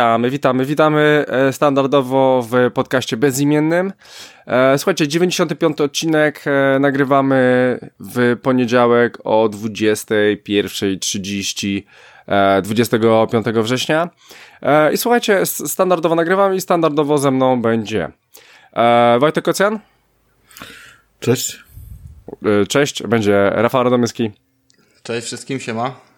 Witamy, witamy, witamy e, standardowo w podcaście bezimiennym. E, słuchajcie, 95 odcinek e, nagrywamy w poniedziałek o 21.30 25 września. I słuchajcie, standardowo nagrywam i standardowo ze mną będzie Wojtek Kocjan. Cześć. Cześć, będzie Rafał Radomyski. Cześć wszystkim, siema. E,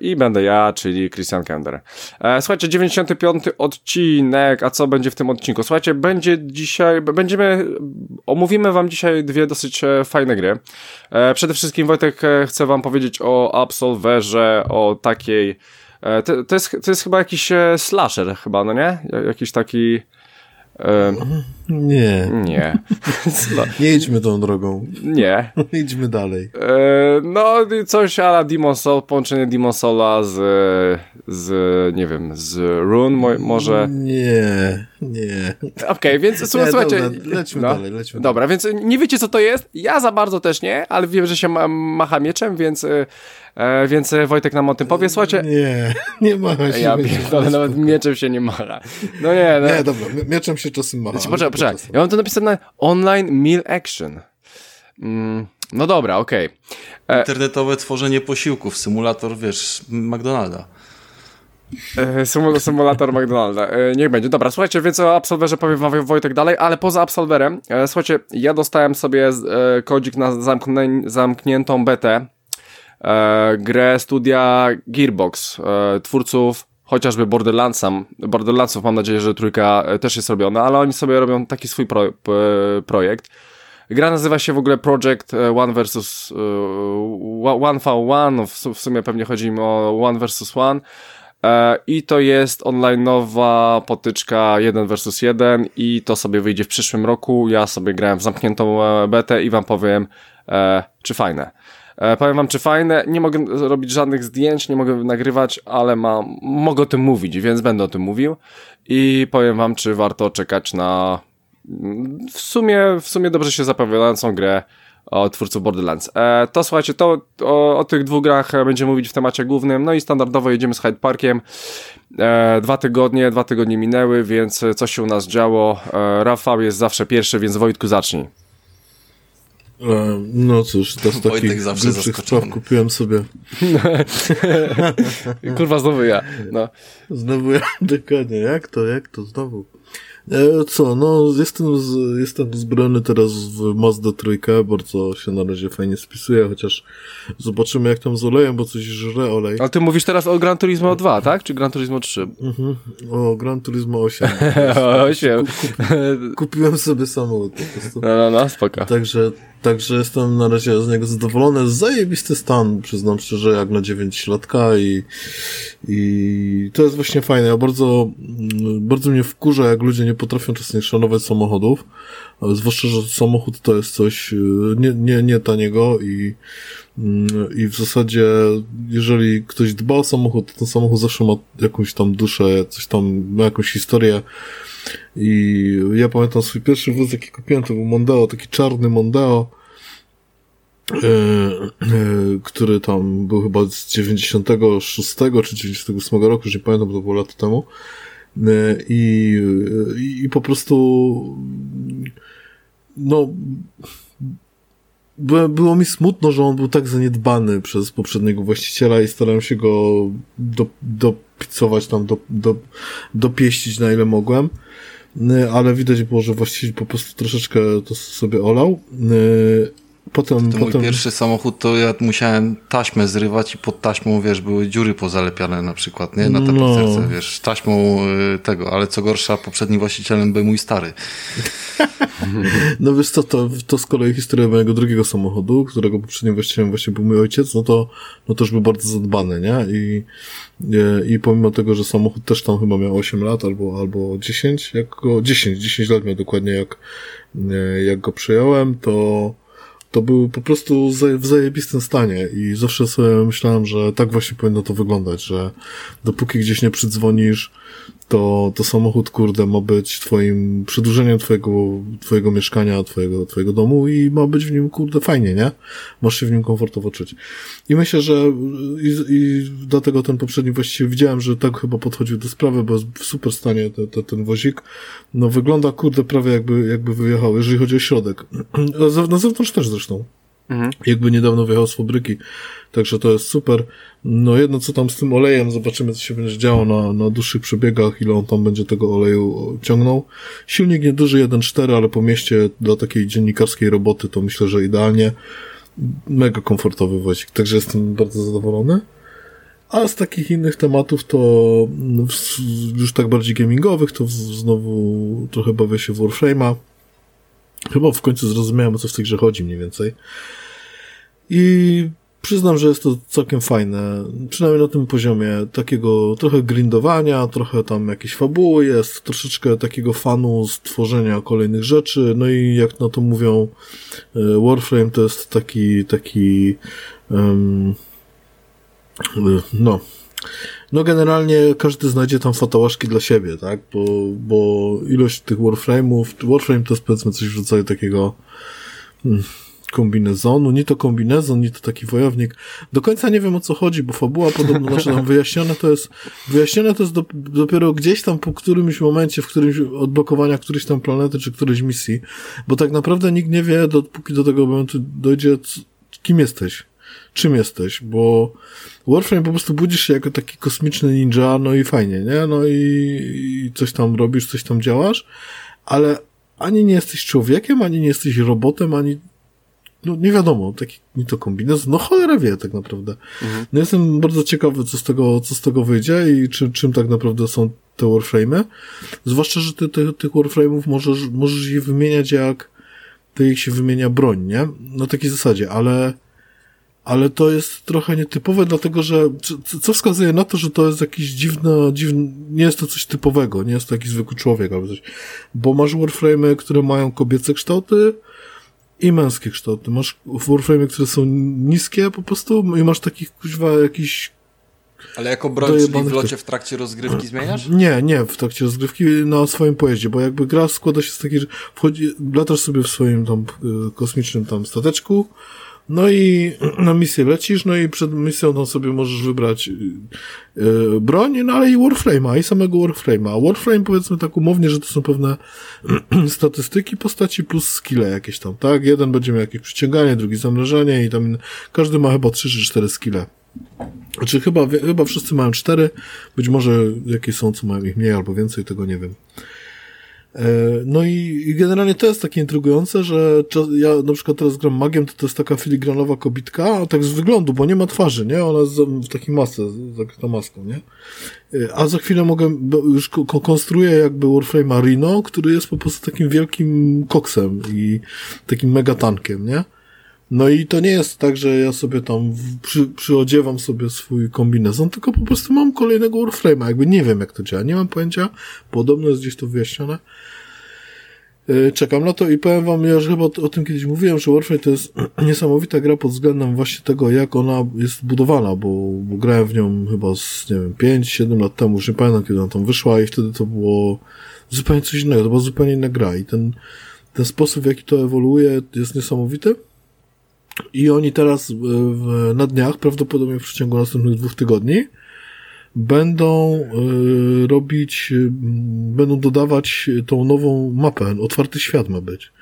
I będę ja, czyli Christian Kender. E, słuchajcie, 95 odcinek, a co będzie w tym odcinku? Słuchajcie, będzie dzisiaj, będziemy, omówimy wam dzisiaj dwie dosyć e, fajne gry. Przede wszystkim Wojtek chce wam powiedzieć o Absolverze, o takiej, to, to, jest, to jest chyba jakiś slasher chyba, no nie? Jakiś taki... Nie. Nie. nie idźmy tą drogą. Nie. idźmy dalej. No, coś ala Demon Soul, połączenie Demon Soula z, z, nie wiem, z Rune może. Nie, nie. Okej, okay, więc słuchaj, słuchajcie. Dobra, lećmy no, dalej, lećmy Dobra, dalej. więc nie wiecie co to jest? Ja za bardzo też nie, ale wiem, że się ma, macha mieczem, więc E, więc e, Wojtek nam o tym powie. Słuchajcie. Nie, nie macha się. Ja pierdolę, nawet mieczem się nie macha. No nie, no. Nie, dobra, mieczem się czasem macha. Znaczy, poczekaj, poczekaj. Ja mam to napisane online meal action. Mm, no dobra, okej. Okay. E, Internetowe tworzenie posiłków, symulator, wiesz, McDonalda. E, symul symulator McDonalda. Niech będzie. Dobra, słuchajcie, więc o Absolverze powiem wam Wojtek dalej, ale poza Absolverem, słuchajcie, ja dostałem sobie kodzik na zamkniętą betę e, grę studia Gearbox, e, twórców chociażby Borderlandsa, Borderlandsów mam nadzieję, że trójka e, też jest robiona, ale oni sobie robią taki swój pro, projekt. Gra nazywa się w ogóle Project e, One vs. One v One, w sumie pewnie chodzi mi o One vs. One. I to jest online'owa potyczka 1 vs 1 i to sobie wyjdzie w przyszłym roku. Ja sobie grałem w zamkniętą e, betę i wam powiem, czy fajne. E, powiem wam, czy fajne. Nie mogę robić żadnych zdjęć, nie mogę nagrywać, ale mam, mogę o tym mówić, więc będę o tym mówił. I powiem wam, czy warto czekać na w sumie, w sumie dobrze się zapowiadającą grę od twórców Borderlands. E, to słuchajcie, to o, o, tych dwóch grach będziemy mówić w temacie głównym, no i standardowo jedziemy z Hyde Parkiem. E, dwa tygodnie, dwa tygodnie minęły, więc coś się u nas działo. E, Rafał jest zawsze pierwszy, więc Wojtku zacznij. No cóż, to z takich grubszych spraw kupiłem sobie. Kurwa, znowu ja. No. Znowu ja, dokładnie. Jak to, jak to, znowu. E, co, no jestem, z, jestem zbrojony teraz w Mazda trójkę, bardzo się na razie fajnie spisuje, chociaż zobaczymy jak tam z olejem, bo coś żre olej. Ale ty mówisz teraz o Gran Turismo 2, tak? Czy Gran Turismo 3? Mhm, o Gran Turismo 8. 8. Kupi, kupiłem sobie samochód po prostu. No, no, no, spoko. Także, także jestem na razie z niego zadowolony. Zajebisty stan, przyznam szczerze, jak na 9 latka i, i to jest właśnie fajne. Ja bardzo, bardzo mnie wkurza, jak ludzie nie potrafią czasem szanować samochodów, zwłaszcza, że samochód to jest coś y, nie, nie, nie taniego i, mm, i w zasadzie, jeżeli ktoś dba o samochód, to ten samochód zawsze ma jakąś tam duszę, coś tam, ma jakąś historię. I ja pamiętam swój pierwszy wóz, jaki kupiłem, to był Mondeo, taki czarny Mondeo, yy, który tam był chyba z 96 czy 98 roku, już nie pamiętam, to było lata temu. E, i, i po prostu no było mi smutno, że on był tak zaniedbany przez poprzedniego właściciela i starałem się go do, dopicować tam, do, do, dopieścić na ile mogłem. E, ale widać było, że właściciel po prostu troszeczkę to sobie olał. E, Potem, to potem... mój pierwszy samochód, to ja musiałem taśmę zrywać i pod taśmą, wiesz, były dziury pozalepiane na przykład, nie? Na tapicerce, no. wiesz, taśmą y, tego, ale co gorsza, poprzednim właścicielem był mój stary. no wiesz co, to, to z kolei historia mojego drugiego samochodu, którego poprzednim właścicielem właśnie był mój ojciec, no to, no to już był bardzo zadbany, nie? I, i, i pomimo tego, że samochód też tam chyba miał 8 lat albo, albo 10, jak go, 10, 10 lat miał dokładnie jak, jak go przyjąłem, to to był po prostu w zajebistym stanie i zawsze sobie myślałem, że tak właśnie powinno to wyglądać, że dopóki gdzieś nie przydzwonisz to, to samochód, kurde, ma być twoim przedłużeniem twojego, twojego mieszkania, twojego, twojego domu i ma być w nim, kurde, fajnie, nie? Masz się w nim komfortowo czuć. I myślę, że i, i dlatego ten poprzedni właściwie widziałem, że tak chyba podchodził do sprawy, bo jest w super stanie te, te, ten wozik. No wygląda, kurde, prawie jakby, jakby wyjechał, jeżeli chodzi o środek. Na zewnątrz też zresztą. Mhm. Jakby niedawno wyjechał z fabryki. Także to jest super. No jedno co tam z tym olejem, zobaczymy co się będzie działo na, na dłuższych przebiegach, ile on tam będzie tego oleju ciągnął. Silnik nieduży 1.4, ale po mieście dla takiej dziennikarskiej roboty to myślę, że idealnie. Mega komfortowy wozik, także jestem bardzo zadowolony. A z takich innych tematów to już tak bardziej gamingowych, to znowu trochę bawię się w Warframe'a. Chyba w końcu zrozumiałem, o co w tej grze chodzi mniej więcej. I przyznam, że jest to całkiem fajne, przynajmniej na tym poziomie takiego trochę grindowania, trochę tam jakieś fabuły jest, troszeczkę takiego fanu z tworzenia kolejnych rzeczy, no i jak na to mówią e, Warframe to jest taki, taki um, no no generalnie każdy znajdzie tam fotołaszki dla siebie, tak, bo, bo ilość tych Warframe'ów, Warframe to jest powiedzmy coś w rodzaju takiego hmm, kombinezonu, ni to kombinezon, ni to taki wojownik. Do końca nie wiem o co chodzi, bo fabuła podobno, znaczy tam wyjaśnione to jest, wyjaśnione to jest do, dopiero gdzieś tam po którymś momencie, w którymś odblokowania którejś tam planety, czy którejś misji, bo tak naprawdę nikt nie wie, dopóki do tego momentu dojdzie, kim jesteś, czym jesteś, bo Warframe po prostu budzisz się jako taki kosmiczny ninja, no i fajnie, nie? No i, i coś tam robisz, coś tam działasz, ale ani nie jesteś człowiekiem, ani nie jesteś robotem, ani no nie wiadomo, taki nie to kombinezon, no cholera wie tak naprawdę. Mhm. No jestem bardzo ciekawy, co z tego, co z tego wyjdzie i czy, czym tak naprawdę są te Warframe'y. Zwłaszcza, że ty, ty, tych Warframe'ów możesz, możesz je wymieniać jak to ich się wymienia broń, nie? Na takiej zasadzie, ale ale to jest trochę nietypowe, dlatego że co wskazuje na to, że to jest jakiś dziwny, dziwny, nie jest to coś typowego, nie jest to jakiś zwykły człowiek albo coś. Bo masz Warframe'y, które mają kobiece kształty, i męskie kształty. Masz Warframe, które są niskie po prostu i masz takich kuźwa jakiś ale jako broń, czyli w locie w trakcie rozgrywki zmieniasz? Nie, nie, w trakcie rozgrywki na swoim pojeździe, bo jakby gra składa się z takiej, że wchodzi, latasz sobie w swoim tam y, kosmicznym tam stateczku, no i na misję lecisz, no i przed misją tam sobie możesz wybrać yy, broń, no ale i Warframe'a, i samego Warframe'a. Warframe powiedzmy tak umownie, że to są pewne statystyki postaci plus skille jakieś tam, tak? Jeden będzie miał jakieś przyciąganie, drugi zamrażanie i tam każdy ma chyba 3 czy 4 skille. Znaczy chyba, chyba wszyscy mają 4, być może jakieś są, co mają ich mniej albo więcej, tego nie wiem. E, no i, generalnie to jest takie intrygujące, że ja na przykład teraz gram magiem, to to jest taka filigranowa kobitka, a tak z wyglądu, bo nie ma twarzy, nie? Ona jest w takiej masce, zakryta maską, nie? E, a za chwilę mogę, już konstruuję jakby Warframe Marino, który jest po prostu takim wielkim koksem i takim megatankiem, nie? No i to nie jest tak, że ja sobie tam przy, przyodziewam sobie swój kombinezon, tylko po prostu mam kolejnego Warframe'a. Jakby nie wiem, jak to działa. Nie mam pojęcia. Podobno jest gdzieś to wyjaśnione. E, czekam na to i powiem wam, ja już chyba o, tym kiedyś mówiłem, że Warframe to jest niesamowita gra pod względem właśnie tego, jak ona jest budowana, bo, bo grałem w nią chyba z, nie wiem, 5-7 lat temu, już nie pamiętam, kiedy ona tam wyszła i wtedy to było zupełnie coś innego, to była zupełnie inna gra i ten, ten sposób, w jaki to ewoluuje jest niesamowity. I oni teraz w, na dniach, prawdopodobnie w przeciągu następnych dwóch tygodni, będą y, robić, y, będą dodawać tą nową mapę. Otwarty świat ma być.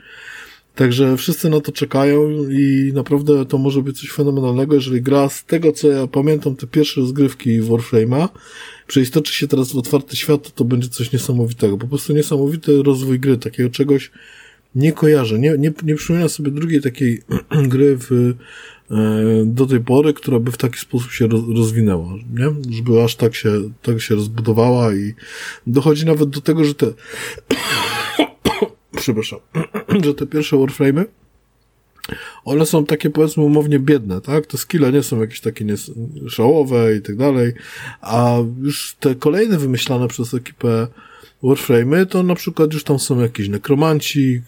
Także wszyscy na to czekają i naprawdę to może być coś fenomenalnego, jeżeli gra z tego, co ja pamiętam, te pierwsze rozgrywki Warframe'a, przeistoczy się teraz w otwarty świat, to, to będzie coś niesamowitego. Po prostu niesamowity rozwój gry, takiego czegoś, nie kojarzę, nie, nie, nie przypominam sobie drugiej takiej gry w, e, do tej pory, która by w taki sposób się rozwinęła, nie? Żeby aż tak się, tak się rozbudowała i dochodzi nawet do tego, że te przepraszam, że te pierwsze Warframe'y one są takie powiedzmy umownie biedne, tak? Te skille nie są jakieś takie szałowe i tak dalej, a już te kolejne wymyślane przez ekipę Warframe'y, to na przykład już tam są jakieś nekromanci,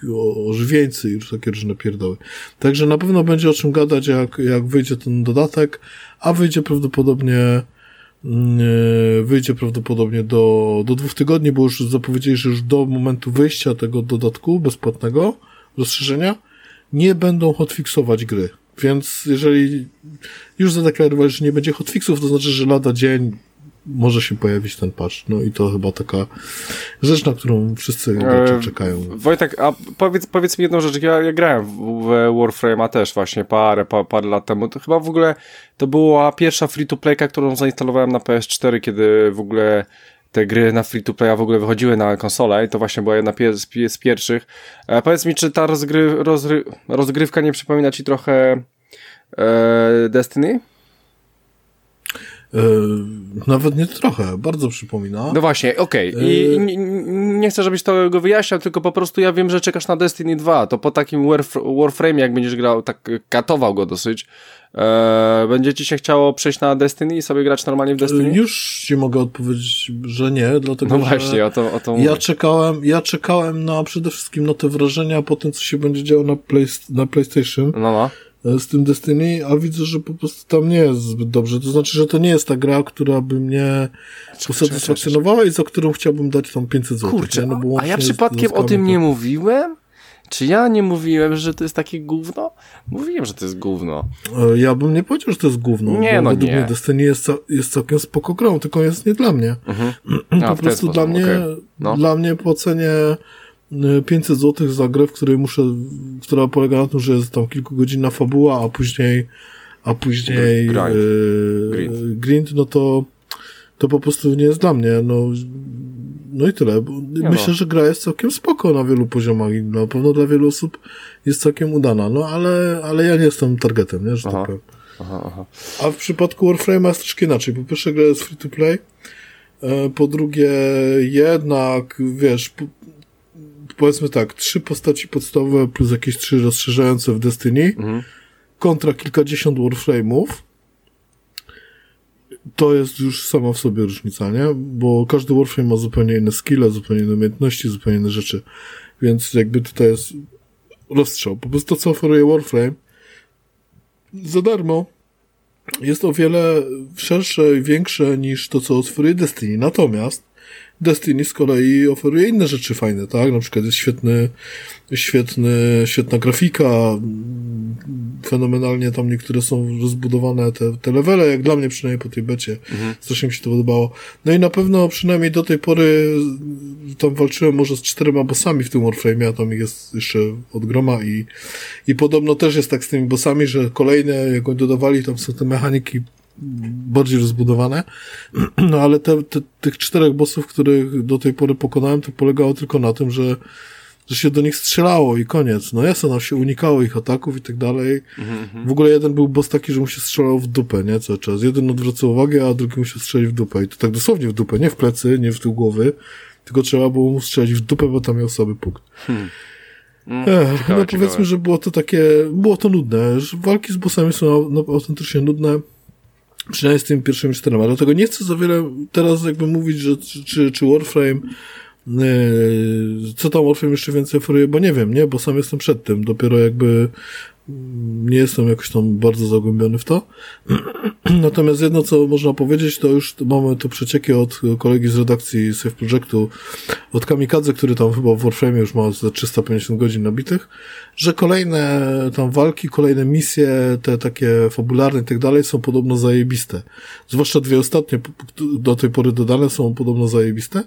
ożywieńcy i już takie różne pierdoły. Także na pewno będzie o czym gadać, jak, jak wyjdzie ten dodatek, a wyjdzie prawdopodobnie wyjdzie prawdopodobnie do, do dwóch tygodni, bo już zapowiedzieli, że już do momentu wyjścia tego dodatku bezpłatnego, rozszerzenia, nie będą hotfixować gry. Więc jeżeli już zadeklarowali, że nie będzie hotfixów, to znaczy, że lada dzień może się pojawić ten patch. No i to chyba taka rzecz, na którą wszyscy e, czekają. Wojtek, a powiedz, powiedz mi jedną rzecz. Ja, ja grałem w, w Warframe'a też właśnie parę, pa, parę lat temu. To chyba w ogóle to była pierwsza free-to-playka, którą zainstalowałem na PS4, kiedy w ogóle te gry na free-to-playa w ogóle wychodziły na konsolę i to właśnie była jedna z, z pierwszych. E, powiedz mi, czy ta rozgry, rozry, rozgrywka nie przypomina ci trochę e, Destiny? E, nawet nie trochę, bardzo przypomina. No właśnie, okej. Okay. I e, nie, nie chcę, żebyś to go wyjaśniał, tylko po prostu ja wiem, że czekasz na Destiny 2. To po takim Warf Warframe, jak będziesz grał, tak katował go dosyć, e, będzie ci się chciało przejść na Destiny i sobie grać normalnie w Destiny? Już ci mogę odpowiedzieć, że nie, dlatego No właśnie, o to, o to ja czekałem, ja czekałem na przede wszystkim na te wrażenia po tym, co się będzie działo na, play, na PlayStation. No, no z tym Destiny, a widzę, że po prostu tam nie jest zbyt dobrze. To znaczy, że to nie jest ta gra, która by mnie usatysfakcjonowała i za którą chciałbym dać tam 500 zł. Kurczę, no a ja przypadkiem o tym nie mówiłem? Czy ja nie mówiłem, że to jest takie gówno? Mówiłem, że to jest gówno. E, ja bym nie powiedział, że to jest gówno. Nie, no według nie. mnie Destiny jest, jest całkiem spoko grą, tylko jest nie dla mnie. Mhm. A, po prostu dla mnie, okay. no. dla mnie po cenie 500 zł za grę, w której muszę, która polega na tym, że jest tam kilkugodzinna fabuła, a później, a później grind, yy, grind. grind no to, to po prostu nie jest dla mnie, no, no i tyle. Nie Myślę, no. że gra jest całkiem spoko na wielu poziomach i na pewno dla wielu osób jest całkiem udana, no ale, ale ja nie jestem targetem, nie, że tak aha. tak powiem. Aha, aha. A w przypadku Warframe'a jest troszkę inaczej. Po pierwsze gra jest free to play, e, po drugie jednak, wiesz, powiedzmy tak, trzy postaci podstawowe plus jakieś trzy rozszerzające w Destiny mhm. kontra kilkadziesiąt Warframe'ów to jest już sama w sobie różnica, nie? Bo każdy Warframe ma zupełnie inne skille, zupełnie inne umiejętności, zupełnie inne rzeczy. Więc jakby tutaj jest rozstrzał. Po prostu to, co oferuje Warframe za darmo jest o wiele szersze i większe niż to, co oferuje Destiny. Natomiast Destiny z kolei oferuje inne rzeczy fajne, tak? Na przykład jest świetny, świetny, świetna grafika, fenomenalnie tam niektóre są rozbudowane te, te levele, jak dla mnie przynajmniej po tej becie. Mhm. Strasznie mi się to podobało. No i na pewno przynajmniej do tej pory tam walczyłem może z czterema bossami w tym Warframe, a tam jest jeszcze od groma i, i podobno też jest tak z tymi bossami, że kolejne, jak oni dodawali, tam są te mechaniki bardziej rozbudowane. No ale te, te, tych czterech bossów, których do tej pory pokonałem, to polegało tylko na tym, że, że się do nich strzelało i koniec. No jasno, nam się unikało ich ataków i tak dalej. W ogóle jeden był boss taki, że mu się strzelało w dupę, nie? Cały czas. Jeden odwracał uwagę, a drugi mu się strzelił w dupę. I to tak dosłownie w dupę, nie w plecy, nie w tył głowy, tylko trzeba było mu strzelić w dupę, bo tam miał słaby punkt. Hmm. Mm, Ech, ciekawe, no powiedzmy, ciekawe. że było to takie, było to nudne, walki z bossami są no, autentycznie nudne. Przynajmniej z tymi pierwszymi czterema. Dlatego nie chcę za wiele teraz jakby mówić, że czy, czy Warframe yy, co tam Warframe jeszcze więcej oferuje, bo nie wiem, nie? Bo sam jestem przed tym. Dopiero jakby nie jestem jakoś tam bardzo zagłębiony w to. Natomiast jedno, co można powiedzieć, to już mamy tu przecieki od kolegi z redakcji Safe Projectu, od Kamikadze, który tam chyba w Warframe już ma za 350 godzin nabitych, że kolejne tam walki, kolejne misje, te takie fabularne i tak dalej są podobno zajebiste. Zwłaszcza dwie ostatnie do tej pory dodane są podobno zajebiste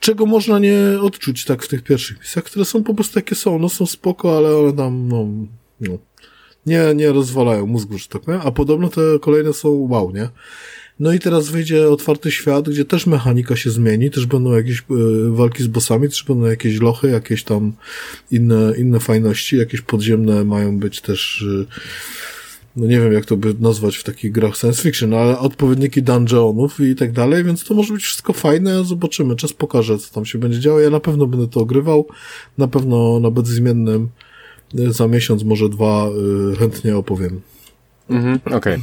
czego można nie odczuć tak w tych pierwszych misjach, które są po prostu takie są, no są spoko, ale one tam, no, no, nie, nie rozwalają mózgu, że tak powiem, a podobno te kolejne są wow, nie? No i teraz wyjdzie otwarty świat, gdzie też mechanika się zmieni, też będą jakieś y, walki z bossami, też będą jakieś lochy, jakieś tam inne, inne fajności, jakieś podziemne mają być też y, no nie wiem jak to by nazwać w takich grach science fiction, ale odpowiedniki dungeonów i tak dalej, więc to może być wszystko fajne, zobaczymy, czas pokaże, co tam się będzie działo, ja na pewno będę to ogrywał, na pewno na bezzmiennym y, za miesiąc, może dwa y, chętnie opowiem. Mhm, okej. Okay.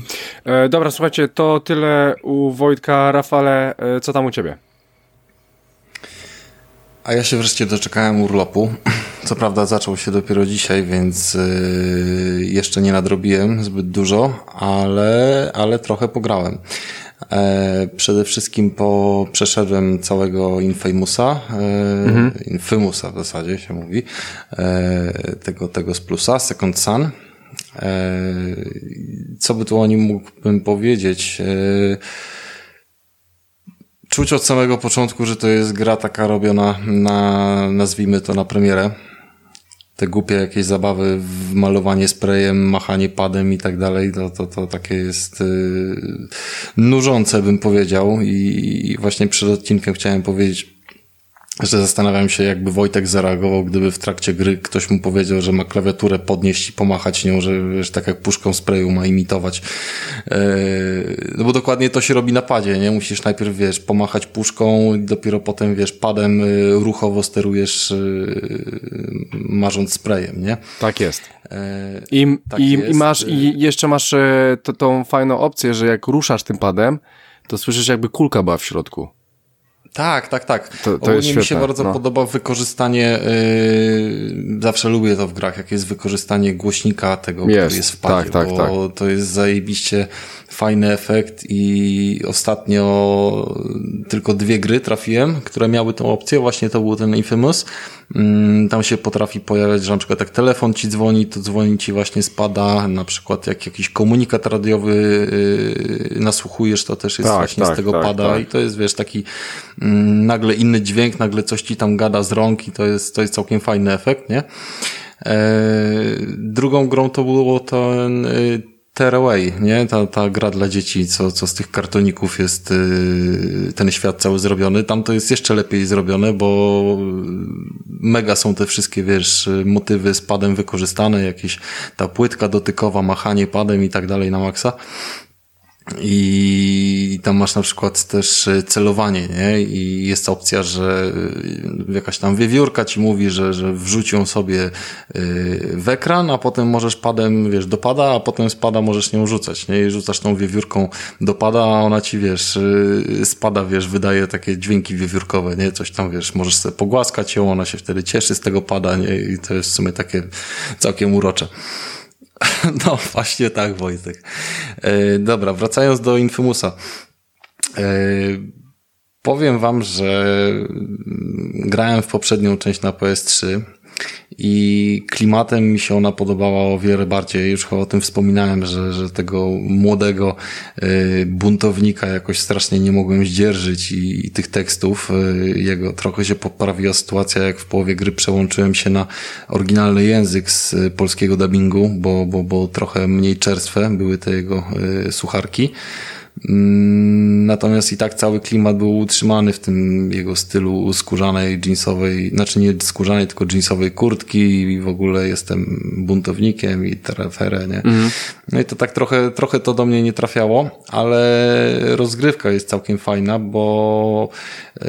E, dobra, słuchajcie, to tyle u Wojtka. Rafale, e, co tam u ciebie? A ja się wreszcie doczekałem urlopu. Co prawda zaczął się dopiero dzisiaj, więc yy, jeszcze nie nadrobiłem zbyt dużo, ale, ale trochę pograłem. E, przede wszystkim po przeszedłem całego Infamousa, e, mhm. Infamousa w zasadzie się mówi, e, tego, tego z plusa, Second Sun. Co by tu o nim mógłbym powiedzieć? Czuć od samego początku, że to jest gra taka robiona na, nazwijmy to na premierę te głupie jakieś zabawy w malowanie sprayem, machanie padem i tak dalej, to, to, to takie jest yy, nużące bym powiedział. I, i właśnie przed odcinkiem chciałem powiedzieć, że zastanawiam się, jakby Wojtek zareagował, gdyby w trakcie gry ktoś mu powiedział, że ma klawiaturę podnieść i pomachać nią, że wiesz, tak jak puszką sprayu ma imitować. Eee, no bo dokładnie to się robi na padzie, nie? Musisz najpierw, wiesz, pomachać puszką i dopiero potem, wiesz, padem y, ruchowo sterujesz y, marząc sprayem, nie? Tak jest. Eee, I, tak i, jest. i masz, i jeszcze masz e, to, tą fajną opcję, że jak ruszasz tym padem, to słyszysz jakby kulka była w środku. Tak, tak, tak. To, to jest świetne, mi się bardzo no. podoba wykorzystanie, yy, zawsze lubię to w grach, jak jest wykorzystanie głośnika tego, jest, który jest w padzie, tak, tak, bo tak. to jest zajebiście fajny efekt i ostatnio tylko dwie gry trafiłem, które miały tę opcję, właśnie to był ten Infamous. Mm, tam się potrafi pojawiać, że na przykład jak telefon ci dzwoni, to dzwoni ci właśnie spada, na przykład jak jakiś komunikat radiowy yy, nasłuchujesz, to też jest tak, właśnie tak, z tego tak, pada tak. i to jest, wiesz, taki mm, nagle inny dźwięk, nagle coś ci tam gada z rąk i to jest, to jest całkiem fajny efekt, nie? Eee, drugą grą to było ten y, Tearaway, nie? Ta, ta gra dla dzieci, co, co z tych kartoników jest yy, ten świat cały zrobiony. Tam to jest jeszcze lepiej zrobione, bo mega są te wszystkie, wiesz, motywy z padem wykorzystane, jakieś ta płytka dotykowa, machanie padem i tak dalej na maksa. I tam masz na przykład też celowanie, nie? I jest opcja, że y, jakaś tam wiewiórka ci mówi, że, że wrzuć ją sobie y, w ekran, a potem możesz padem, wiesz, dopada, a potem spada możesz nią rzucać, nie? I rzucasz tą wiewiórką dopada, a ona ci, wiesz, spada, wiesz, wydaje takie dźwięki wiewiórkowe, nie? Coś tam, wiesz, możesz sobie pogłaskać ją, ona się wtedy cieszy z tego pada, nie? I to jest w sumie takie całkiem urocze. No właśnie tak, Wojtek. E, dobra, wracając do Infimusa. E, powiem wam, że grałem w poprzednią część na PS3 i klimatem mi się ona podobała o wiele bardziej. Już chyba o tym wspominałem, że, że tego młodego y, buntownika jakoś strasznie nie mogłem zdzierżyć i, i tych tekstów y, jego trochę się poprawiła sytuacja, jak w połowie gry przełączyłem się na oryginalny język z polskiego dubbingu, bo, bo, bo trochę mniej czerstwe były te jego y, sucharki. Mm, natomiast i tak cały klimat był utrzymany w tym jego stylu skórzanej, jeansowej, znaczy nie skórzanej, tylko jeansowej kurtki i w ogóle jestem buntownikiem i terefere, nie? Mhm. No i to tak trochę, trochę to do mnie nie trafiało, ale rozgrywka jest całkiem fajna, bo yy,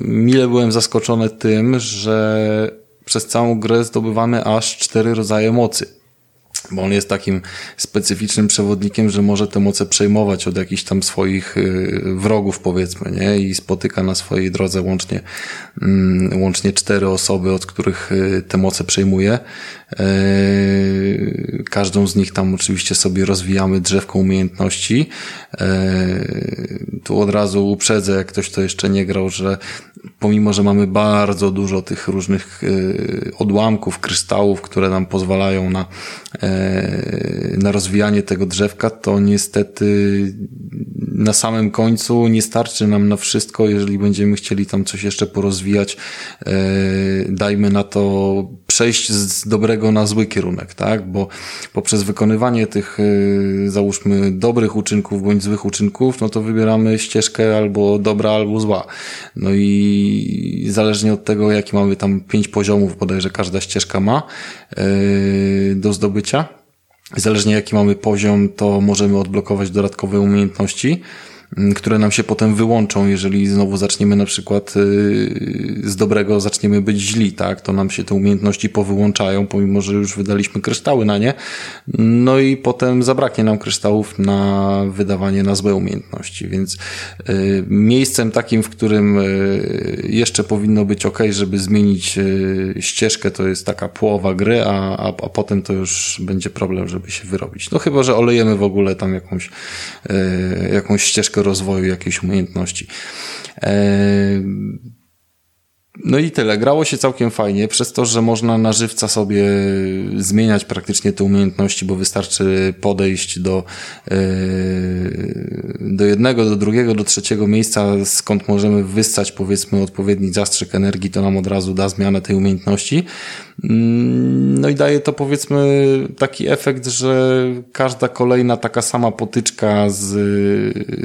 mile byłem zaskoczony tym, że przez całą grę zdobywamy aż cztery rodzaje mocy bo on jest takim specyficznym przewodnikiem, że może te moce przejmować od jakichś tam swoich y, wrogów, powiedzmy, nie? I spotyka na swojej drodze łącznie, mm, łącznie cztery osoby, od których y, te moce przejmuje. E, każdą z nich tam oczywiście sobie rozwijamy drzewką umiejętności. E, tu od razu uprzedzę, jak ktoś to jeszcze nie grał, że pomimo, że mamy bardzo dużo tych różnych e, odłamków, kryształów, które nam pozwalają na, na rozwijanie tego drzewka, to niestety na samym końcu nie starczy nam na wszystko, jeżeli będziemy chcieli tam coś jeszcze porozwijać. Dajmy na to przejść z dobrego na zły kierunek, tak? Bo poprzez wykonywanie tych, y, załóżmy, dobrych uczynków bądź złych uczynków, no to wybieramy ścieżkę albo dobra, albo zła. No i zależnie od tego, jaki mamy tam pięć poziomów, bodajże każda ścieżka ma yy, do zdobycia. Zależnie jaki mamy poziom, to możemy odblokować dodatkowe umiejętności. Mm, które nam się potem wyłączą, jeżeli znowu zaczniemy na przykład y, z dobrego zaczniemy być źli, tak, to nam się te umiejętności powyłączają, pomimo, że już wydaliśmy kryształy na nie, no i potem zabraknie nam kryształów na wydawanie na złe umiejętności, więc y, miejscem takim, w którym y, jeszcze powinno być ok, żeby zmienić ścieżkę, to jest taka połowa gry, a, a, a potem to już będzie problem, żeby się wyrobić. No chyba, że olejemy w ogóle tam jakąś, jakąś ścieżkę rozwoju jakiejś umiejętności. E, no i tyle. Grało się całkiem fajnie, przez to, że można na żywca sobie zmieniać praktycznie te umiejętności, bo wystarczy podejść do, yy, do jednego, do drugiego, do trzeciego miejsca, skąd możemy wyssać powiedzmy odpowiedni zastrzyk energii, to nam od razu da zmianę tej umiejętności. Mm, no i daje to powiedzmy taki efekt, że każda kolejna taka sama potyczka z,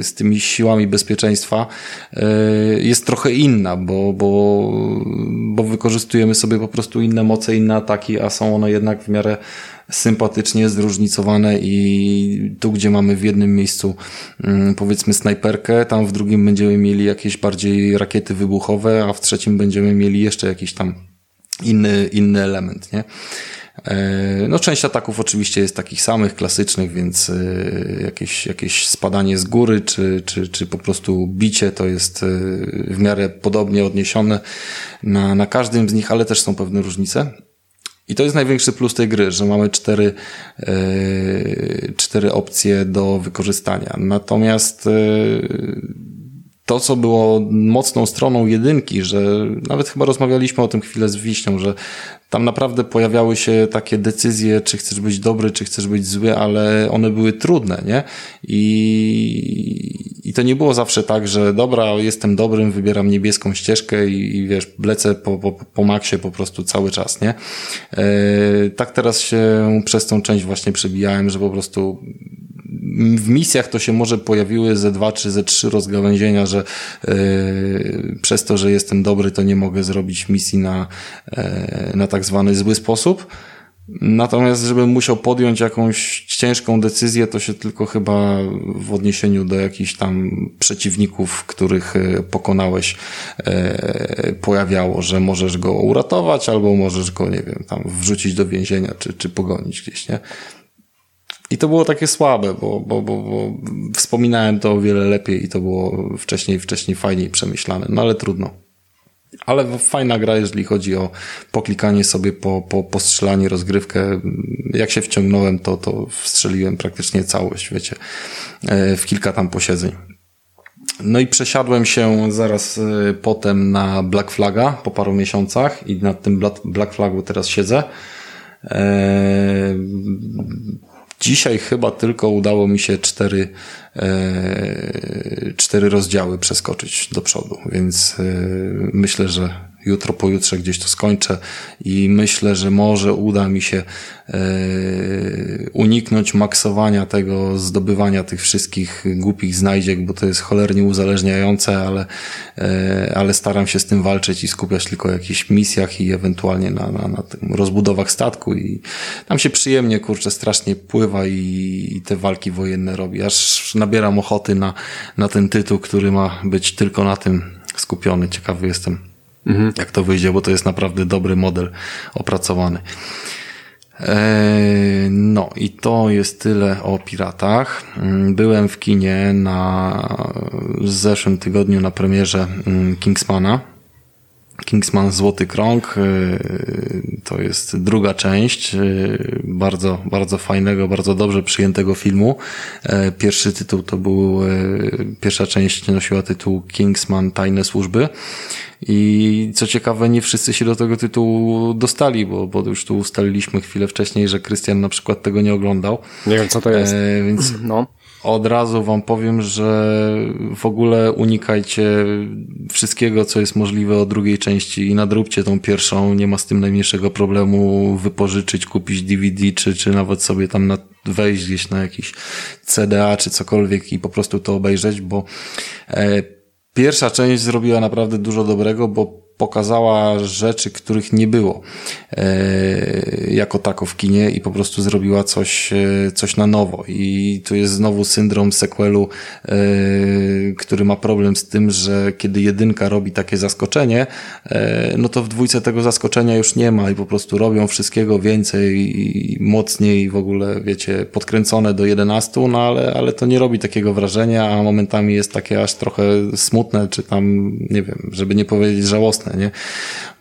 z tymi siłami bezpieczeństwa yy, jest trochę inna, bo, bo bo wykorzystujemy sobie po prostu inne moce, inne ataki, a są one jednak w miarę sympatycznie zróżnicowane i tu, gdzie mamy w jednym miejscu mm, powiedzmy snajperkę, tam w drugim będziemy mieli jakieś bardziej rakiety wybuchowe, a w trzecim będziemy mieli jeszcze jakiś tam inny, inny element, nie? E, no, część ataków oczywiście jest takich samych, klasycznych, więc e, jakieś, jakieś spadanie z góry, czy, czy, czy po prostu bicie to jest e, w miarę podobnie odniesione na, na każdym z nich, ale też są pewne różnice. I to jest największy plus tej gry, że mamy cztery, cztery opcje do wykorzystania. Natomiast to, co było mocną stroną jedynki, że nawet chyba rozmawialiśmy o tym chwilę z Wiśnią, że tam naprawdę pojawiały się takie decyzje, czy chcesz być dobry, czy chcesz być zły, ale one były trudne, nie? I, i to nie było zawsze tak, że dobra, jestem dobrym, wybieram niebieską ścieżkę i, i wiesz, lecę po, po, po maksie po prostu cały czas, nie? E, tak teraz się przez tą część właśnie przebijałem, że po prostu w misjach to się może pojawiły ze dwa czy ze trzy rozgałęzienia, że yy, przez to, że jestem dobry, to nie mogę zrobić misji na, yy, na tak zwany zły sposób. Natomiast, żebym musiał podjąć jakąś ciężką decyzję, to się tylko chyba w odniesieniu do jakichś tam przeciwników, których e, pokonałeś, pojawiało, że możesz go uratować, albo możesz go, nie wiem, tam wrzucić do więzienia, czy, czy pogonić gdzieś, nie? I to było takie słabe, bo, bo, bo, bo wspominałem to o wiele lepiej i to było wcześniej, wcześniej fajniej przemyślane, no ale trudno. Ale fajna gra, jeżeli chodzi o poklikanie sobie po, po, po strzelanie, rozgrywkę. Jak się wciągnąłem, to, to wstrzeliłem praktycznie całość, wiecie, e, w kilka tam posiedzeń. No i przesiadłem się zaraz e, potem na Black Flaga po paru miesiącach i nad tym Black Flagu teraz siedzę. Dzisiaj chyba tylko udało mi się cztery, e, cztery rozdziały przeskoczyć do przodu, więc e, myślę, że jutro, pojutrze gdzieś to skończę i myślę, że może uda mi się e, uniknąć maksowania tego, zdobywania tych wszystkich głupich znajdziek, bo to jest cholernie uzależniające, ale, e, ale staram się z tym walczyć i skupiać tylko na jakichś misjach i ewentualnie na, na, na tym rozbudowach statku i tam się przyjemnie, kurczę, strasznie pływa i, i te walki wojenne robi, aż nabieram ochoty na, na ten tytuł, który ma być tylko na tym skupiony. Ciekawy jestem mhm. jak to wyjdzie, bo to jest naprawdę dobry model opracowany. E, no i to jest tyle o piratach. Mm, byłem w kinie na w zeszłym tygodniu na premierze mm, Kingsmana. Kingsman Złoty Krąg e, to jest druga część e, bardzo, bardzo fajnego, bardzo dobrze przyjętego filmu. Pierwszy tytuł to był, pierwsza część nosiła tytuł Kingsman Tajne Służby i co ciekawe, nie wszyscy się do tego tytułu dostali, bo, bo już tu ustaliliśmy chwilę wcześniej, że Krystian na przykład tego nie oglądał. Nie wiem, co to jest. E, więc no. Od razu wam powiem, że w ogóle unikajcie wszystkiego, co jest możliwe o drugiej części i nadróbcie tą pierwszą. Nie ma z tym najmniejszego problemu wypożyczyć, kupić DVD, czy, czy nawet sobie tam na, wejść gdzieś na jakiś CDA, czy cokolwiek i po prostu to obejrzeć, bo e, Pierwsza część zrobiła naprawdę dużo dobrego, bo pokazała rzeczy, których nie było e, jako tako w kinie i po prostu zrobiła coś, e, coś na nowo. I tu jest znowu syndrom sequelu, e, który ma problem z tym, że kiedy jedynka robi takie zaskoczenie, no to w dwójce tego zaskoczenia już nie ma i po prostu robią wszystkiego więcej i mocniej w ogóle, wiecie, podkręcone do 11, no ale, ale to nie robi takiego wrażenia, a momentami jest takie aż trochę smutne, czy tam, nie wiem, żeby nie powiedzieć żałosne, nie?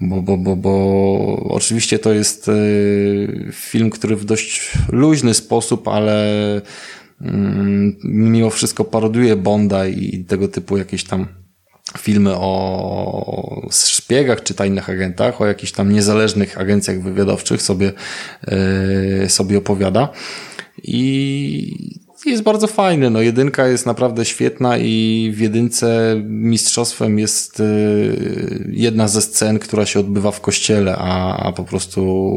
Bo, bo, bo, bo oczywiście to jest y, film, który w dość luźny sposób, ale mm, mimo wszystko paroduje Bonda i tego typu jakieś tam filmy o szpiegach czy tajnych agentach, o jakichś tam niezależnych agencjach wywiadowczych sobie, yy, sobie opowiada. I jest bardzo fajny. No, jedynka jest naprawdę świetna i w jedynce mistrzostwem jest y, jedna ze scen, która się odbywa w kościele, a, a po prostu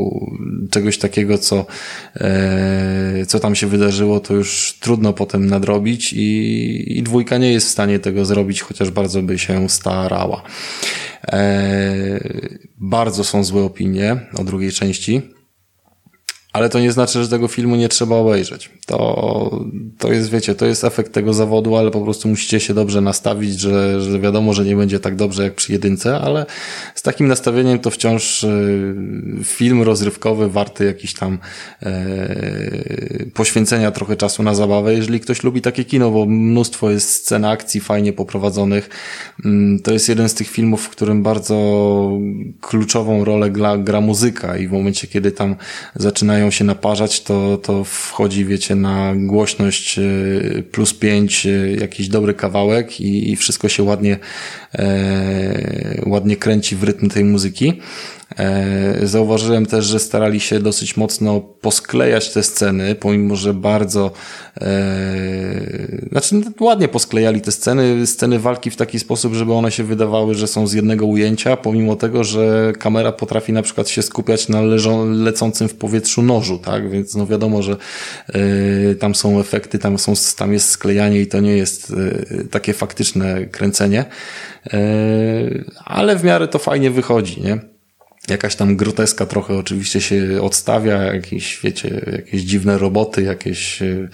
czegoś takiego, co, e, co tam się wydarzyło, to już trudno potem nadrobić i, i dwójka nie jest w stanie tego zrobić, chociaż bardzo by się starała. E, bardzo są złe opinie o drugiej części. Ale to nie znaczy, że tego filmu nie trzeba obejrzeć. To, to jest, wiecie, to jest efekt tego zawodu, ale po prostu musicie się dobrze nastawić, że, że wiadomo, że nie będzie tak dobrze jak przy jedynce, ale z takim nastawieniem to wciąż y, film rozrywkowy, warty jakiś tam e, poświęcenia trochę czasu na zabawę, jeżeli ktoś lubi takie kino, bo mnóstwo jest scen akcji fajnie poprowadzonych. Mm, to jest jeden z tych filmów, w którym bardzo kluczową rolę gra, gra muzyka i w momencie, kiedy tam zaczynają zaczynają się naparzać, to, to wchodzi, wiecie, na głośność y, plus pięć y, jakiś dobry kawałek i, i wszystko się ładnie, e, ładnie kręci w rytm tej muzyki. E, zauważyłem też, że starali się dosyć mocno posklejać te sceny, pomimo, że bardzo, e, znaczy ładnie posklejali te sceny, sceny walki w taki sposób, żeby one się wydawały, że są z jednego ujęcia, pomimo tego, że kamera potrafi na przykład się skupiać na leżą, lecącym w powietrzu nożu, tak? Więc no wiadomo, że e, tam są efekty, tam, są, tam jest sklejanie i to nie jest takie faktyczne kręcenie, ale w miarę to fajnie wychodzi, nie? Jakaś tam groteska trochę oczywiście się odstawia, jakieś, wiecie, jakieś dziwne roboty, jakieś... E,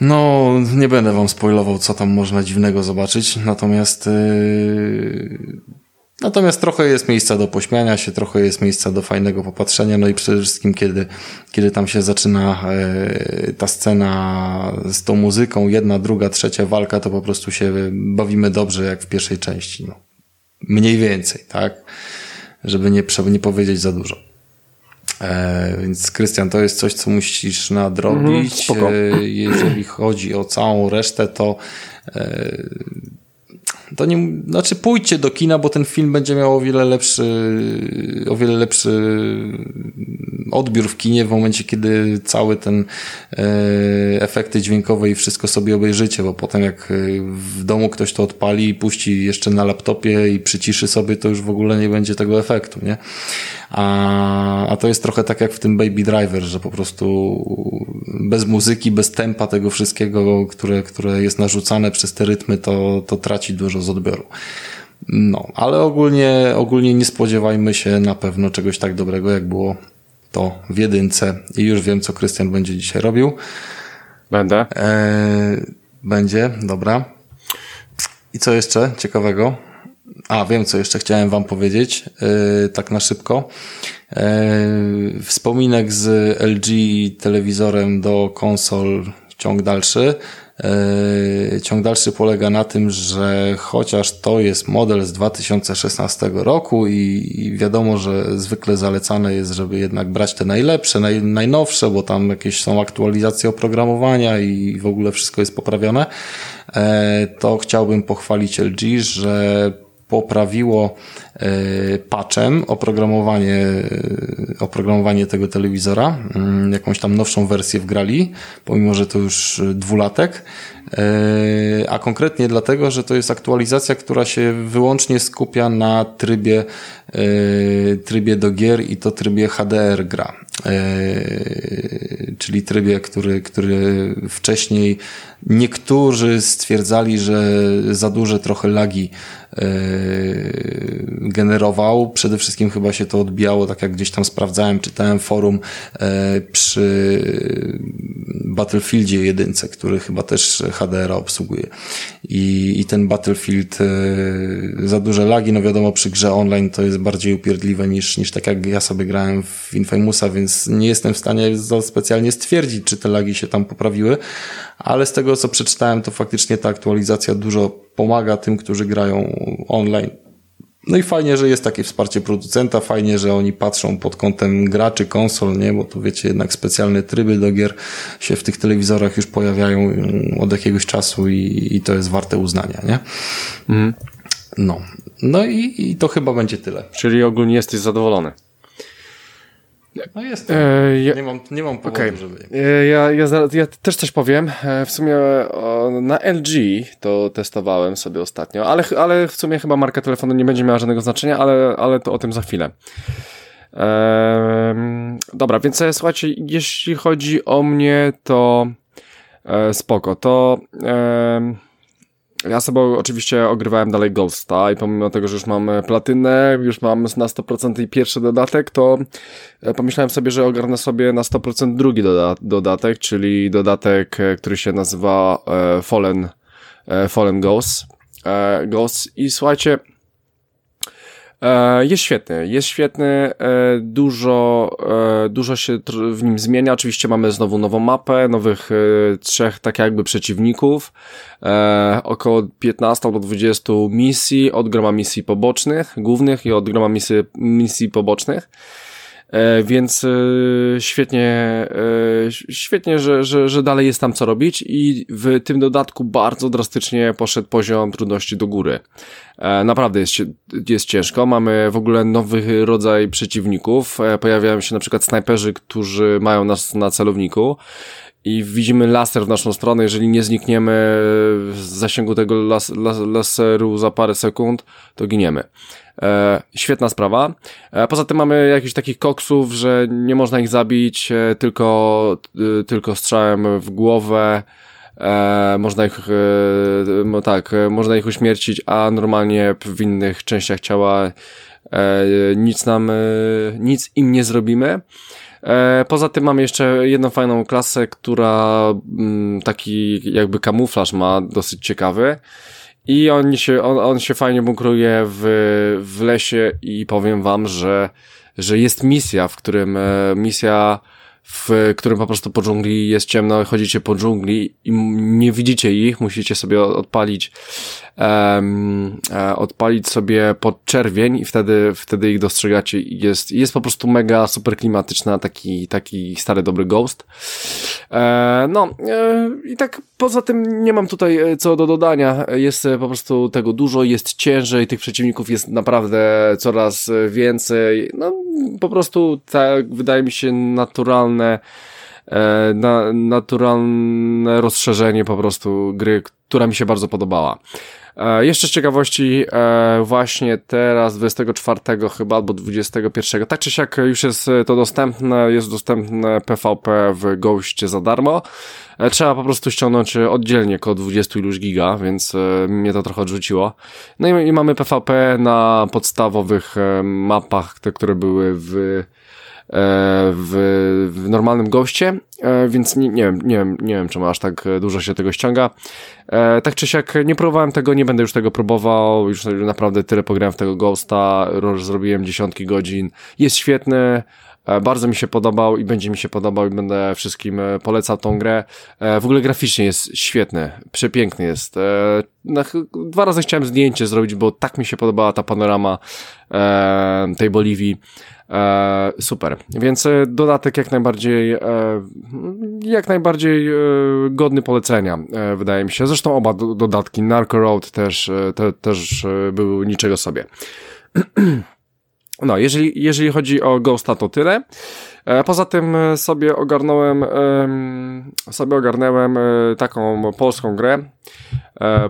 no, nie będę wam spoilował, co tam można dziwnego zobaczyć, natomiast yy, natomiast trochę jest miejsca do pośmiania się, trochę jest miejsca do fajnego popatrzenia, no i przede wszystkim kiedy, kiedy tam się zaczyna yy, ta scena z tą muzyką, jedna, druga, trzecia walka, to po prostu się bawimy dobrze, jak w pierwszej części, no. Mniej więcej, tak? Żeby nie, nie powiedzieć za dużo. E, więc Krystian, to jest coś, co musisz nadrobić. Mhm, e, jeżeli chodzi o całą resztę, to e, to nie, znaczy pójdźcie do kina, bo ten film będzie miał o wiele lepszy, o wiele lepszy odbiór w kinie w momencie, kiedy cały ten e, efekty dźwiękowe i wszystko sobie obejrzycie, bo potem jak w domu ktoś to odpali i puści jeszcze na laptopie i przyciszy sobie, to już w ogóle nie będzie tego efektu, nie? A, a to jest trochę tak jak w tym Baby Driver, że po prostu bez muzyki, bez tempa tego wszystkiego, które, które jest narzucane przez te rytmy, to, to traci dużo z odbioru. No, ale ogólnie, ogólnie nie spodziewajmy się na pewno czegoś tak dobrego, jak było to w jedynce. I już wiem, co Krystian będzie dzisiaj robił. Będę. E, będzie, dobra. I co jeszcze ciekawego? A, wiem, co jeszcze chciałem wam powiedzieć, yy, tak na szybko. Yy, wspominek z LG telewizorem do konsol ciąg dalszy. Yy, ciąg dalszy polega na tym, że chociaż to jest model z 2016 roku i, i wiadomo, że zwykle zalecane jest, żeby jednak brać te najlepsze, naj, najnowsze, bo tam jakieś są aktualizacje oprogramowania i w ogóle wszystko jest poprawione, to chciałbym pochwalić LG, że poprawiło e, patchem oprogramowanie, e, oprogramowanie tego telewizora, mm, jakąś tam nowszą wersję wgrali, pomimo, że to już dwulatek, e, a konkretnie dlatego, że to jest aktualizacja, która się wyłącznie skupia na trybie, trybie do gier i to trybie HDR gra. Czyli trybie, który, który wcześniej niektórzy stwierdzali, że za duże trochę lagi generował. Przede wszystkim chyba się to odbijało, tak jak gdzieś tam sprawdzałem, czytałem forum e, przy Battlefieldzie jedynce, który chyba też HDR obsługuje. I, I ten Battlefield e, za duże lagi, no wiadomo przy grze online to jest bardziej upierdliwe niż, niż tak jak ja sobie grałem w Infamousa, więc nie jestem w stanie specjalnie stwierdzić, czy te lagi się tam poprawiły, ale z tego co przeczytałem, to faktycznie ta aktualizacja dużo pomaga tym, którzy grają online No i fajnie, że jest takie wsparcie producenta, fajnie, że oni patrzą pod kątem graczy, konsol, nie, bo tu wiecie, jednak specjalne tryby do gier się w tych telewizorach już pojawiają mm, od jakiegoś czasu i, i to jest warte uznania, nie? Mhm. No. No i, i to chyba będzie tyle. Czyli ogólnie jesteś zadowolony. No jest. E, ja, nie, mam, nie mam powodu, okay. żeby. E, ja, ja, ja, też coś powiem. E, w sumie o, na LG to testowałem sobie ostatnio, ale, ale w sumie chyba marka telefonu nie będzie miała żadnego znaczenia, ale, ale to o tym za chwilę. E, dobra, więc e, słuchajcie, jeśli chodzi o mnie, to e, spoko. To ja sobie oczywiście ogrywałem dalej Ghosta i pomimo tego, że już mam e, platynę, już mam na 100% i pierwszy dodatek, to e, pomyślałem sobie, że ogarnę sobie na 100% drugi doda dodatek, czyli dodatek, e, który się nazywa Fallen, Fallen Ghost. Ghost i słuchajcie, E, jest świetny, jest świetny, e, dużo, e, dużo się w nim zmienia. Oczywiście mamy znowu nową mapę, nowych trzech tak jakby przeciwników, około 15 do 20 misji, od groma misji pobocznych, głównych i od groma misji, misji pobocznych. E, więc e, świetnie, e, świetnie, że, że, że dalej jest tam co robić i w tym dodatku bardzo drastycznie poszedł poziom trudności do góry. Naprawdę jest, jest ciężko. Mamy w ogóle nowy rodzaj przeciwników. Pojawiają się na przykład snajperzy, którzy mają nas na celowniku i widzimy laser w naszą stronę, jeżeli nie znikniemy z zasięgu tego las, las, laseru za parę sekund, to giniemy. E, świetna sprawa. E, poza tym mamy jakichś takich koksów, że nie można ich zabić e, tylko, e, tylko strzałem w głowę. E, można ich, e, tak, e, można ich uśmiercić, a normalnie w innych częściach ciała e, nic nam, e, nic im nie zrobimy. E, poza tym mamy jeszcze jedną fajną klasę, która mm, taki jakby kamuflaż ma dosyć ciekawy. I on się, on, on się fajnie bunkruje w, w lesie i powiem wam, że, że jest misja, w którym e, misja w którym po prostu po dżungli jest ciemno, chodzicie po dżungli i nie widzicie ich, musicie sobie odpalić um, odpalić sobie pod czerwień i wtedy, wtedy ich dostrzegacie jest, jest po prostu mega super klimatyczna, taki, taki stary dobry ghost. E, no e, i tak poza tym nie mam tutaj e, co do dodania, jest po prostu tego dużo, jest ciężej, tych przeciwników jest naprawdę coraz więcej, no po prostu tak wydaje mi się naturalne na, naturalne rozszerzenie po prostu gry, która mi się bardzo podobała. E, jeszcze z ciekawości, e, właśnie teraz 24 chyba albo 21, tak czy siak już jest to dostępne, jest dostępne PvP w Ghoście za darmo. E, trzeba po prostu ściągnąć oddzielnie około 20 iluś giga, więc mnie to trochę odrzuciło. No i, i mamy PvP na podstawowych mapach, te, które były w w, w normalnym goście, e, więc nie, nie, wiem, nie, wiem, nie wiem, czemu aż tak dużo się tego ściąga. E, tak czy siak nie próbowałem tego, nie będę już tego próbował, już naprawdę tyle pograłem w tego Ghosta, zrobiłem dziesiątki godzin, jest świetny, e, bardzo mi się podobał i będzie mi się podobał i będę wszystkim polecał tą grę. W ogóle graficznie jest świetny, przepiękny jest. Dwa razy chciałem zdjęcie zrobić, bo tak mi się podobała ta panorama tej Boliwii. E, super. Więc e, dodatek jak najbardziej, e, jak najbardziej e, godny polecenia, e, wydaje mi się. Zresztą oba do, dodatki, Narco Road też, e, te, też były niczego sobie. No, jeżeli, jeżeli chodzi o Ghosta, to tyle. Poza tym sobie ogarnąłem, sobie ogarnąłem taką polską grę,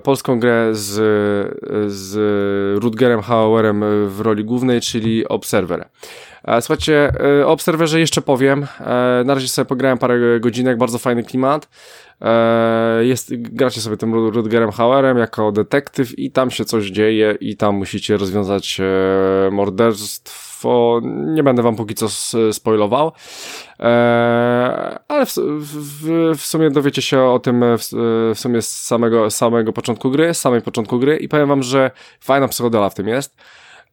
polską grę z, z Rutgerem Hauerem w roli głównej, czyli Observer. E, słuchajcie, e, o Obserwerze jeszcze powiem. E, na razie sobie pograłem parę godzinek, bardzo fajny klimat. Jest, gracie sobie tym Rutgerem Hauerem jako detektyw i tam się coś dzieje i tam musicie rozwiązać morderstwo. Nie będę wam póki co spoilował, ale w, w, w sumie dowiecie się o tym w, w sumie z samego, samego początku gry, z samej początku gry i powiem wam, że fajna psychodela w tym jest.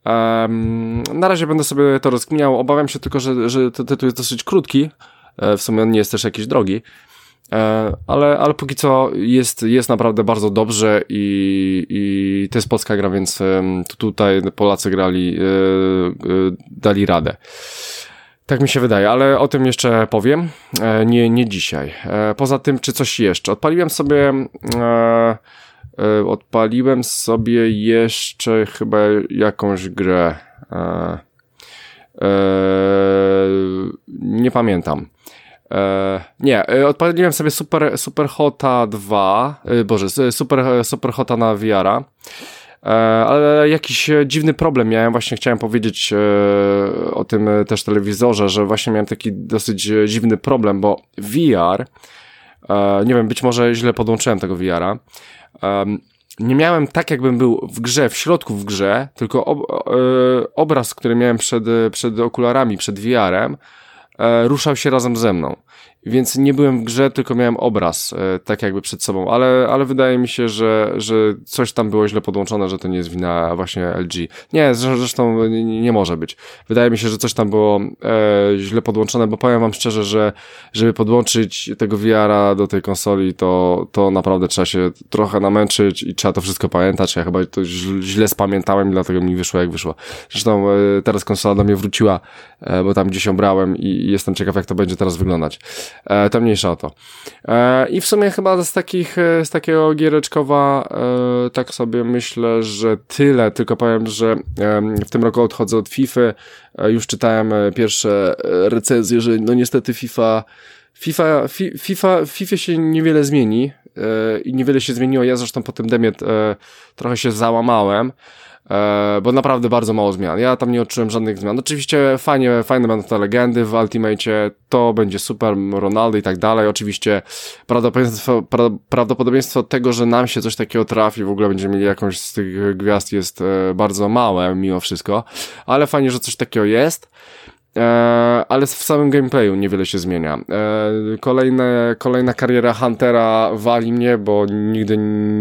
Um, na razie będę sobie to rozkminiał. Obawiam się tylko, że, że ten tytuł jest dosyć krótki. E, w sumie on nie jest też jakiś drogi. E, ale, ale póki co jest, jest naprawdę bardzo dobrze i, i to jest polska gra, więc tutaj Polacy grali, e, e, dali radę. Tak mi się wydaje, ale o tym jeszcze powiem, nie, nie dzisiaj. Poza tym, czy coś jeszcze? Odpaliłem sobie, odpaliłem sobie jeszcze chyba jakąś grę. Nie pamiętam. E, nie, e, odpaliłem sobie Super, Super Hota 2, e, boże, Super, Super Hota na VR-a, ale jakiś dziwny problem miałem, właśnie chciałem powiedzieć o tym też telewizorze, że właśnie miałem taki dosyć dziwny problem, bo VR, nie wiem, być może źle podłączyłem tego VR-a, nie miałem tak, jakbym był w grze, w środku w grze, tylko ob, obraz, który miałem przed, przed okularami, przed VR-em, e, ruszał się razem ze mną. Więc nie byłem w grze, tylko miałem obraz, e, tak jakby przed sobą, ale, ale wydaje mi się, że, że coś tam było źle podłączone, że to nie jest wina właśnie LG. Nie, zresztą nie, może być. Wydaje mi się, że coś tam było e, źle podłączone, bo powiem wam szczerze, że żeby podłączyć tego VR-a do tej konsoli, to, to naprawdę trzeba się trochę namęczyć i trzeba to wszystko pamiętać. Ja chyba to źle spamiętałem i dlatego mi wyszło jak wyszło. Zresztą e, teraz konsola do mnie wróciła, e, bo tam gdzieś ją brałem i, jestem ciekaw, jak to będzie teraz wyglądać. E, to mniejsza o to. E, I w sumie chyba z takich, e, z takiego giereczkowa e, tak sobie myślę, że tyle, tylko powiem, że w tym roku odchodzę od FIFA, e, już czytałem e, pierwsze recenzje, że no niestety FIFA FIFA, fi, FIFA, FIFA się niewiele zmieni i niewiele się zmieniło. Ja zresztą po tym demie trochę się załamałem. E, bo naprawdę bardzo mało zmian. Ja tam nie odczułem żadnych zmian. Oczywiście fajnie, fajne będą te legendy w Ultimate, to będzie super, Ronaldo i tak dalej. Oczywiście prawdopodobieństwo, pra, prawdopodobieństwo tego, że nam się coś takiego trafi, w ogóle będziemy mieli jakąś z tych gwiazd jest e, bardzo małe mimo wszystko, ale fajnie, że coś takiego jest. E, ale w samym gameplayu niewiele się zmienia. E, kolejne, kolejna kariera Huntera wali mnie, bo nigdy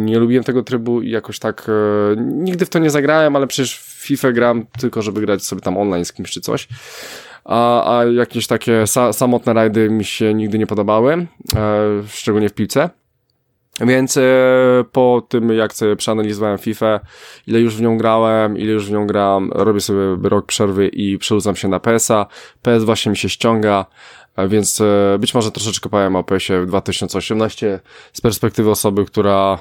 nie lubiłem tego trybu i jakoś tak e, nigdy w to nie zagrałem, ale przecież w FIFA gram tylko, żeby grać sobie tam online z kimś czy coś. A, a jakieś takie sa samotne rajdy mi się nigdy nie podobały, szczególnie w piłce. Więc e, po tym, jak sobie przeanalizowałem FIFA, ile już w nią grałem, ile już w nią gram, robię sobie rok przerwy i przerzucam się na PS-a. PS właśnie mi się ściąga, więc e, być może troszeczkę powiem o PS-ie w 2018 z perspektywy osoby, która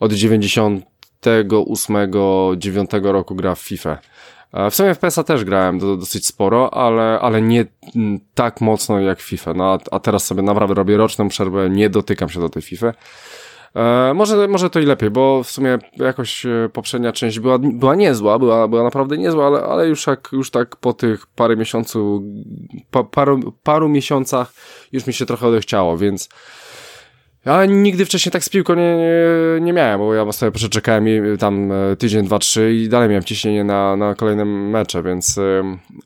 od 98, 9 roku gra w FIFA. E, w sumie w PESA też grałem do, dosyć sporo, ale, ale nie tak mocno jak FIFA. No, a, a teraz sobie naprawdę robię roczną przerwę, nie dotykam się do tej FIFA. E, może, może to i lepiej, bo w sumie jakoś e, poprzednia część była, była niezła, była, była naprawdę niezła, ale, ale już, jak, już tak po tych parę miesiącu, pa, paru, paru miesiącach już mi się trochę odechciało, więc ja nigdy wcześniej tak z piłką nie, nie, nie miałem, bo ja sobie przeczekałem tam e, tydzień, dwa, trzy i dalej miałem ciśnienie na, na kolejne mecze, więc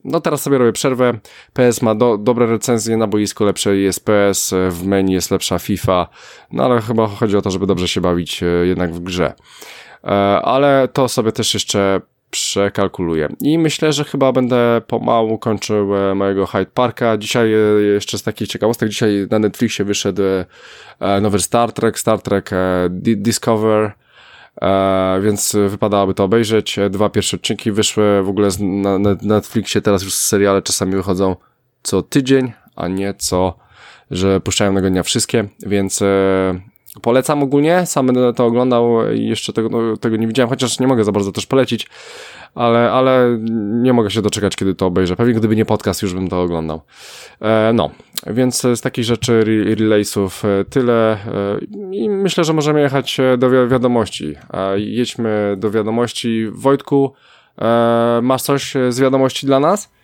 no teraz sobie robię przerwę. PS ma do, dobre recenzje na boisku, lepsze jest PS, e, w menu jest lepsza FIFA, no ale chyba chodzi o to, żeby dobrze się bawić e, jednak w grze. Ale to sobie też jeszcze przekalkuluję. I myślę, że chyba będę pomału kończył e, mojego Hyde Parka. Dzisiaj e, jeszcze z takich ciekawostek, dzisiaj na Netflixie wyszedł e, nowy Star Trek, Star Trek Discover, więc wypadałoby to obejrzeć. Dwa pierwsze odcinki wyszły w ogóle na Netflixie, teraz już seriale czasami wychodzą co tydzień, a nie co, że puszczają tego dnia wszystkie, więc Polecam ogólnie, sam będę to oglądał i jeszcze tego, no, tego nie widziałem, chociaż nie mogę za bardzo też polecić, ale, ale nie mogę się doczekać, kiedy to obejrzę. Pewnie gdyby nie podcast, już bym to oglądał. E, no, więc z takich rzeczy, relaysów e, tyle e, i myślę, że możemy jechać e, do wi wiadomości. E, jedźmy do wiadomości. Wojtku, e, masz coś z wiadomości dla nas?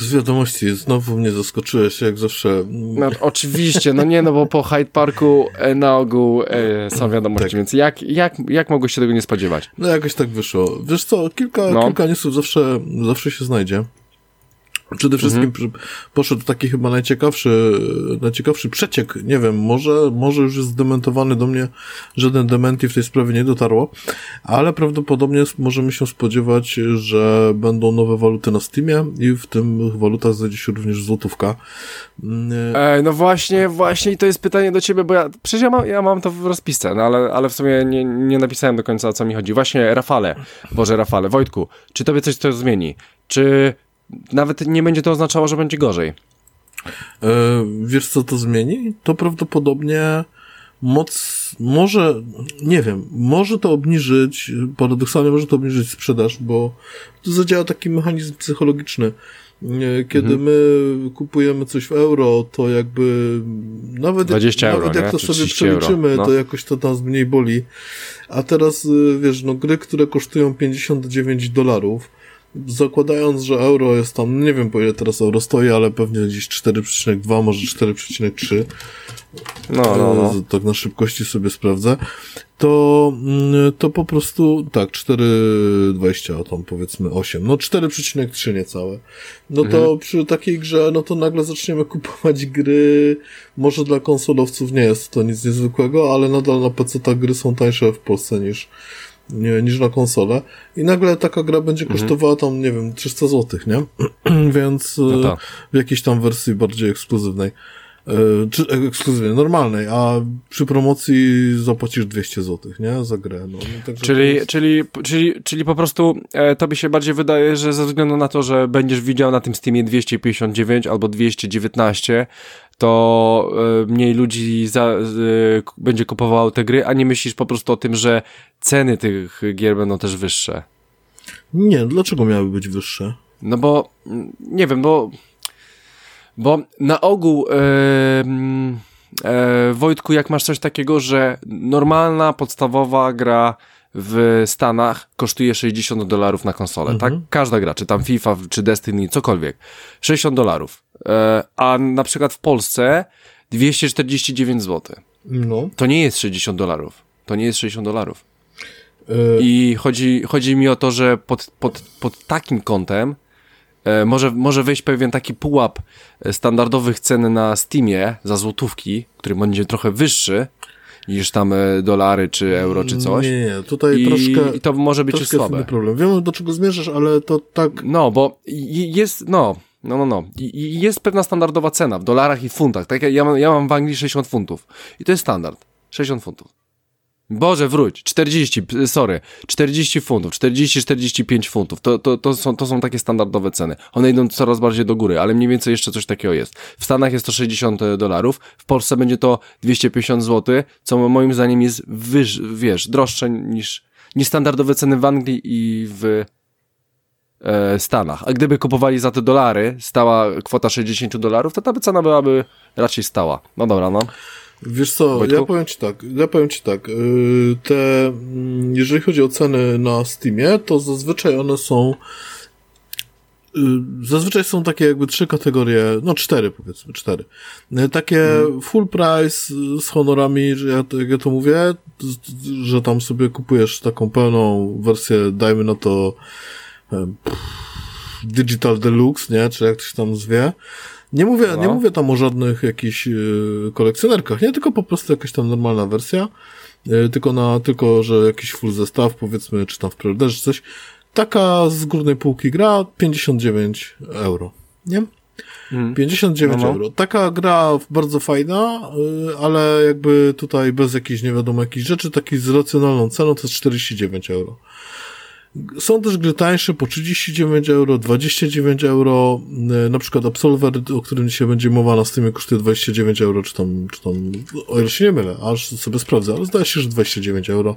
Z wiadomości, znowu mnie zaskoczyłeś, jak zawsze. No, oczywiście, no nie, no bo po Hyde Parku e, na ogół e, są wiadomości, tak. więc jak, jak, jak mogłeś się tego nie spodziewać? No jakoś tak wyszło. Wiesz co, kilka, no. kilka newsów zawsze, zawsze się znajdzie. Przede wszystkim mhm. poszedł taki chyba najciekawszy, najciekawszy przeciek. Nie wiem, może, może już jest zdementowany do mnie, żaden dementi w tej sprawie nie dotarło, ale prawdopodobnie możemy się spodziewać, że będą nowe waluty na Steamie i w tym walutach znajdzie się również złotówka. Ej, no właśnie, właśnie i to jest pytanie do ciebie, bo ja, przecież ja mam, ja mam to w rozpisce, no ale, ale w sumie nie, nie napisałem do końca o co mi chodzi. Właśnie Rafale, Boże Rafale, Wojtku, czy tobie coś to zmieni? Czy nawet nie będzie to oznaczało, że będzie gorzej. E, wiesz, co to zmieni? To prawdopodobnie moc, może, nie wiem, może to obniżyć, paradoksalnie może to obniżyć sprzedaż, bo to zadziała taki mechanizm psychologiczny. E, kiedy mhm. my kupujemy coś w euro, to jakby nawet, 20 nawet euro, jak to sobie przeliczymy, no. to jakoś to nas mniej boli. A teraz, e, wiesz, no gry, które kosztują 59 dolarów, zakładając, że euro jest tam, nie wiem po ile teraz euro stoi, ale pewnie gdzieś 4,2, może 4,3. No, no, no. Tak na szybkości sobie sprawdzę. To, mm, to po prostu, tak, 4,20, a tam powiedzmy 8, no 4,3 niecałe. No to mhm. przy takiej grze, no to nagle zaczniemy kupować gry, może dla konsolowców nie jest to nic niezwykłego, ale nadal na PC ta gry są tańsze w Polsce niż, nie, niż na konsolę i nagle taka gra będzie mhm. kosztowała tam, nie wiem, 300 zł, nie? Więc no tak. w jakiejś tam wersji bardziej ekskluzywnej. E, czy ekskluzywnej, normalnej, a przy promocji zapłacisz 200 zł, nie? Za grę. No, no czyli, jest... czyli, czyli, czyli po prostu e, tobie się bardziej wydaje, że ze względu na to, że będziesz widział na tym Steamie 259 albo 219, to e, mniej ludzi za, e, będzie kupowało te gry, a nie myślisz po prostu o tym, że ceny tych gier będą też wyższe. Nie, dlaczego miały być wyższe? No bo, mm, nie wiem, bo, bo na ogół, e, Wojtku, jak masz coś takiego, że normalna, podstawowa gra w Stanach kosztuje 60 dolarów na konsolę, tak? mhm. tak? Każda gra, czy tam FIFA, czy Destiny, cokolwiek. 60 dolarów. E, a na przykład w Polsce 249 zł. No. To nie jest 60 dolarów. To nie jest 60 dolarów. E, I chodzi, chodzi mi o to, że pod, pod, pod takim kątem może, może wejść pewien taki pułap e, standardowych cen na Steamie za złotówki, który będzie trochę wyższy niż tam dolary, czy euro, czy coś. Nie, nie, tutaj I, troszkę... I to może być troszkę słabe. problem. Wiem, do czego zmierzasz, ale to tak... No, bo jest, no, no, no, no. I, jest pewna standardowa cena w dolarach i funtach. Tak jak ja mam, ja mam w Anglii 60 funtów. I to jest standard. 60 funtów. Boże, wróć, 40, sorry, 40 funtów, 40-45 funtów, to, to, to, są, to są takie standardowe ceny. One idą coraz bardziej do góry, ale mniej więcej jeszcze coś takiego jest. W Stanach jest to 60 dolarów, w Polsce będzie to 250 zł, co moim zdaniem jest wyż, wiesz, droższe niż, niż standardowe ceny w Anglii i w e, Stanach. A gdyby kupowali za te dolary, stała kwota 60 dolarów, to ta cena byłaby raczej stała. No dobra, no. Wiesz co, Wojtku? ja powiem ci tak, ja powiem ci tak, y, te, mm, jeżeli chodzi o ceny na Steamie, to zazwyczaj one są y, Zazwyczaj są takie jakby trzy kategorie, no cztery powiedzmy, cztery. Y, takie hmm. full price z honorami, że ja, jak ja to mówię, że tam sobie kupujesz taką pełną wersję, dajmy na to Digital Deluxe, nie, czy jak to się tam zwie, nie mówię, no. nie mówię tam o żadnych jakichś yy, kolekcjonerkach, nie, tylko po prostu jakaś tam normalna wersja, yy, tylko na, tylko, że jakiś full zestaw, powiedzmy, czy tam w preorderze coś. Taka z górnej półki gra 59 euro, nie? Hmm. 59 no, no. euro. Taka gra bardzo fajna, yy, ale jakby tutaj bez jakichś nie wiadomo jakichś rzeczy, taki z racjonalną ceną to jest 49 euro. Są też gry tańsze po 39 euro, 29 euro, e, na przykład Absolver, o którym dzisiaj będzie mowa na Steamie kosztuje 29 euro, czy tam, czy tam, o ile się nie mylę, aż sobie sprawdzę, ale zdaje się, że 29 euro.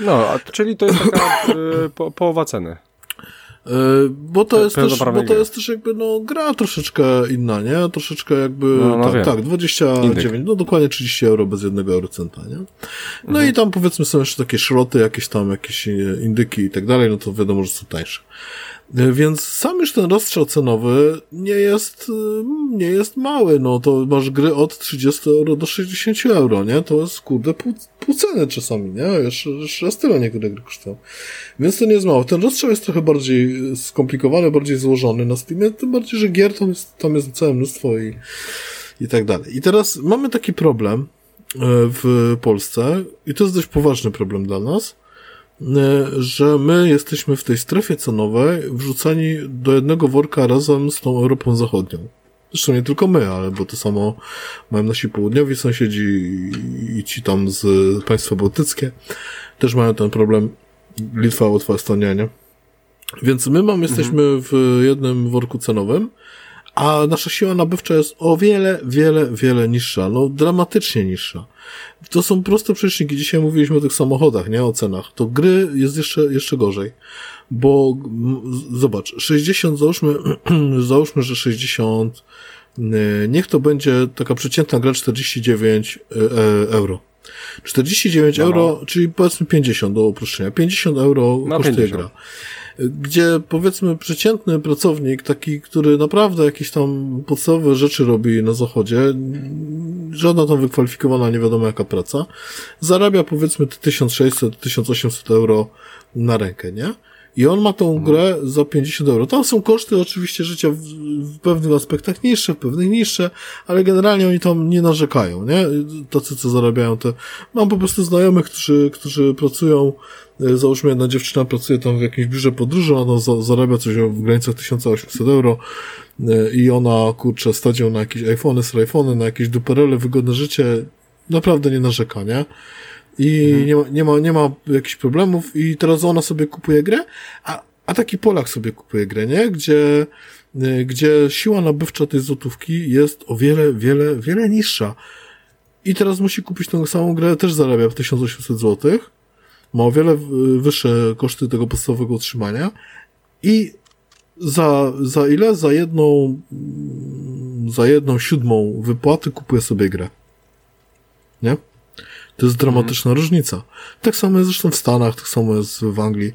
No, a, czyli to jest taka y, po, połowa ceny. E, bo to, jest też, bo to jest też jakby, no, gra troszeczkę inna, nie? Troszeczkę jakby, no, no tak, wiem. tak, 29, Indyk. no dokładnie 30 euro bez jednego eurocenta, nie? No mhm. i tam powiedzmy są jeszcze takie szroty, jakieś tam, jakieś indyki i tak dalej, no to wiadomo, że są tańsze. Więc sam już ten rozstrzał cenowy nie jest, e, nie jest mały, no to masz gry od 30 euro do 60 euro, nie? To jest, kurde, pół, pół ceny czasami, nie? Jeszcze, jeszcze raz tyle niektóre gry kosztują. Więc to nie jest mało. Ten rozstrzał jest trochę bardziej bardziej skomplikowany, bardziej złożony na Steamie, tym bardziej, że gier tam jest, tam jest całe mnóstwo i, i tak dalej. I teraz mamy taki problem e, w Polsce i to jest dość poważny problem dla nas, że my jesteśmy w tej strefie cenowej wrzucani do jednego worka razem z tą Europą Zachodnią. Zresztą nie tylko my, ale bo to samo mają nasi południowi sąsiedzi i ci tam z państwa bałtyckie też mają ten problem. Litwa, Łotwa, Estonia, nie? Więc my mam, jesteśmy mhm. w jednym worku cenowym, a nasza siła nabywcza jest o wiele, wiele, wiele niższa. No, dramatycznie niższa. To są proste przeczniki. Dzisiaj mówiliśmy o tych samochodach, nie? O cenach. To gry jest jeszcze, jeszcze gorzej. Bo zobacz, 60, załóżmy, załóżmy, że 60, niech to będzie taka przeciętna gra 49 e, e, euro. 49 no. euro, czyli powiedzmy 50 do uproszczenia. 50 euro no, kosztuje 50. gra. Gdzie powiedzmy przeciętny pracownik, taki, który naprawdę jakieś tam podstawowe rzeczy robi na zachodzie, żadna tam wykwalifikowana nie wiadomo jaka praca, zarabia powiedzmy 1600-1800 euro na rękę, nie? I on ma tą grę za 50 euro. Tam są koszty oczywiście życia w, w, pewnych aspektach niższe, w pewnych niższe, ale generalnie oni tam nie narzekają, nie? Tacy, co zarabiają te... Mam po prostu znajomych, którzy, którzy pracują, załóżmy jedna dziewczyna pracuje tam w jakimś biurze podróży, ona za, zarabia coś w granicach 1800 euro e, i ona, kurczę, stadzią na jakieś iPhony, z iPhony, na jakieś duperele, wygodne życie, naprawdę nie narzeka, nie? i mhm. nie, ma, nie, ma, nie ma jakichś problemów i teraz ona sobie kupuje grę, a, a taki Polak sobie kupuje grę, nie? Gdzie, y, gdzie siła nabywcza tej złotówki jest o wiele, wiele, wiele niższa. I teraz musi kupić tą samą grę, też zarabia 1800 zł, ma o wiele wyższe koszty tego podstawowego utrzymania i za, za ile? Za jedną, za jedną siódmą wypłaty kupuje sobie grę. Nie? To jest dramatyczna mhm. różnica. Tak samo jest zresztą w Stanach, tak samo jest w Anglii.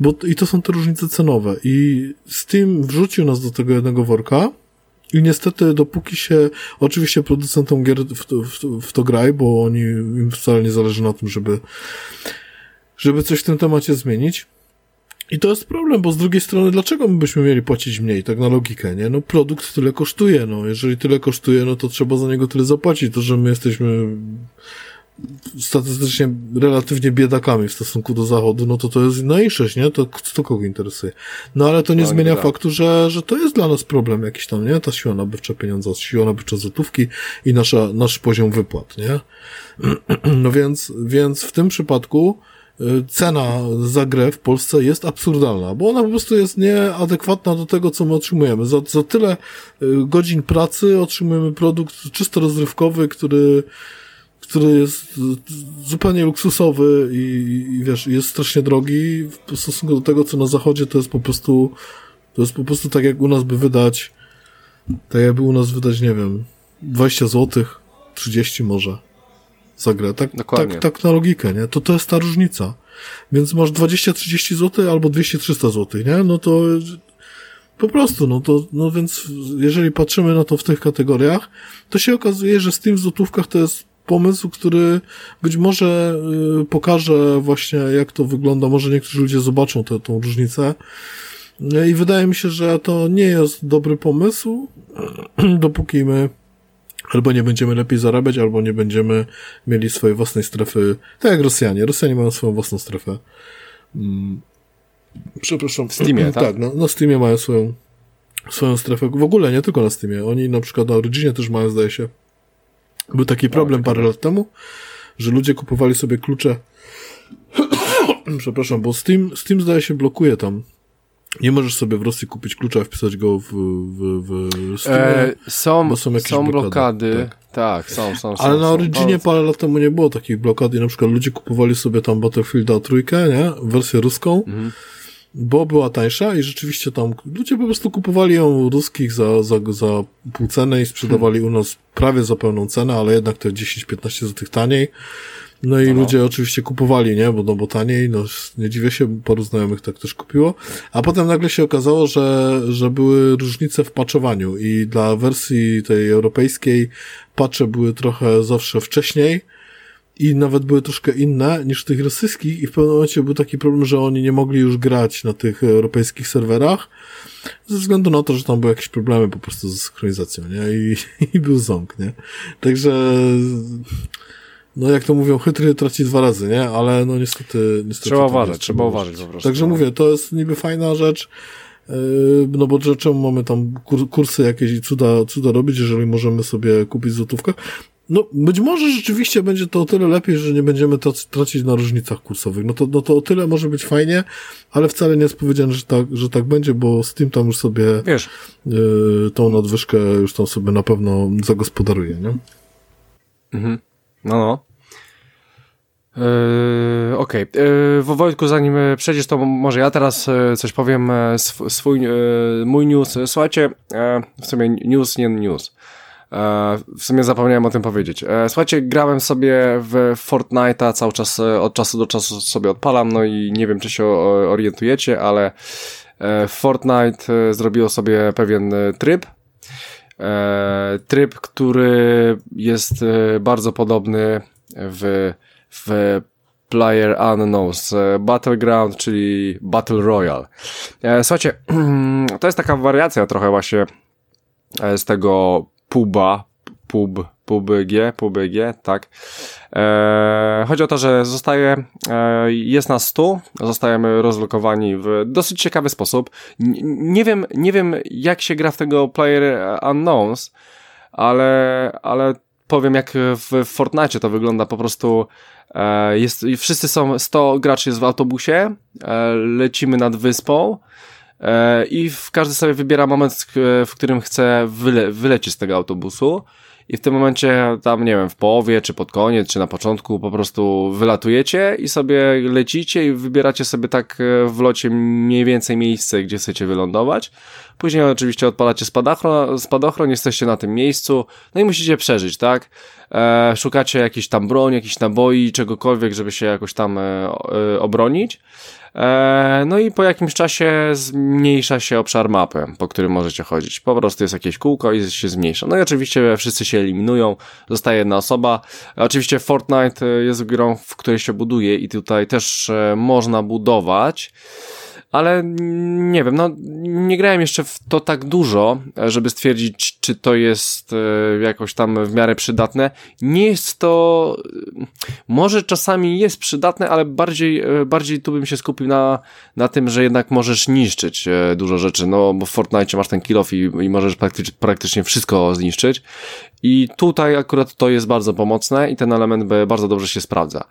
Bo, I to są te różnice cenowe. I Steam wrzucił nas do tego jednego worka, i niestety, dopóki się, oczywiście producentom gier w to, w, w to graj, bo oni, im wcale nie zależy na tym, żeby, żeby coś w tym temacie zmienić. I to jest problem, bo z drugiej strony, dlaczego my byśmy mieli płacić mniej, tak na logikę, nie? No produkt tyle kosztuje, no. Jeżeli tyle kosztuje, no to trzeba za niego tyle zapłacić. To, że my jesteśmy statystycznie relatywnie biedakami w stosunku do Zachodu, no to to jest inna inszość, nie? To, to kogo interesuje. No ale to nie no, zmienia nie tak. faktu, że, że to jest dla nas problem jakiś tam, nie? Ta siła nabywcza pieniądza, siła nabywcza złotówki i nasza, nasz poziom wypłat, nie? No więc, więc w tym przypadku cena za grę w Polsce jest absurdalna, bo ona po prostu jest nieadekwatna do tego, co my otrzymujemy. Za, za tyle y, godzin pracy otrzymujemy produkt czysto rozrywkowy, który który jest zupełnie luksusowy i, i wiesz, jest strasznie drogi w stosunku do tego, co na zachodzie, to jest po prostu, to jest po prostu tak jak u nas by wydać, tak jakby u nas wydać, nie wiem, 20 zł, 30 może za grę. Tak, tak, tak na logikę, nie? To to jest ta różnica. Więc masz 20-30 zł albo 200-300 zł, nie? No to po prostu, no to, no więc jeżeli patrzymy na to w tych kategoriach, to się okazuje, że tym w złotówkach to jest pomysł, który być może y, pokaże właśnie, jak to wygląda. Może niektórzy ludzie zobaczą tę, tą różnicę. I wydaje mi się, że to nie jest dobry pomysł, dopóki my albo nie będziemy lepiej zarabiać, albo nie będziemy mieli swojej własnej strefy. Tak jak Rosjanie. Rosjanie mają swoją własną strefę. Mm. Przepraszam. W Steamie, tak? Tak, no, na Steamie mają swoją, swoją strefę. W ogóle nie tylko na Steamie. Oni na przykład na Originie też mają, zdaje się, był taki problem parę lat temu, że ludzie kupowali sobie klucze. Przepraszam, bo Steam, Steam zdaje się blokuje tam. Nie możesz sobie w Rosji kupić klucza, i wpisać go w, w, w Steamie, e, są, są, jakieś są blokady. blokady. Tak. tak, są, są, Ale są, na Originie parę lat temu nie było takich blokad i na przykład ludzie kupowali sobie tam Battlefielda trójkę, nie? Wersję ruską. Mhm bo była tańsza i rzeczywiście tam ludzie po prostu kupowali ją ruskich za, za, za pół ceny i sprzedawali hmm. u nas prawie za pełną cenę, ale jednak te 10-15 zł taniej. No i no. ludzie oczywiście kupowali, nie? Bo, no, bo taniej, no nie dziwię się, paru znajomych tak też kupiło. A potem nagle się okazało, że, że były różnice w paczowaniu i dla wersji tej europejskiej patche były trochę zawsze wcześniej, i nawet były troszkę inne niż tych rosyjskich i w pewnym momencie był taki problem, że oni nie mogli już grać na tych europejskich serwerach ze względu na to, że tam były jakieś problemy po prostu ze synchronizacją, nie? I, i był ząg, nie? Także no jak to mówią, chytry traci dwa razy, nie? Ale no niestety... niestety trzeba uważać, trzeba uważać po prostu. Także no. mówię, to jest niby fajna rzecz, yy, no bo czemu mamy tam kursy jakieś i cuda, cuda robić, jeżeli możemy sobie kupić złotówkę? No, być może rzeczywiście będzie to o tyle lepiej, że nie będziemy tracić na różnicach kursowych. No to, no to o tyle może być fajnie, ale wcale nie jest powiedziane, że tak, że tak będzie, bo Steam tam już sobie Wiesz. Yy, tą nadwyżkę już tam sobie na pewno zagospodaruje, nie? Mhm. No, no. Yy, Okej. Okay. Yy, Wojtku, zanim przejdziesz, to może ja teraz yy, coś powiem. Yy, sw swój, yy, mój news. Słuchajcie, w sumie news, nie news. W sumie zapomniałem o tym powiedzieć. Słuchajcie, grałem sobie w Fortnite'a cały czas, od czasu do czasu sobie odpalam, no i nie wiem, czy się orientujecie, ale Fortnite zrobiło sobie pewien tryb, tryb, który jest bardzo podobny w w Player Unknowns Battleground, czyli Battle Royale. E, słuchajcie, to jest taka wariacja trochę właśnie e, z tego puba, pub, PUBG, PUBG, tak. E, chodzi o to, że zostaje, e, jest nas tu, zostajemy rozlokowani w dosyć ciekawy sposób. N nie wiem, nie wiem jak się gra w tego Player Unknowns, ale, ale powiem jak w Fortnite to wygląda po prostu E, jest, wszyscy są, 100 graczy jest w autobusie, e, lecimy nad wyspą e, i każdy sobie wybiera moment, w którym chce wyle, wylecieć z tego autobusu i w tym momencie tam, nie wiem, w połowie, czy pod koniec, czy na początku po prostu wylatujecie i sobie lecicie i wybieracie sobie tak w locie mniej więcej miejsce, gdzie chcecie wylądować. Później oczywiście odpalacie spadochron, spadochron jesteście na tym miejscu, no i musicie przeżyć, tak? E, szukacie jakiejś tam broń, jakichś naboi, czegokolwiek, żeby się jakoś tam e, e, obronić. E, no i po jakimś czasie zmniejsza się obszar mapy, po którym możecie chodzić. Po prostu jest jakieś kółko i się zmniejsza. No i oczywiście wszyscy się eliminują, zostaje jedna osoba. Oczywiście Fortnite jest grą, w której się buduje i tutaj też e, można budować ale nie wiem, no nie grałem jeszcze w to tak dużo, żeby stwierdzić, czy to jest e, jakoś tam w miarę przydatne. Nie jest to, może czasami jest przydatne, ale bardziej, e, bardziej tu bym się skupił na, na tym, że jednak możesz niszczyć e, dużo rzeczy, no bo w Fortnite masz ten kill off i, i możesz praktycz, praktycznie wszystko zniszczyć i tutaj akurat to jest bardzo pomocne i ten element bardzo dobrze się sprawdza.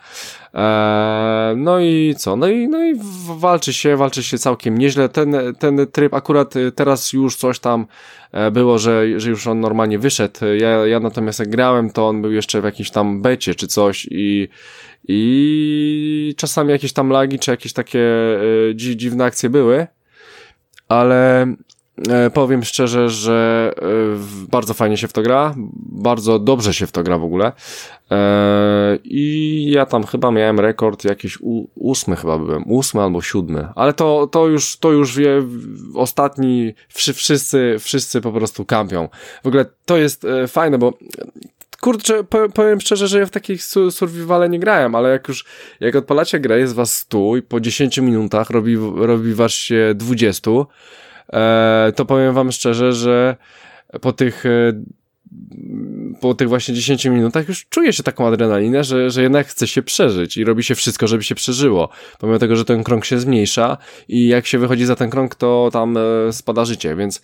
Eee, no i co? No i, no i walczy się, walczy się całkiem nieźle. Ten, ten tryb akurat teraz już coś tam e, było, że, że już on normalnie wyszedł. Ja, ja natomiast jak grałem, to on był jeszcze w jakimś tam becie czy coś i i czasami jakieś tam lagi, czy jakieś takie e, dziwne akcje były, ale powiem szczerze, że e, bardzo fajnie się w to gra, bardzo dobrze się w to gra w ogóle. E, I ja tam chyba miałem rekord jakiś ósmy chyba byłem, ósmy albo siódmy, ale to, to już, to już wie, ostatni, wszyscy, wszyscy po prostu kampią. W ogóle to jest fajne, bo kurczę, powiem szczerze, że ja w takich survivale nie grałem, ale jak już, jak odpalacie grę, jest was stu i po 10 minutach robi, robi was się 20, E, to powiem wam szczerze, że po tych e, po tych właśnie 10 minutach już czuje się taką adrenalinę, że, że jednak chce się przeżyć i robi się wszystko, żeby się przeżyło. Pomimo tego, że ten krąg się zmniejsza i jak się wychodzi za ten krąg, to tam e, spada życie, więc,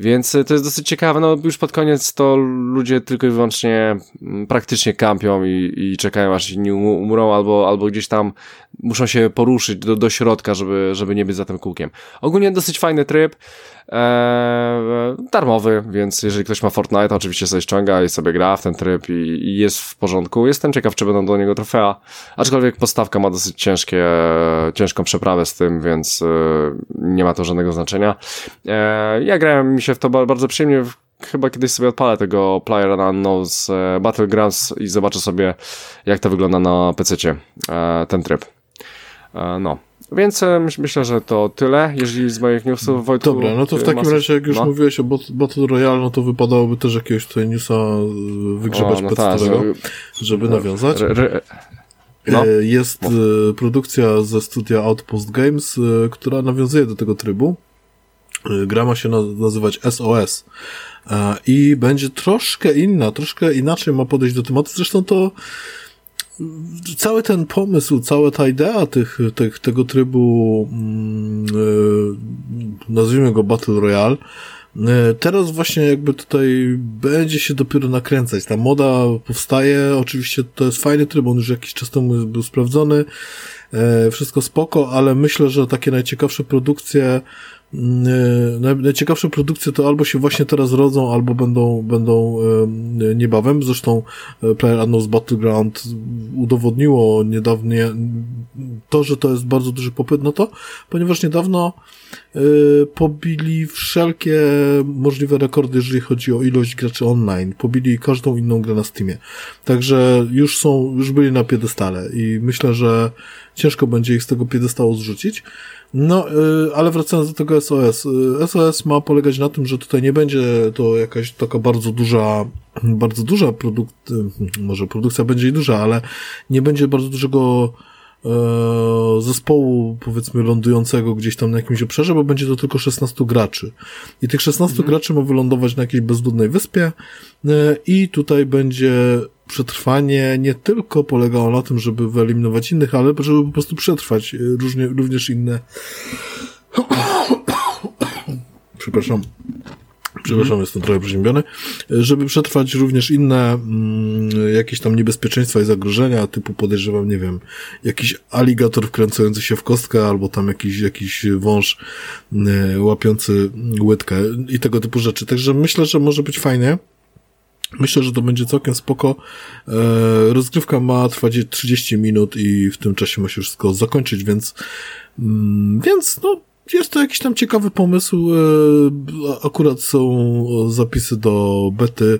więc to jest dosyć ciekawe. No już pod koniec to ludzie tylko i wyłącznie mm, praktycznie kampią i, i czekają aż inni umrą albo, albo gdzieś tam muszą się poruszyć do, do środka, żeby, żeby nie być za tym kółkiem. Ogólnie dosyć fajny tryb. Eee, darmowy, więc jeżeli ktoś ma Fortnite, oczywiście sobie ściąga i sobie gra w ten tryb i, i, jest w porządku. Jestem ciekaw, czy będą do niego trofea, aczkolwiek postawka ma dosyć ciężkie, ciężką przeprawę z tym, więc e, nie ma to żadnego znaczenia. Eee, ja grałem mi się w to bardzo przyjemnie, chyba kiedyś sobie odpalę tego Player Unknowns e, Battlegrounds i zobaczę sobie, jak to wygląda na PC, e, ten tryb. E, no. Więc myślę, że to tyle, jeżeli z moich newsów Wojtku... Dobra, no to w takim razie, jak już no. mówiłeś o Battle Royale, no to wypadałoby też jakiegoś tutaj newsa wygrzebać o, no ta, żeby, żeby nawiązać. No. Jest no. produkcja ze studia Outpost Games, która nawiązuje do tego trybu. Gra ma się nazywać SOS i będzie troszkę inna, troszkę inaczej ma podejść do tematu. Zresztą to cały ten pomysł, cała ta idea tych, tych, tego trybu, mm, e, nazwijmy go Battle Royale, e, Teraz właśnie jakby tutaj będzie się dopiero nakręcać. Ta moda powstaje, oczywiście to jest fajny tryb, on już jakiś czas temu był sprawdzony, e, wszystko spoko, ale myślę, że takie najciekawsze produkcje Najciekawsze produkcje to albo się właśnie teraz rodzą, albo będą, będą niebawem. Zresztą e, Player Unknown's Battleground udowodniło niedawnie to, że to jest bardzo duży popyt na to, ponieważ niedawno e, pobili wszelkie możliwe rekordy, jeżeli chodzi o ilość graczy online. Pobili każdą inną grę na Steamie. Także już są, już byli na piedestale i myślę, że ciężko będzie ich z tego piedestału zrzucić. No, y, ale wracając do tego SOS. SOS y, ma polegać na tym, że tutaj nie będzie to jakaś taka bardzo duża, bardzo duża produkt, y, może produkcja będzie i duża, ale nie będzie bardzo dużego zespołu, powiedzmy, lądującego gdzieś tam na jakimś obszarze, bo będzie to tylko 16 graczy. I tych 16 mhm. graczy ma wylądować na jakiejś bezludnej wyspie e, i tutaj będzie przetrwanie nie tylko polegało na tym, żeby wyeliminować innych, ale żeby po prostu przetrwać e, różnie, również inne. Przepraszam. Przepraszam, jestem trochę przeziębiony. Żeby przetrwać również inne mm, jakieś tam niebezpieczeństwa i zagrożenia, typu podejrzewam, nie wiem, jakiś aligator wkręcający się w kostkę, albo tam jakiś, jakiś wąż y, łapiący łydkę i tego typu rzeczy. Także myślę, że może być fajnie. Myślę, że to będzie całkiem spoko. E, rozgrywka ma trwać 30 minut i w tym czasie ma się wszystko zakończyć, więc, mm, więc no, jest to jakiś tam ciekawy pomysł. E, akurat są zapisy do bety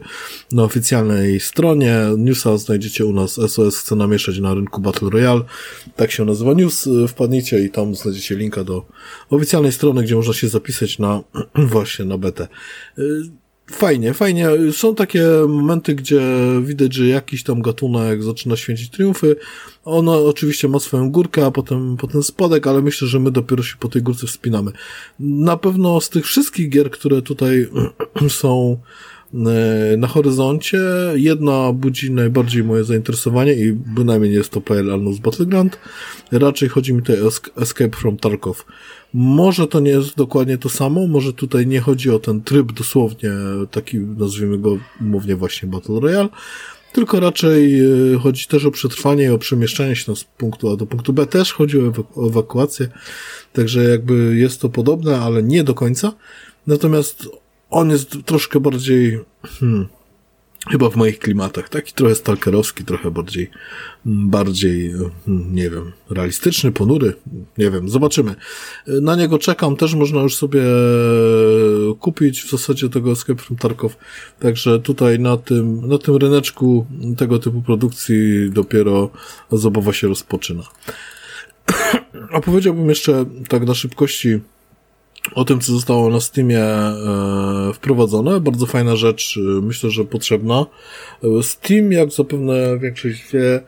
na oficjalnej stronie. Newsa znajdziecie u nas. SOS chce namieszać na rynku Battle Royale. Tak się nazywa news. Wpadnijcie i tam znajdziecie linka do oficjalnej strony, gdzie można się zapisać na właśnie na betę. Fajnie, fajnie. Są takie momenty, gdzie widać, że jakiś tam gatunek zaczyna święcić triumfy. Ono oczywiście ma swoją górkę, a potem, potem spadek, ale myślę, że my dopiero się po tej górce wspinamy. Na pewno z tych wszystkich gier, które tutaj są e, na horyzoncie, jedna budzi najbardziej moje zainteresowanie i bynajmniej nie jest to PL Alnus Battleground. Raczej chodzi mi tutaj o Escape from Tarkov. Może to nie jest dokładnie to samo, może tutaj nie chodzi o ten tryb dosłownie, taki nazwijmy go umownie właśnie Battle Royale, tylko raczej e, chodzi też o przetrwanie i o przemieszczanie się z punktu A do punktu B. Też chodzi o, o ewakuację, także jakby jest to podobne, ale nie do końca. Natomiast on jest troszkę bardziej, hmm, chyba w moich klimatach. Taki trochę stalkerowski, trochę bardziej, bardziej, nie wiem, realistyczny, ponury, nie wiem, zobaczymy. Na niego czekam, też można już sobie kupić w zasadzie tego Escape from Tarkov, także tutaj na tym, na tym ryneczku tego typu produkcji dopiero zabawa się rozpoczyna. Opowiedziałbym jeszcze tak na szybkości o tym, co zostało na Steamie e, wprowadzone. Bardzo fajna rzecz, e, myślę, że potrzebna. E, Steam, jak zapewne większość wie,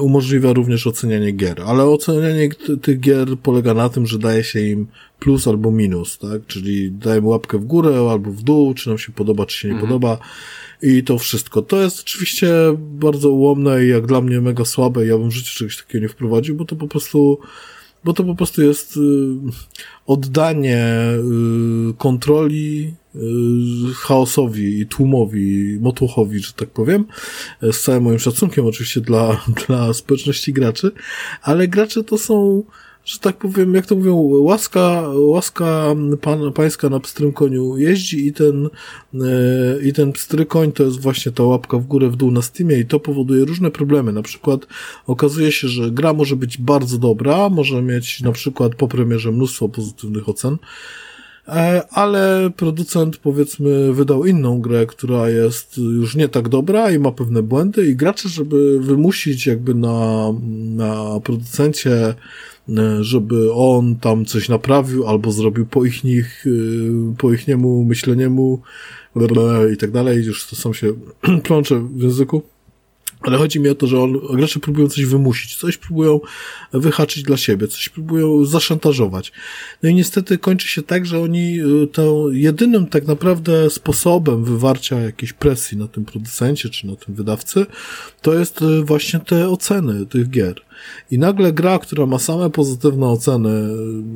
umożliwia również ocenianie gier, ale ocenianie tych gier polega na tym, że daje się im plus albo minus, tak? Czyli dajemy łapkę w górę albo w dół, czy nam się podoba, czy się nie mhm. podoba i to wszystko. To jest oczywiście bardzo ułomne i jak dla mnie mega słabe. Ja bym w życiu czegoś takiego nie wprowadził, bo to po prostu bo to po prostu jest y, oddanie y, kontroli y, chaosowi i tłumowi, motłochowi, że tak powiem, z całym moim szacunkiem oczywiście dla, dla społeczności graczy, ale gracze to są że tak powiem, jak to mówią, łaska, łaska pan, pańska na pstrym koniu jeździ i ten, yy, i ten pstry koń to jest właśnie ta łapka w górę, w dół na Steamie i to powoduje różne problemy. Na przykład okazuje się, że gra może być bardzo dobra, może mieć na przykład po premierze mnóstwo pozytywnych ocen, e, ale producent powiedzmy wydał inną grę, która jest już nie tak dobra i ma pewne błędy i gracze, żeby wymusić jakby na, na producencie żeby on tam coś naprawił albo zrobił po ich nich, po ich niemu myśleniemu i tak dalej, już to sam się plącze w języku ale chodzi mi o to, że on, gracze próbują coś wymusić, coś próbują wyhaczyć dla siebie, coś próbują zaszantażować. No i niestety kończy się tak, że oni y, to jedynym tak naprawdę sposobem wywarcia jakiejś presji na tym producencie czy na tym wydawcy, to jest y, właśnie te oceny tych gier. I nagle gra, która ma same pozytywne oceny,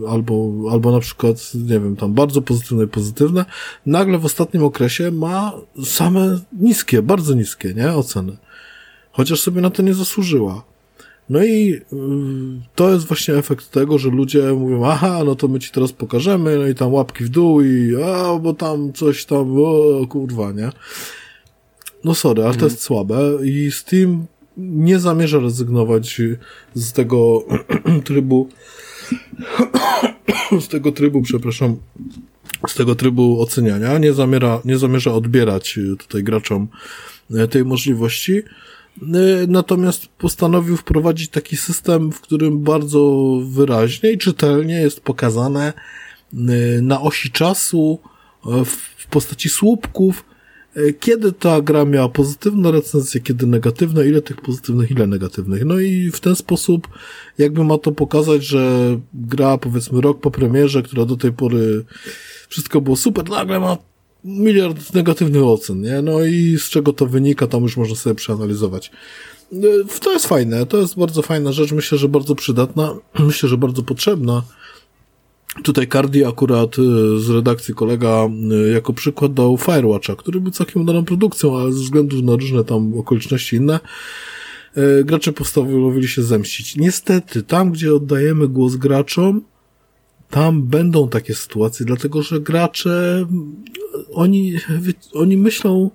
y, albo, albo na przykład, nie wiem, tam bardzo pozytywne i pozytywne, nagle w ostatnim okresie ma same niskie, bardzo niskie, nie, oceny chociaż sobie na to nie zasłużyła. No i y, to jest właśnie efekt tego, że ludzie mówią, aha, no to my ci teraz pokażemy, no i tam łapki w dół i a, bo tam coś tam, o kurwa, nie? No sorry, ale to jest słabe i Steam nie zamierza rezygnować z tego trybu z tego trybu, przepraszam, z tego trybu oceniania, nie zamierza, nie zamierza odbierać tutaj graczom e, tej możliwości, natomiast postanowił wprowadzić taki system, w którym bardzo wyraźnie i czytelnie jest pokazane y, na osi czasu y, w postaci słupków, kiedy ta gra miała pozytywne recenzje, kiedy negatywne, ile tych pozytywnych, ile negatywnych. No i w ten sposób jakby ma to pokazać, że gra powiedzmy rok po premierze, która do tej pory wszystko było super, nagle ma miliard negatywnych ocen, nie? No i z czego to wynika, tam już można sobie przeanalizować. Y, to jest fajne, to jest bardzo fajna rzecz, myślę, że bardzo przydatna, myślę, że bardzo potrzebna. Tutaj Cardi akurat y, z redakcji kolega y, jako przykład dał Firewatcha, który był całkiem udaną produkcją, ale ze względu na różne tam okoliczności inne, gracze postanowili się zemścić. Niestety, tam gdzie oddajemy głos graczom, tam będą takie sytuacje, dlatego że gracze, oni, oni myślą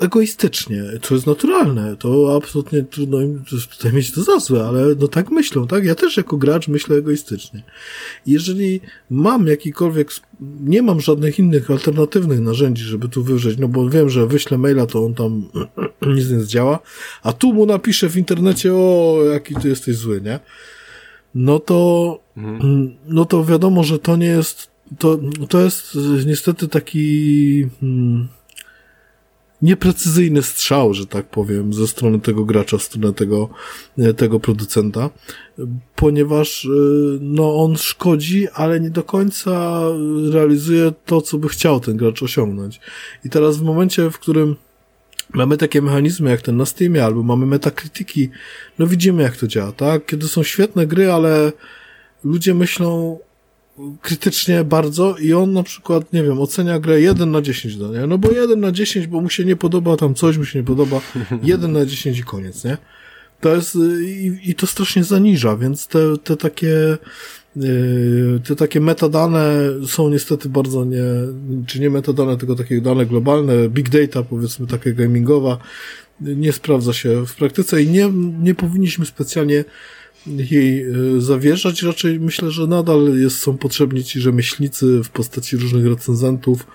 egoistycznie, co jest naturalne, to absolutnie trudno im tutaj mieć to za złe, ale no tak myślą, tak? Ja też jako gracz myślę egoistycznie. Jeżeli mam jakikolwiek, nie mam żadnych innych alternatywnych narzędzi, żeby tu wywrzeć, no bo wiem, że wyślę maila, to on tam nic nie zdziała, a tu mu napiszę w internecie, o, jaki ty jesteś zły, nie? No to, mhm. no to wiadomo, że to nie jest, to, to jest niestety taki hmm, nieprecyzyjny strzał, że tak powiem, ze strony tego gracza, ze strony tego, tego producenta, ponieważ no on szkodzi, ale nie do końca realizuje to, co by chciał ten gracz osiągnąć. I teraz w momencie, w którym mamy takie mechanizmy jak ten na Steamie, albo mamy metakrytyki, no widzimy jak to działa, tak? Kiedy są świetne gry, ale ludzie myślą krytycznie bardzo i on na przykład, nie wiem, ocenia grę 1 na 10, no nie? No bo 1 na 10, bo mu się nie podoba tam coś, mu się nie podoba, 1 na 10 i koniec, nie? To jest, i, i to strasznie zaniża, więc te, te takie te takie metadane są niestety bardzo nie, czy nie metadane, tylko takie dane globalne, big data powiedzmy takie gamingowa, nie sprawdza się w praktyce i nie, nie powinniśmy specjalnie jej yy, zawierzać. Raczej myślę, że nadal jest, są potrzebni ci rzemieślnicy w postaci różnych recenzentów,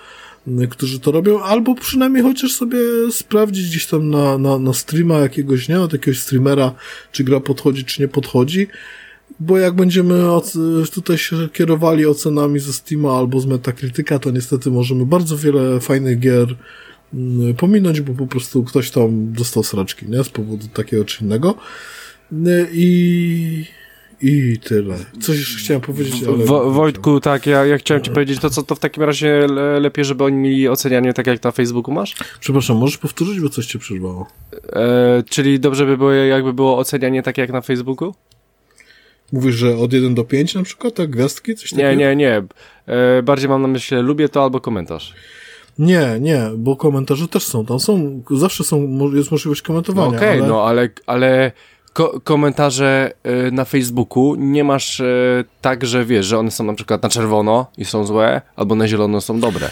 yy, którzy to robią, albo przynajmniej chociaż sobie sprawdzić gdzieś tam na, na, na streama jakiegoś, nie, od jakiegoś streamera, czy gra podchodzi, czy nie podchodzi bo jak będziemy tutaj się kierowali ocenami ze Steama albo z Metacritica, to niestety możemy bardzo wiele fajnych gier mm, pominąć, bo po prostu ktoś tam dostał sraczki, nie? Z powodu takiego czy innego. I, i tyle. Coś jeszcze chciałem powiedzieć, ale... Wo Wojtku, tak, ja, ja chciałem ci powiedzieć, to co, to w takim razie le lepiej, żeby oni mieli ocenianie tak jak na Facebooku masz? Przepraszam, możesz powtórzyć, bo coś cię przerwało. E, czyli dobrze by było, jakby było ocenianie takie jak na Facebooku? Mówisz, że od 1 do 5 na przykład, tak? Gwiazdki? Coś nie, takiego? nie, nie. E, bardziej mam na myśli lubię to albo komentarz. Nie, nie, bo komentarze też są. Tam są, zawsze są, jest możliwość komentowania. Okej, okay, ale... no ale, ale ko komentarze y, na Facebooku nie masz y, tak, że wiesz, że one są na przykład na czerwono i są złe, albo na zielono są dobre.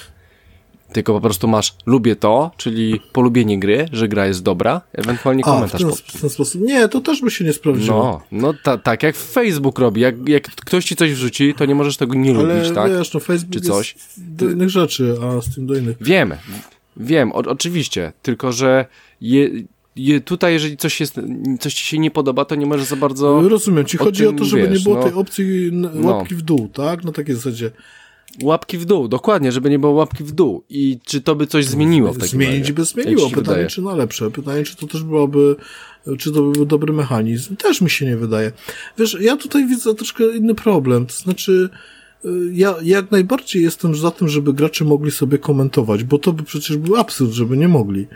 Tylko po prostu masz lubię to, czyli polubienie gry, że gra jest dobra, ewentualnie A, w komentarz ten, pod. w ten sposób. Nie, to też by się nie sprawdziło. No, no ta, tak jak Facebook robi, jak, jak ktoś ci coś wrzuci, to nie możesz tego nie Ale lubić, tak? wiesz, no Facebook Czy coś? do innych rzeczy, a z tym do innych. Wiem, wiem, o, oczywiście, tylko że je, je, tutaj jeżeli coś, jest, coś ci się nie podoba, to nie możesz za bardzo Rozumiem, ci chodzi o to, żeby wiesz, nie było no. tej opcji No. łapki w dół, tak? Na takiej zasadzie. Łapki w dół, dokładnie, żeby nie było łapki w dół i czy to by coś zmieniło w takim Zmienić razie? by zmieniło. Pytanie, wydaje? czy na lepsze. Pytanie, czy to też byłoby, czy to byłby dobry mechanizm. Też mi się nie wydaje. Wiesz, ja tutaj widzę troszkę inny problem. To znaczy, y, ja jak najbardziej jestem za tym, żeby gracze mogli sobie komentować, bo to by przecież był absurd, żeby nie mogli.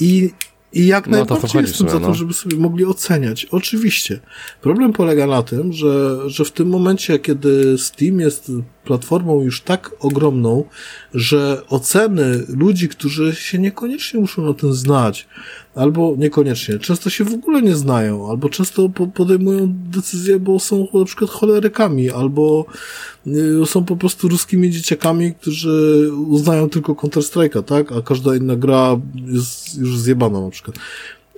I i jak No, to to najbardziej jestem za no. żeby sobie mogli oceniać. Oczywiście. Problem polega na tym, że, że w tym momencie, kiedy Steam jest platformą już tak ogromną, że oceny ludzi, którzy się niekoniecznie muszą na tym znać, albo niekoniecznie, często się w ogóle nie znają, albo często po- podejmują decyzje, bo są na przykład cholerykami, albo y, są po prostu ruskimi dzieciakami, którzy uznają tylko Counter-Strike'a, tak? A każda inna gra jest już zjebana na przykład.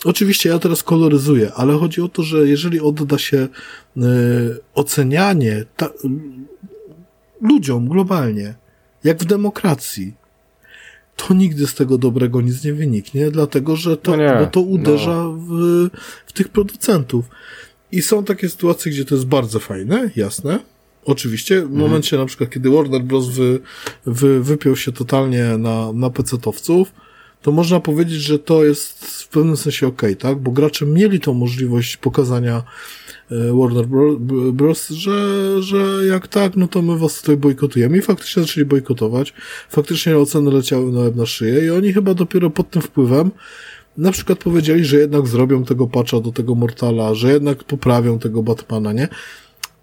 Oczywiście ja teraz koloryzuję, ale chodzi o to, że jeżeli odda się y, ocenianie ta, ludziom globalnie, jak w demokracji, to nigdy z tego dobrego nic nie wyniknie, dlatego że to, No nie, bo to uderza w, w tych producentów. I są takie sytuacje, gdzie to jest bardzo fajne, jasne. Oczywiście, w momencie na przykład, kiedy Warner Bros. Wy, wy, wypiął się totalnie na, na PC-towców, to można powiedzieć, że to jest w pewnym sensie okej, tak? Bo gracze mieli tą możliwość pokazania Warner Bro- Bros., że, że jak tak, no to my was tutaj bojkotujemy. I faktycznie zaczęli bojkotować. Faktycznie oceny leciały na łeb na szyję i oni chyba dopiero pod tym wpływem na przykład powiedzieli, że jednak zrobią tego patcha do tego Mortala, że jednak poprawią tego Batmana, nie?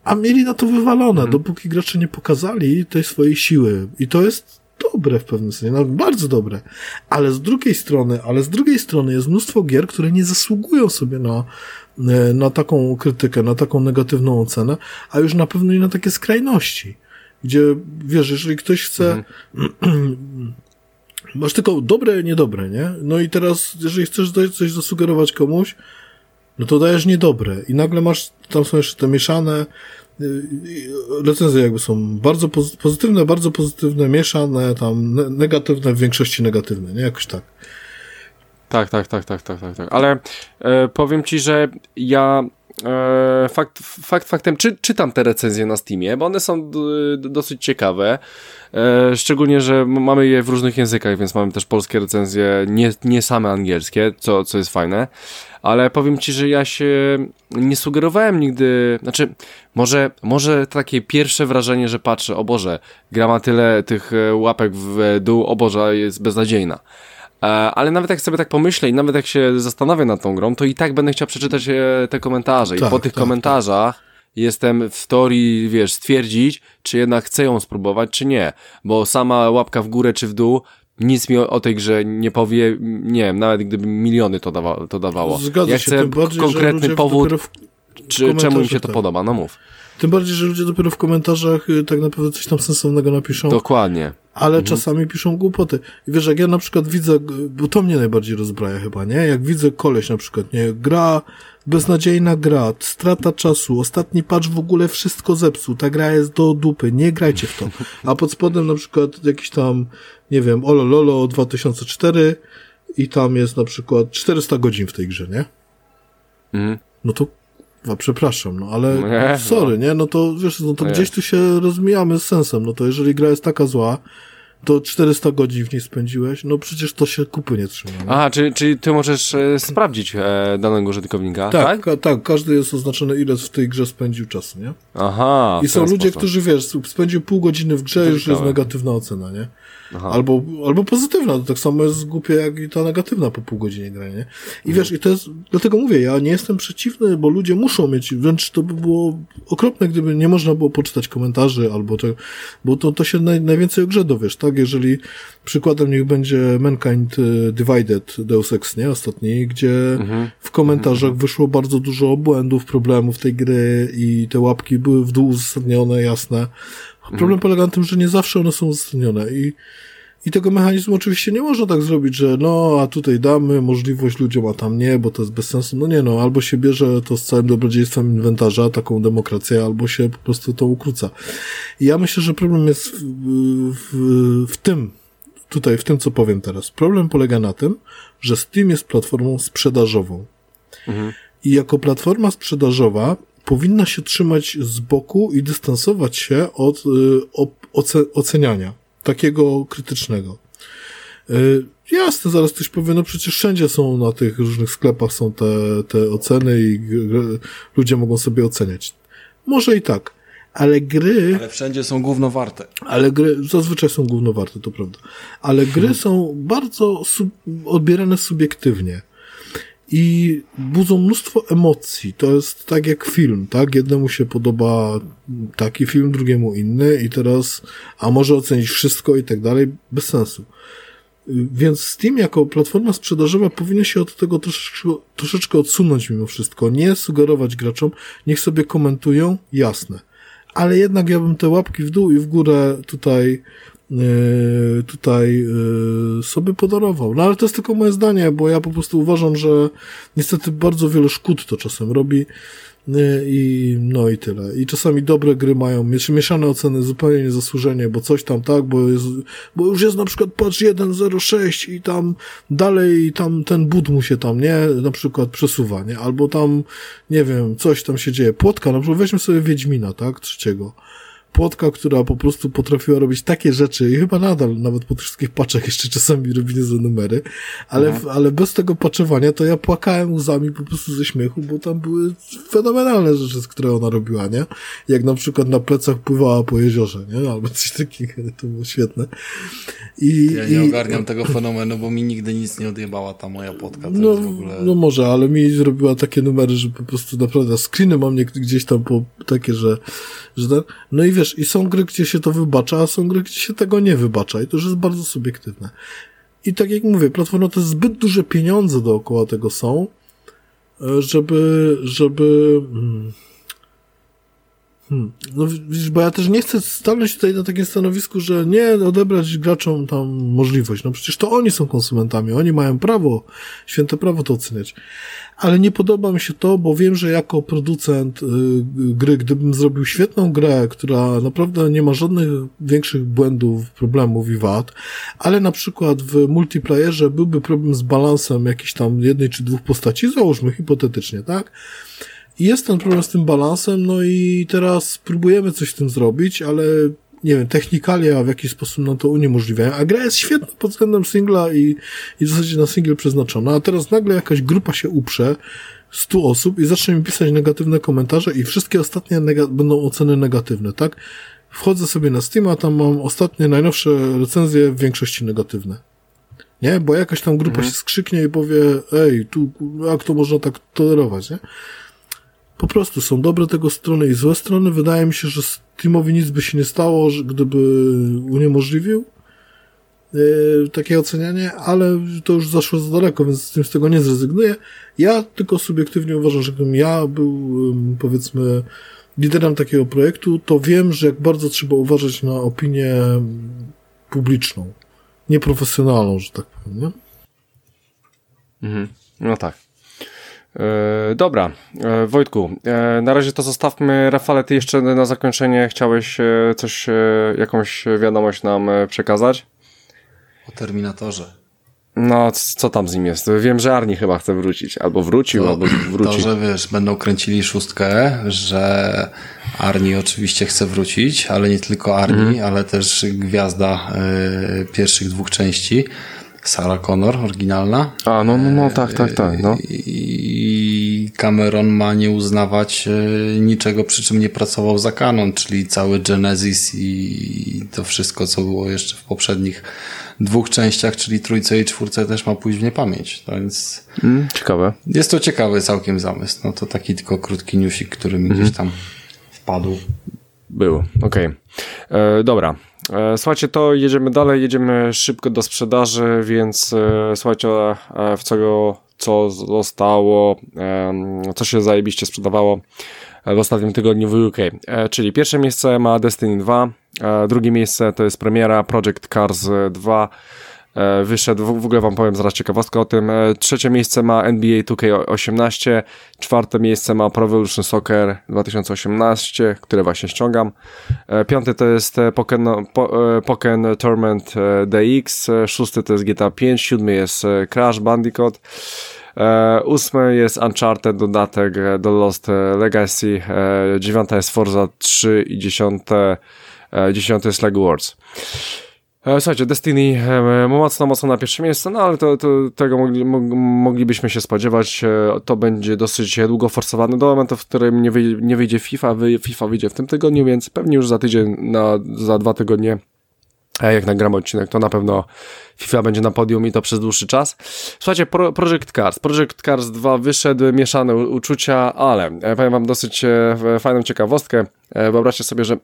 A mieli na to wywalone, dopóki gracze nie pokazali tej swojej siły. I to jest dobre w pewnym sensie, nawet bardzo dobre. Ale z drugiej strony, ale z drugiej strony jest mnóstwo gier, które nie zasługują sobie na, e, na taką krytykę, na taką negatywną ocenę, a już na pewno i na takie skrajności. Gdzie, wiesz, jeżeli ktoś chce, masz tylko dobre, niedobre, nie? No i teraz, jeżeli chcesz coś zasugerować komuś, no to dajesz niedobre i nagle masz, tam są jeszcze te mieszane, y, recenzje jakby są bardzo pozy- pozytywne, bardzo pozytywne, mieszane, tam ne- negatywne, w większości negatywne, nie? Jakoś tak. Tak, tak, tak, tak, tak, tak, tak. Ale e, powiem ci, że ja e, fakt, fakt faktem czy, czytam te recenzje na Steamie, bo one są d, d, dosyć ciekawe. E, szczególnie, że mamy je w różnych językach, więc mamy też polskie recenzje, nie, nie same angielskie, co, co jest fajne. Ale powiem ci, że ja się nie sugerowałem nigdy, znaczy, może, może takie pierwsze wrażenie, że patrzę, o Boże, gra ma tyle tych e, łapek w dół, o Boże, jest beznadziejna. E, Ale nawet jak sobie tak pomyślę i nawet jak się zastanawiam nad tą grą, to i tak będę chciał przeczytać e, te komentarze. I Tak, po tych tak, komentarzach jestem w teorii, wiesz, stwierdzić, czy jednak chcę ją spróbować, czy nie. Bo sama łapka w górę czy w dół nic mi o, o tej grze nie powie, nie wiem, nawet gdyby miliony to, dawa, to dawało. Zgadza ja się, chcę tym bardziej, konkretny powód, dopiero w, czy, czemu im się to tak. podoba, no mów. Tym bardziej, że ludzie dopiero w komentarzach y, tak naprawdę coś tam sensownego napiszą. Dokładnie. ale Mhm. czasami piszą głupoty. I wiesz, jak ja na przykład widzę, bo to mnie najbardziej rozbraja chyba, nie? Jak widzę koleś na przykład, nie? Gra, beznadziejna gra, strata czasu, ostatni patch w ogóle wszystko zepsuł, ta gra jest do dupy, nie grajcie w to. A pod spodem na przykład jakiś tam, nie wiem, Olololo 2004 i tam jest na przykład 400 godzin w tej grze, nie? Mhm. No to a przepraszam, no ale Nie, sorry, nie? No to wiesz, no to Nie. gdzieś tu się rozmijamy z sensem. No to jeżeli gra jest taka zła, to 400 godzin w niej spędziłeś, no przecież to się kupy nie trzyma. Nie? Aha, czyli, czyli ty możesz e, sprawdzić e, danego użytkownika, tak? tak, ka- tak, każdy jest oznaczony, ile w tej grze spędził czasu, nie? Aha. I są ludzie, sposób. którzy, wiesz, spędził pół godziny w grze, To już jest negatywna ocena, nie? Aha. Albo, albo pozytywna, to tak samo jest głupie jak i ta negatywna po pół godzinie grania, nie? I wiesz, i to jest, dlatego mówię, ja nie jestem przeciwny, bo ludzie muszą mieć, wręcz to by było okropne, gdyby nie można było poczytać komentarzy, albo to, bo to, to się naj, najwięcej o grze dowiesz, tak? Jeżeli przykładem niech będzie Mankind y, Divided Deus Ex, nie? Ostatni, gdzie Mhm. w komentarzach wyszło bardzo dużo błędów, problemów tej gry i te łapki były w dół uzasadnione, jasne. Problem polega na tym, że nie zawsze one są uzasadnione i I tego mechanizmu oczywiście nie można tak zrobić, że no, a tutaj damy możliwość ludziom, a tam nie, bo to jest bez sensu. No nie no, albo się bierze to z całym dobrodziejstwem inwentarza, taką demokrację, albo się po prostu to ukróca. I ja myślę, że problem jest w, w, w tym, tutaj, w tym, co powiem teraz. Problem polega na tym, że Steam jest platformą sprzedażową. Mhm. I jako platforma sprzedażowa powinna się trzymać z boku i dystansować się od y, oceniania takiego krytycznego. Y, jasne, zaraz ktoś powie, no przecież wszędzie są na tych różnych sklepach są te, te oceny i ludzie mogą sobie oceniać. Może i tak, ale gry... Ale wszędzie są gównowarte. Ale gry, zazwyczaj są gównowarte, to prawda. Ale gry hmm. są bardzo sub, odbierane subiektywnie i budzą mnóstwo emocji. To jest tak jak film, tak? Jednemu się podoba taki film, drugiemu inny i teraz, a może ocenić wszystko i tak dalej, bez sensu. Więc Steam jako platforma sprzedażowa powinna się od tego troszeczkę, troszeczkę odsunąć mimo wszystko. Nie sugerować graczom, niech sobie komentują, jasne. Ale jednak ja bym te łapki w dół i w górę tutaj tutaj e, sobie podarował. No ale to jest tylko moje zdanie, bo ja po prostu uważam, że niestety bardzo wiele szkód to czasem robi e, i no i tyle. I czasami dobre gry mają mieszane oceny zupełnie niezasłużenie, bo coś tam tak, bo, jest, bo już jest na przykład patch 1.06 i tam dalej tam ten bud mu się tam, nie, na przykład przesuwa, nie, albo tam, nie wiem, coś tam się dzieje. Płotka, na przykład weźmy sobie Wiedźmina, tak, trzeciego płotka, która po prostu potrafiła robić takie rzeczy i chyba nadal, nawet po tych wszystkich paczach jeszcze czasami robi niezłe numery, ale, mhm. ale bez tego paczowania to ja płakałem łzami po prostu ze śmiechu, bo tam były fenomenalne rzeczy, które ona robiła, nie? Jak na przykład na plecach pływała po jeziorze, nie? Albo coś takiego, to było świetne. I, ja nie i... ogarniam tego fenomenu, bo mi nigdy nic nie odjebała ta moja płotka. No, ogóle... no może, ale mi zrobiła takie numery, że po prostu naprawdę screeny mam gdzieś tam po takie, że, że ten... no i wiesz, i są gry, gdzie się to wybacza, a są gry, gdzie się tego nie wybacza i to już jest bardzo subiektywne. I tak jak mówię, platforma to jest zbyt duże pieniądze dookoła tego są, e, żeby, żeby, hmm, Hmm. No widzisz, bo ja też nie chcę stanąć tutaj na takim stanowisku, że nie odebrać graczom tam możliwość. No przecież to oni są konsumentami, oni mają prawo, święte prawo to oceniać. Ale nie podoba mi się to, bo wiem, że jako producent y, gry, gdybym zrobił świetną grę, która naprawdę nie ma żadnych większych błędów, problemów i wad, ale na przykład w multiplayerze byłby problem z balansem jakiejś tam jednej czy dwóch postaci, załóżmy hipotetycznie, tak? I jest ten problem z tym balansem, no i teraz próbujemy coś z tym zrobić, ale nie wiem, technikalia w jakiś sposób nam to uniemożliwiają, a gra jest świetna pod względem singla i, i w zasadzie na single przeznaczona, a teraz nagle jakaś grupa się uprze, 100 osób i zacznie mi pisać negatywne komentarze i wszystkie ostatnie będą oceny negatywne, tak? Wchodzę sobie na Steam, a tam mam ostatnie, najnowsze recenzje w większości negatywne. Nie? Bo jakaś tam grupa mhm. się skrzyknie i powie, ej, tu, jak to można tak tolerować, nie? Po prostu są dobre tego strony i złe strony. Wydaje mi się, że Steamowi nic by się nie stało, gdyby uniemożliwił yy, takie ocenianie, ale to już zaszło za daleko, więc z tym z tego nie zrezygnuję. Ja tylko subiektywnie uważam, że gdybym ja był, powiedzmy, liderem takiego projektu, to wiem, że jak bardzo trzeba uważać na opinię publiczną, nieprofesjonalną, że tak powiem, nie? Mhm. No tak. E, dobra, e, Wojtku, e, na razie to zostawmy. Rafale, ty jeszcze na zakończenie chciałeś coś, jakąś wiadomość nam przekazać? O Terminatorze. No, co tam z nim jest? Wiem, że Arni chyba chce wrócić, albo wrócił, to, albo wróci. To, że wiesz, będą kręcili szóstkę, że Arni oczywiście chce wrócić, ale nie tylko Arni, mm. ale też gwiazda y, pierwszych dwóch części. Sarah Connor, oryginalna. A, no, no, no, tak, tak, tak. No. I Cameron ma nie uznawać e, niczego, przy czym nie pracował za kanon, czyli cały Genesis i to wszystko, co było jeszcze w poprzednich dwóch częściach, czyli trójce i czwórce też ma pójść w niepamięć. To więc mm, ciekawe. Jest to ciekawy całkiem zamysł. No to taki tylko krótki newsik, który mi mm. gdzieś tam wpadł. Był, okej. Okay. E, dobra, E, słuchajcie, to jedziemy dalej, jedziemy szybko do sprzedaży, więc e, słuchajcie, e, w co, co zostało, co się zajebiście sprzedawało. w ostatnim tygodniu w UK. Czyli pierwsze miejsce ma Destiny 2, drugie miejsce to jest premiera Project Cars 2, E, wyszedł, w ogóle wam powiem zaraz ciekawostkę o tym. E, trzecie miejsce ma NBA 2K18, czwarte miejsce ma Pro Evolution Soccer 2018, które właśnie ściągam. E, piąty to jest Pokémon, Pokémon Tournament DX, szósty to jest GTA 5, siódmy jest Crash Bandicoot. ósmy jest Uncharted, dodatek do Lost Legacy, dziewiąta jest Forza 3 i dziesiąte, dziesiąte jest Lego Wars. E, słuchajcie, Destiny e, mocno, mocno na pierwsze miejsce, no ale to, to tego mogli, moglibyśmy się spodziewać. E, to będzie dosyć długo forsowane do momentu, w którym nie, wyjdzie, nie wyjdzie FIFA. FIFA wyjdzie w tym tygodniu, więc pewnie już za tydzień, na, za dwa tygodnie jak nagramy odcinek, to na pewno FIFA będzie na podium i to przez dłuższy czas. Słuchajcie, Pro, Project Cars. Project Cars 2 wyszedł, mieszane uczucia, ale powiem wam dosyć fajną ciekawostkę. Wyobraźcie sobie, że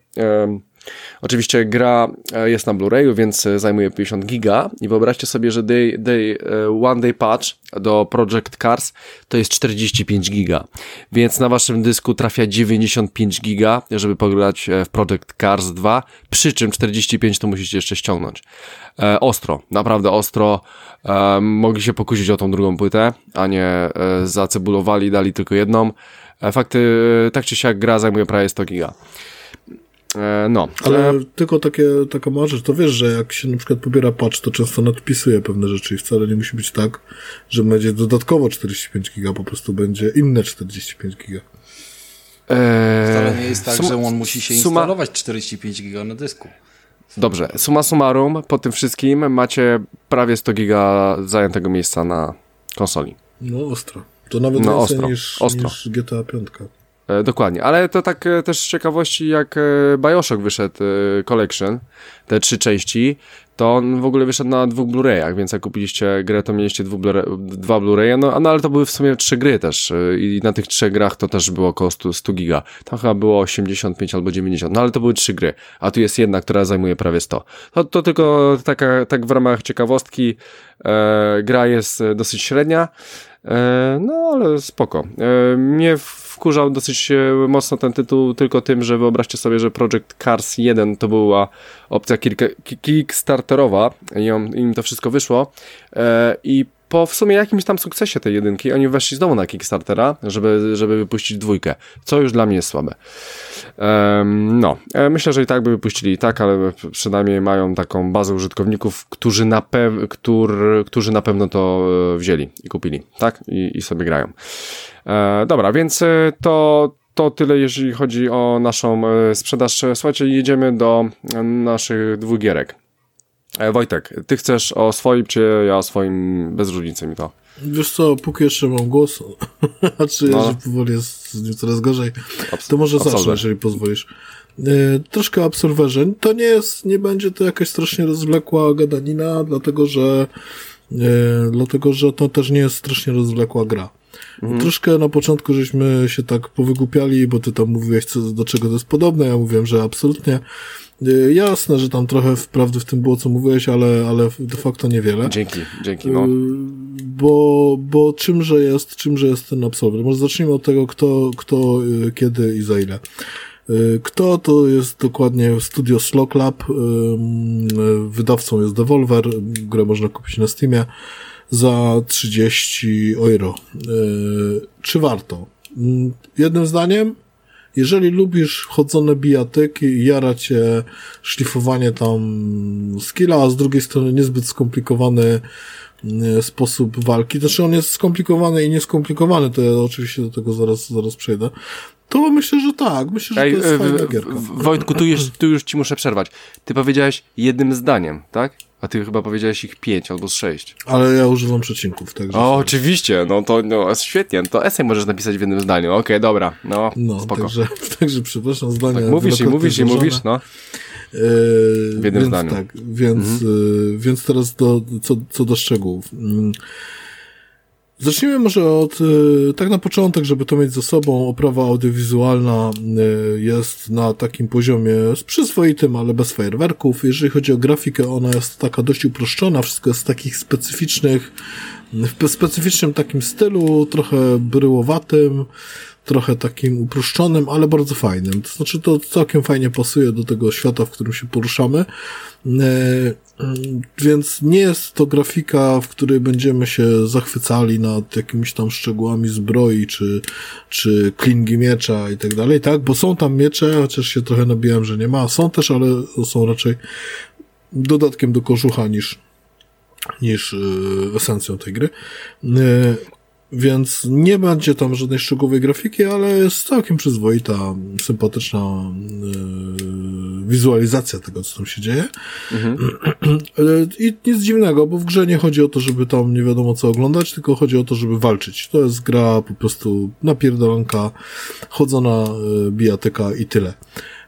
Oczywiście gra e, jest na Blu-rayu, więc e, zajmuje 50 giga i wyobraźcie sobie, że day, day, e, one day patch do Project Cars to jest 45 giga, więc na waszym dysku trafia 95 giga, żeby pograć w Project Cars 2, przy czym 45 to musicie jeszcze ściągnąć. E, ostro, naprawdę ostro. E, mogli się pokusić o tą drugą płytę, a nie e, zacebulowali, dali tylko jedną. Fakty, tak czy siak gra zajmuje prawie 100 giga. E, no. Ale e... tylko takie, taka mała rzecz, to wiesz, że jak się na przykład pobiera patch, to często nadpisuje pewne rzeczy i wcale nie musi być tak, że będzie dodatkowo 45 giga, po prostu będzie inne 45 giga. Eee, wcale nie jest tak, sum, że on musi się suma... instalować 45 giga na dysku. Dobrze, suma summarum, po tym wszystkim macie prawie 100 giga zajętego miejsca na konsoli. No ostro. To nawet no, więcej ostro, niż, ostro. niż GTA 5. E, dokładnie, ale to tak e, też z ciekawości, jak e, Bioshock wyszedł Collection, te trzy części, to on w ogóle wyszedł na dwóch Blu-rayach, więc jak kupiliście grę, to mieliście dwa Blu-raye, no, no ale to były w sumie trzy gry też i na tych trzech grach to też było około 100, 100 giga. Tam chyba było 85 albo 90, no ale to były trzy gry, a tu jest jedna, która zajmuje prawie 100. To, to tylko taka, tak w ramach ciekawostki, e, gra jest dosyć średnia, no ale spoko. E, mnie wkurzał dosyć mocno ten tytuł tylko tym, że wyobraźcie sobie, że Project Cars 1 to była opcja kickstarterowa i im to wszystko wyszło e, i po w sumie jakimś tam sukcesie tej jedynki oni weszli znowu na Kickstartera, żeby, żeby wypuścić dwójkę, co już dla mnie jest słabe. Um, no, e, myślę, że i tak by wypuścili i tak, ale przynajmniej mają taką bazę użytkowników, którzy na, pew któr, którzy na pewno to e, wzięli i kupili, tak? I, i sobie grają. E, dobra, więc e, to, to tyle, jeżeli chodzi o naszą sprzedaż. Słuchajcie, jedziemy do naszych dwóch gierek. E, Wojtek, ty chcesz o swoim, czy ja o swoim, bez różnicy mi to. Wiesz co, póki jeszcze mam głos, a czy no. że powoli jest z nim coraz gorzej, to może zacznę, jeżeli pozwolisz. E, troszkę o. To nie jest, nie będzie to jakaś strasznie rozwlekła gadanina, dlatego że e, dlatego, że to też nie jest strasznie rozwlekła gra. Mhm. Troszkę na początku żeśmy się tak powygłupiali, bo ty tam mówiłeś, co, do czego to jest podobne. Ja mówiłem, że absolutnie. Y, jasne, że tam trochę prawdy w tym było, co mówiłeś, ale, ale de facto niewiele. Dzięki, dzięki, no. Y, bo, bo czymże jest, czymże jest ten Absolver? Może zacznijmy od tego, kto, kto, y, kiedy i za ile. Kto to jest dokładnie studio Slock Lab, wydawcą jest Devolver, grę można kupić na Steamie za 30 euro. Czy warto? Mm, jednym zdaniem, jeżeli lubisz chodzone bijatyki i jara cię szlifowanie tam skilla, a z drugiej strony niezbyt skomplikowany e, sposób walki, znaczy on jest skomplikowany i nieskomplikowany, to ja oczywiście do tego zaraz, zaraz przejdę, to myślę, że tak. Myślę, że Ej, to jest fajna gierka. Wojtku, tu już, tu już ci muszę przerwać. Ty powiedziałeś jednym zdaniem, tak? A ty chyba powiedziałeś ich pięć albo sześć. Ale ja używam przecinków, także. O, oczywiście, no to no, świetnie. To esej możesz napisać w jednym zdaniu. Okej, okay, dobra, no, no spoko. Także, także przepraszam, zdania. Tak, mówisz i mówisz i mówisz, no. Yy, w jednym więc, zdaniu. Tak, więc, mhm. yy, więc teraz do, co, co do szczegółów. Yy, Zacznijmy może od, e, tak na początek, żeby to mieć ze sobą, oprawa audiowizualna e, jest na takim poziomie z przyzwoitym, ale bez fajerwerków. Jeżeli chodzi o grafikę, ona jest taka dość uproszczona, wszystko jest z takich specyficznych w specyficznym takim stylu, trochę bryłowatym, trochę takim uproszczonym, ale bardzo fajnym. To znaczy, to całkiem fajnie pasuje do tego świata, w którym się poruszamy. E, więc nie jest to grafika, w której będziemy się zachwycali nad jakimiś tam szczegółami zbroi, czy, czy klingi miecza i tak dalej, tak? Bo są tam miecze, chociaż się trochę nabijałem, że nie ma. Są też, ale są raczej dodatkiem do kożucha niż, niż yy, esencją tej gry. Więc nie będzie tam żadnej szczegółowej grafiki, ale jest całkiem przyzwoita, sympatyczna yy, wizualizacja tego, co tam się dzieje. Mhm. I nic dziwnego, bo w grze nie chodzi o to, żeby tam nie wiadomo co oglądać, tylko chodzi o to, żeby walczyć. To jest gra po prostu napierdalanka, chodzona yy, bijatyka i tyle.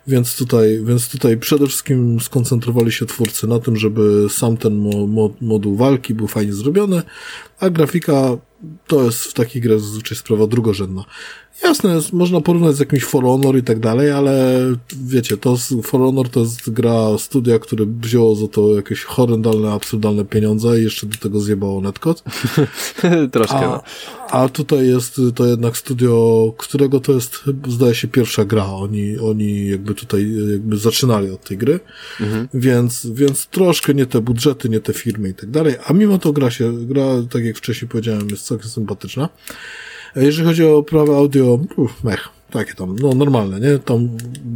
Więc tutaj, więc tutaj przede wszystkim skoncentrowali się twórcy na tym, żeby sam ten mo, mo, moduł walki był fajnie zrobiony, a grafika to jest w takiej grze zazwyczaj sprawa drugorzędna. Jasne, jest, można porównać z jakimś For Honor i tak dalej, ale wiecie, to For Honor to jest gra studia, które wzięło za to jakieś horrendalne, absurdalne pieniądze i jeszcze do tego zjebało netcode. Troszkę, a, no. A tutaj jest to jednak studio, którego to jest, zdaje się, pierwsza gra. Oni, oni jakby tutaj jakby zaczynali od tej gry, mhm. więc, więc troszkę nie te budżety, nie te firmy i tak dalej, a mimo to gra się, gra, tak jak wcześniej powiedziałem, jest całkiem sympatyczna. Jeżeli chodzi o prawa audio, uff, mech, takie tam, no normalne, nie? Tam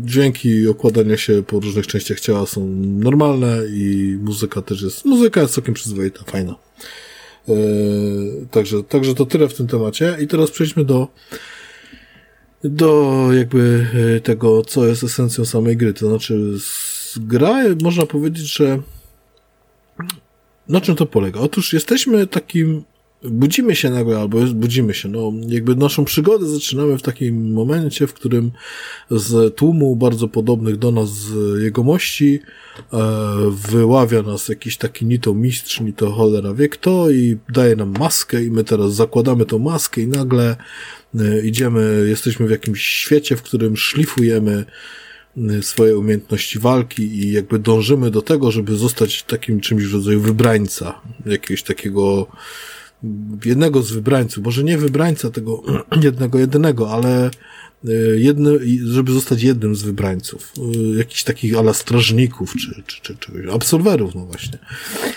dźwięki okładania się po różnych częściach ciała są normalne i muzyka też jest, muzyka jest całkiem przyzwoita, fajna. Yy, także, także to tyle w tym temacie i teraz przejdźmy do do jakby e, tego, co jest esencją samej gry. To znaczy, gra, można powiedzieć, że na czym to polega? Otóż jesteśmy takim budzimy się nagle, albo budzimy się, no jakby naszą przygodę zaczynamy w takim momencie, w którym z tłumu bardzo podobnych do nas jegomości e, wyławia nas jakiś taki ni to mistrz, ni to cholera wie kto i daje nam maskę i my teraz zakładamy tą maskę i nagle e, idziemy, jesteśmy w jakimś świecie, w którym szlifujemy e, swoje umiejętności walki i jakby dążymy do tego, żeby zostać takim czymś w rodzaju wybrańca, jakiegoś takiego jednego z wybrańców, może nie wybrańca tego jednego, jedynego, ale e, jedny, żeby zostać jednym z wybrańców, e, jakichś takich ala strażników, czy, czy, czy, czy absolwerów, no właśnie.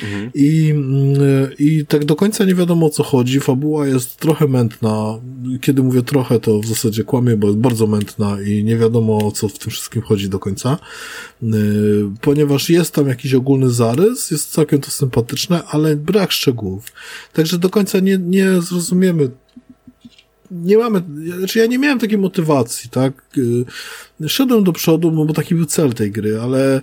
Mhm. I, e, I tak do końca nie wiadomo o co chodzi. Fabuła jest trochę mętna. Kiedy mówię trochę, to w zasadzie kłamie, bo jest bardzo mętna i nie wiadomo o co w tym wszystkim chodzi do końca. Ponieważ jest tam jakiś ogólny zarys, jest całkiem to sympatyczne, ale brak szczegółów. Także do końca nie, nie zrozumiemy nie mamy, znaczy ja nie miałem takiej motywacji, tak? Y, szedłem do przodu, bo taki był cel tej gry, ale,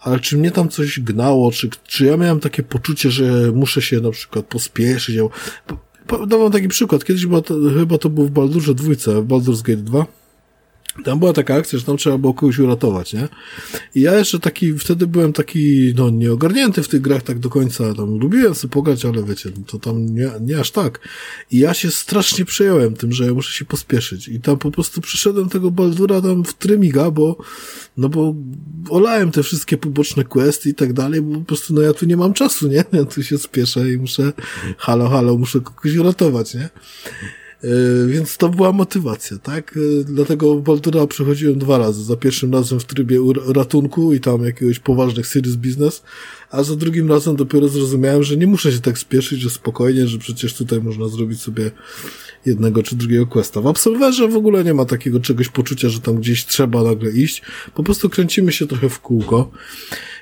ale czy mnie tam coś gnało, czy, czy ja miałem takie poczucie, że muszę się na przykład pospieszyć? Dawam taki przykład. Kiedyś była to, chyba to był w Baldurze dwójce, w Baldur's Gate 2 tam była taka akcja, że tam trzeba było kogoś uratować, nie? I ja jeszcze taki, wtedy byłem taki, no, nieogarnięty w tych grach tak do końca, tam lubiłem sobie pograć, ale wiecie, no, to tam nie, nie aż tak. I ja się strasznie przejąłem tym, że ja muszę się pospieszyć. I tam po prostu przyszedłem tego Baldura tam w trymiga, bo, no bo olałem te wszystkie poboczne questy i tak dalej, bo po prostu, no ja tu nie mam czasu, nie? Ja tu się spieszę i muszę, halo, halo, muszę kogoś uratować, nie? E, więc to była motywacja, tak? E, dlatego Baldura przechodziłem dwa razy. Za pierwszym razem w trybie ratunku i tam jakiegoś poważnych serious business, a za drugim razem dopiero zrozumiałem, że nie muszę się tak spieszyć, że spokojnie, że przecież tutaj można zrobić sobie jednego czy drugiego questa. W Absolverze w ogóle nie ma takiego czegoś poczucia, że tam gdzieś trzeba nagle iść. Po prostu kręcimy się trochę w kółko.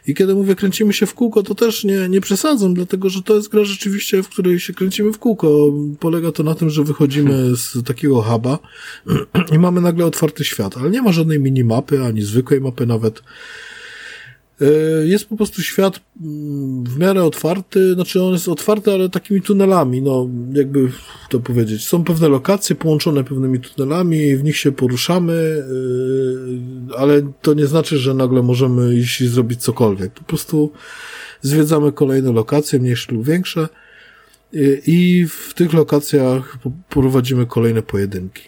I kiedy mówię kręcimy się w kółko, to też nie, nie przesadzam, dlatego że to jest gra rzeczywiście, w której się kręcimy w kółko. Polega to na tym, że wychodzimy z takiego huba i mamy nagle otwarty świat, ale nie ma żadnej minimapy, ani zwykłej mapy nawet. E, jest po prostu świat mm, w miarę otwarty, znaczy on jest otwarty, ale takimi tunelami, no jakby to powiedzieć. Są pewne lokacje połączone pewnymi tunelami, w nich się poruszamy, e, ale to nie znaczy, że nagle możemy iść i zrobić cokolwiek. Po prostu zwiedzamy kolejne lokacje, mniejsze lub większe e, i w tych lokacjach prowadzimy kolejne pojedynki.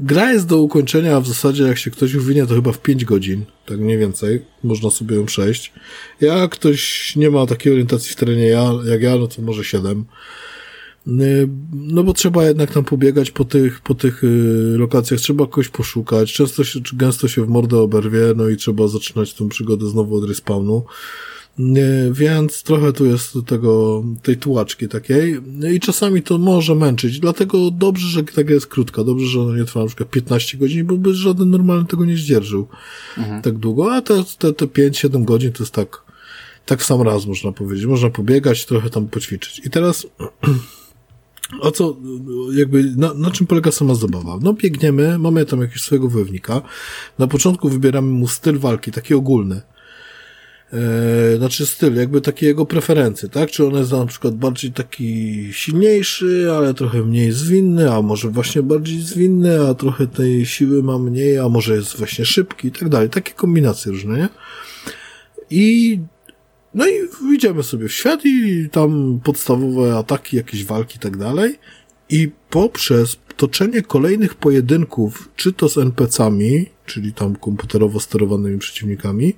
Gra jest do ukończenia w zasadzie, jak się ktoś uwinie, to chyba w 5 godzin, tak mniej więcej, można sobie ją przejść. Jak ktoś nie ma takiej orientacji w terenie ja, jak ja, no to może 7. Y, no bo trzeba jednak tam pobiegać po tych, po tych y, lokacjach, trzeba kogoś poszukać, często się, gęsto się w mordę oberwie, no i trzeba zaczynać tę przygodę znowu od respawnu. Więc trochę tu jest tego, tej tułaczki takiej i czasami to może męczyć, dlatego dobrze, że ta gra jest krótka, dobrze, że ona nie trwa na przykład 15 godzin, bo by żaden normalny tego nie zdzierżył mhm. tak długo, a te, te, te 5-7 godzin to jest tak, tak w sam raz można powiedzieć. Można pobiegać, trochę tam poćwiczyć. I teraz o co, jakby, na, na czym polega sama zabawa? No biegniemy, mamy tam jakiegoś swojego wojownika. Na początku wybieramy mu styl walki, taki ogólny. E, znaczy styl, jakby takie jego preferencje, tak? Czy on jest na przykład bardziej taki silniejszy, ale trochę mniej zwinny, a może właśnie bardziej zwinny, a trochę tej siły ma mniej, a może jest właśnie szybki i tak dalej. Takie kombinacje różne, nie? I no i idziemy sobie w świat i tam podstawowe ataki, jakieś walki i tak dalej. I poprzez toczenie kolejnych pojedynków, czy to z NPC-ami, czyli tam komputerowo sterowanymi przeciwnikami,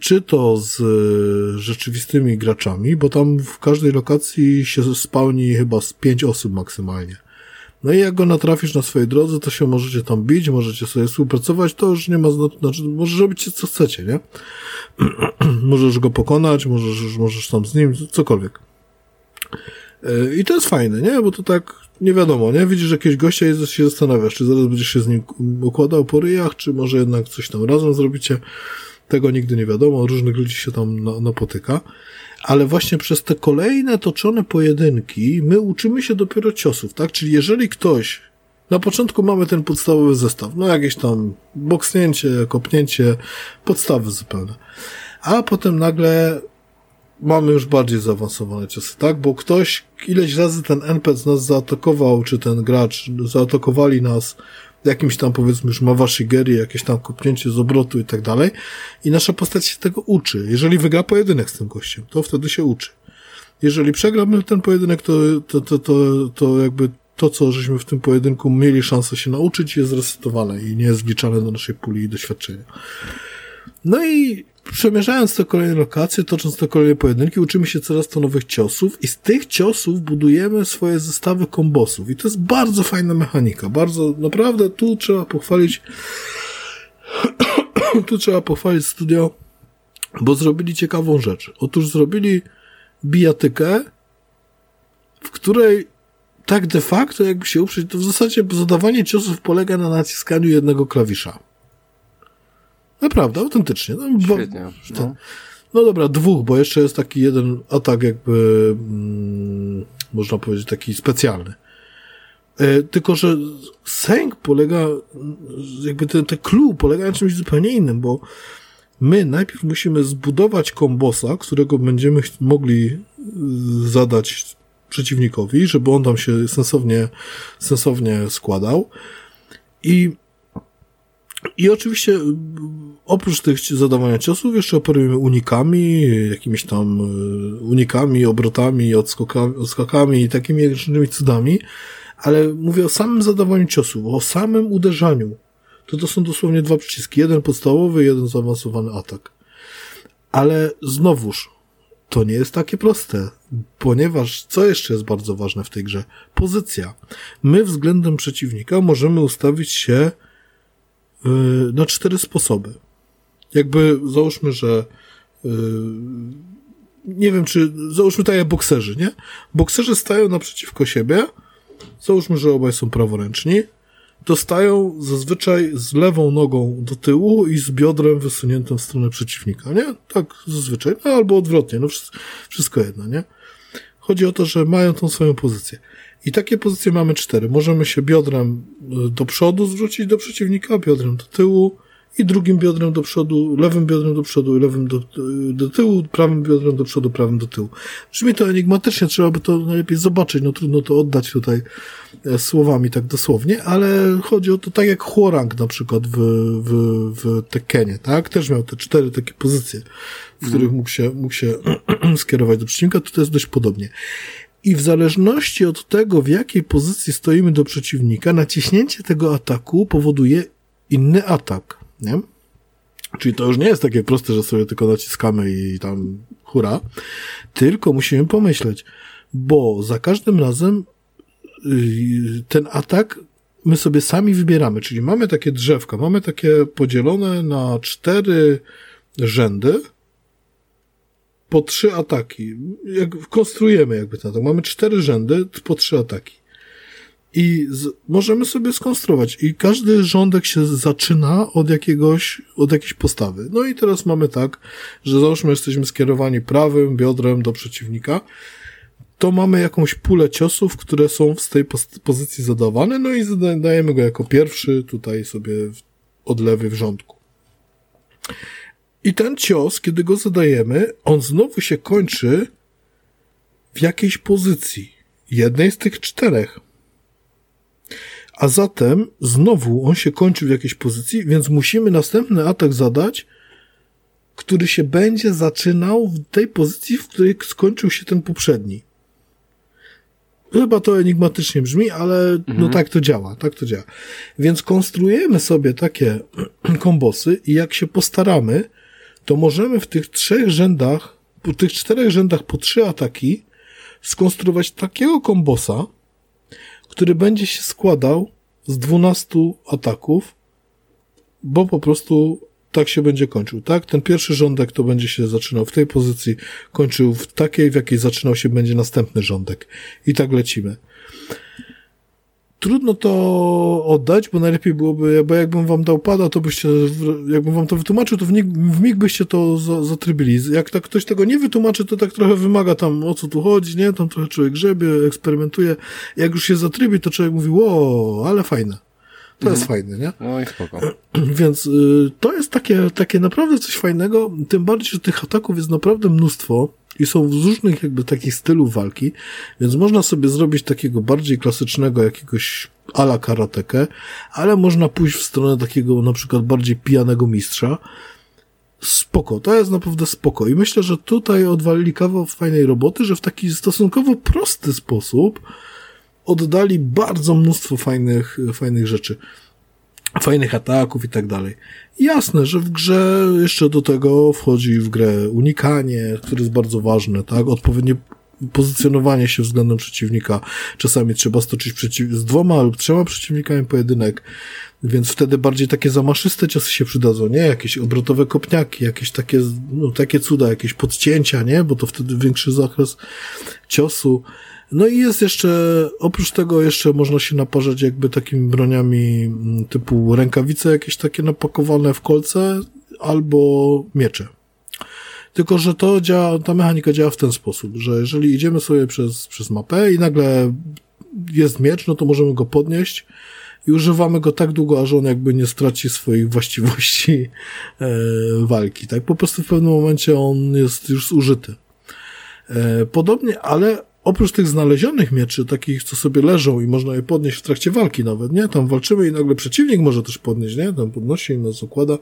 czy to z e, rzeczywistymi graczami, bo tam w każdej lokacji się spełni chyba z pięć osób maksymalnie. No i jak go natrafisz na swojej drodze, to się możecie tam bić, możecie sobie współpracować, to już nie ma znaczy, możesz robić co chcecie, nie? możesz go pokonać, możesz, możesz tam z nim, cokolwiek. E, I to jest fajne, nie? Bo to tak nie wiadomo, nie? Widzisz jakiegoś gościa i się zastanawiasz, czy zaraz będziesz się z nim układał po ryjach, czy może jednak coś tam razem zrobicie. Tego nigdy nie wiadomo, różnych ludzi się tam napotyka ale właśnie przez te kolejne toczone pojedynki my uczymy się dopiero ciosów, tak? Czyli jeżeli ktoś na początku mamy ten podstawowy zestaw, no jakieś tam boksnięcie, kopnięcie, podstawy zupełne. A potem nagle mamy już bardziej zaawansowane ciosy, tak? Bo ktoś ileś razy ten NPC nas zaatakował, czy ten gracz zaatakowali nas jakimś tam powiedzmy już mawashigeri, jakieś tam kopnięcie z obrotu i tak dalej. I nasza postać się tego uczy. Jeżeli wygra pojedynek z tym gościem, to wtedy się uczy. Jeżeli przegramy ten pojedynek, to, to, to, to, to jakby to, co żeśmy w tym pojedynku mieli szansę się nauczyć, jest resetowane i nie jest wliczane do naszej puli doświadczenia. No i przemierzając te kolejne lokacje, tocząc te kolejne pojedynki, uczymy się coraz to nowych ciosów i z tych ciosów budujemy swoje zestawy kombosów. I to jest bardzo fajna mechanika. Bardzo, naprawdę tu trzeba pochwalić tu trzeba pochwalić studio, bo zrobili ciekawą rzecz. Otóż zrobili bijatykę, w której tak de facto, jakby się uprzeć, to w zasadzie zadawanie ciosów polega na naciskaniu jednego klawisza. Naprawdę, autentycznie. No, Świetnie. Bo, no. no dobra, dwóch, bo jeszcze jest taki jeden atak jakby, mm, można powiedzieć, taki specjalny. E, tylko, że sęk polega, jakby ten, ten clue polega na czymś zupełnie innym, bo my najpierw musimy zbudować kombosa, którego będziemy mogli zadać przeciwnikowi, żeby on tam się sensownie, sensownie składał. I i oczywiście y, oprócz tych zadawania ciosów jeszcze operujemy unikami, jakimiś tam y, unikami, obrotami, odskokami, odskokami i takimi różnymi cudami, ale mówię o samym zadawaniu ciosów, o samym uderzaniu. To to są dosłownie dwa przyciski, jeden podstawowy, jeden zaawansowany atak. Ale znowuż, to nie jest takie proste, ponieważ co jeszcze jest bardzo ważne w tej grze? Pozycja. My względem przeciwnika możemy ustawić się na cztery sposoby. Jakby załóżmy, że y, nie wiem, czy załóżmy tak jak bokserzy, nie? Bokserzy stają naprzeciwko siebie, załóżmy, że obaj są praworęczni, dostają zazwyczaj z lewą nogą do tyłu i z biodrem wysuniętym w stronę przeciwnika, nie? Tak zazwyczaj, no albo odwrotnie, no wszystko jedno, nie? Chodzi o to, że mają tą swoją pozycję. I takie pozycje mamy cztery. Możemy się biodrem y, do przodu zwrócić do przeciwnika, biodrem do tyłu i drugim biodrem do przodu, lewym biodrem do przodu i lewym do, y, do tyłu, prawym biodrem do przodu, prawym do tyłu. Brzmi to enigmatycznie, trzeba by to najlepiej zobaczyć, no trudno to oddać tutaj e, słowami tak dosłownie, ale chodzi o to tak jak Huorang na przykład w, w, w Tekkenie, tak? Też miał te cztery takie pozycje, w których mógł się, mógł się skierować do przeciwnika, to jest dość podobnie. I w zależności od tego, w jakiej pozycji stoimy do przeciwnika, naciśnięcie tego ataku powoduje inny atak, nie? Czyli to już nie jest takie proste, że sobie tylko naciskamy i tam hura, tylko musimy pomyśleć, bo za każdym razem y, ten atak my sobie sami wybieramy, czyli mamy takie drzewka, mamy takie podzielone na cztery rzędy, po trzy ataki. Jak konstruujemy jakby to, tak. Mamy cztery rzędy po trzy ataki. I z, możemy sobie skonstruować. I każdy rządek się zaczyna od jakiegoś, od jakiejś postawy. No i teraz mamy tak, że załóżmy jesteśmy skierowani prawym biodrem do przeciwnika, to mamy jakąś pulę ciosów, które są z tej pozycji zadawane, no i zadajemy go jako pierwszy tutaj sobie od lewy w rządku. I ten cios, kiedy go zadajemy, on znowu się kończy w jakiejś pozycji. Jednej z tych czterech. A zatem znowu on się kończy w jakiejś pozycji, więc musimy następny atak zadać, który się będzie zaczynał w tej pozycji, w której skończył się ten poprzedni. Chyba to enigmatycznie brzmi, ale no mhm. no tak to działa, tak to działa. Więc konstruujemy sobie takie kombosy i jak się postaramy, to możemy w tych trzech rzędach, w tych czterech rzędach po trzy ataki skonstruować takiego kombosa, który będzie się składał z 12 ataków, bo po prostu tak się będzie kończył, tak? Ten pierwszy rządek to będzie się zaczynał w tej pozycji, kończył w takiej, w jakiej zaczynał się będzie następny rządek. I tak lecimy trudno to oddać, bo najlepiej byłoby, bo jakbym wam dał pada, to byście, jakbym wam to wytłumaczył, to w, nig, w mig byście to za, zatrybili. Jak tak ktoś tego nie wytłumaczy, to tak trochę wymaga tam, o co tu chodzi, nie? Tam trochę człowiek grzebie, eksperymentuje. Jak już się zatrybi, to człowiek mówi, o, ale fajne. To mhm. jest fajne, nie? No i spoko. Więc y, to jest takie, takie naprawdę coś fajnego, tym bardziej, że tych ataków jest naprawdę mnóstwo i są z różnych jakby takich stylów walki, więc można sobie zrobić takiego bardziej klasycznego jakiegoś ala karatekę, ale można pójść w stronę takiego na przykład bardziej pijanego mistrza. Spoko, to jest naprawdę spoko i myślę, że tutaj odwalili kawał fajnej roboty, że w taki stosunkowo prosty sposób oddali bardzo mnóstwo fajnych, fajnych rzeczy fajnych ataków i tak dalej. Jasne, że w grze jeszcze do tego wchodzi w grę unikanie, które jest bardzo ważne, tak? Odpowiednie pozycjonowanie się względem przeciwnika. Czasami trzeba stoczyć przeciw z dwoma lub trzema przeciwnikami pojedynek, więc wtedy bardziej takie zamaszyste ciosy się przydadzą, nie? Jakieś obrotowe kopniaki, jakieś takie, no, takie cuda, jakieś podcięcia, nie? Bo to wtedy większy zakres ciosu. No i jest jeszcze, oprócz tego jeszcze można się naparzać jakby takimi broniami mm, typu rękawice jakieś takie napakowane w kolce albo miecze. Tylko, że to działa, ta mechanika działa w ten sposób, że jeżeli idziemy sobie przez, przez mapę i nagle jest miecz, no to możemy go podnieść i używamy go tak długo, aż on jakby nie straci swoich właściwości e, walki. Tak, po prostu w pewnym momencie on jest już zużyty. E, podobnie, ale oprócz tych znalezionych mieczy, takich, co sobie leżą i można je podnieść w trakcie walki nawet, nie? Tam walczymy i nagle przeciwnik może też podnieść, nie? Tam podnosi i nas układa.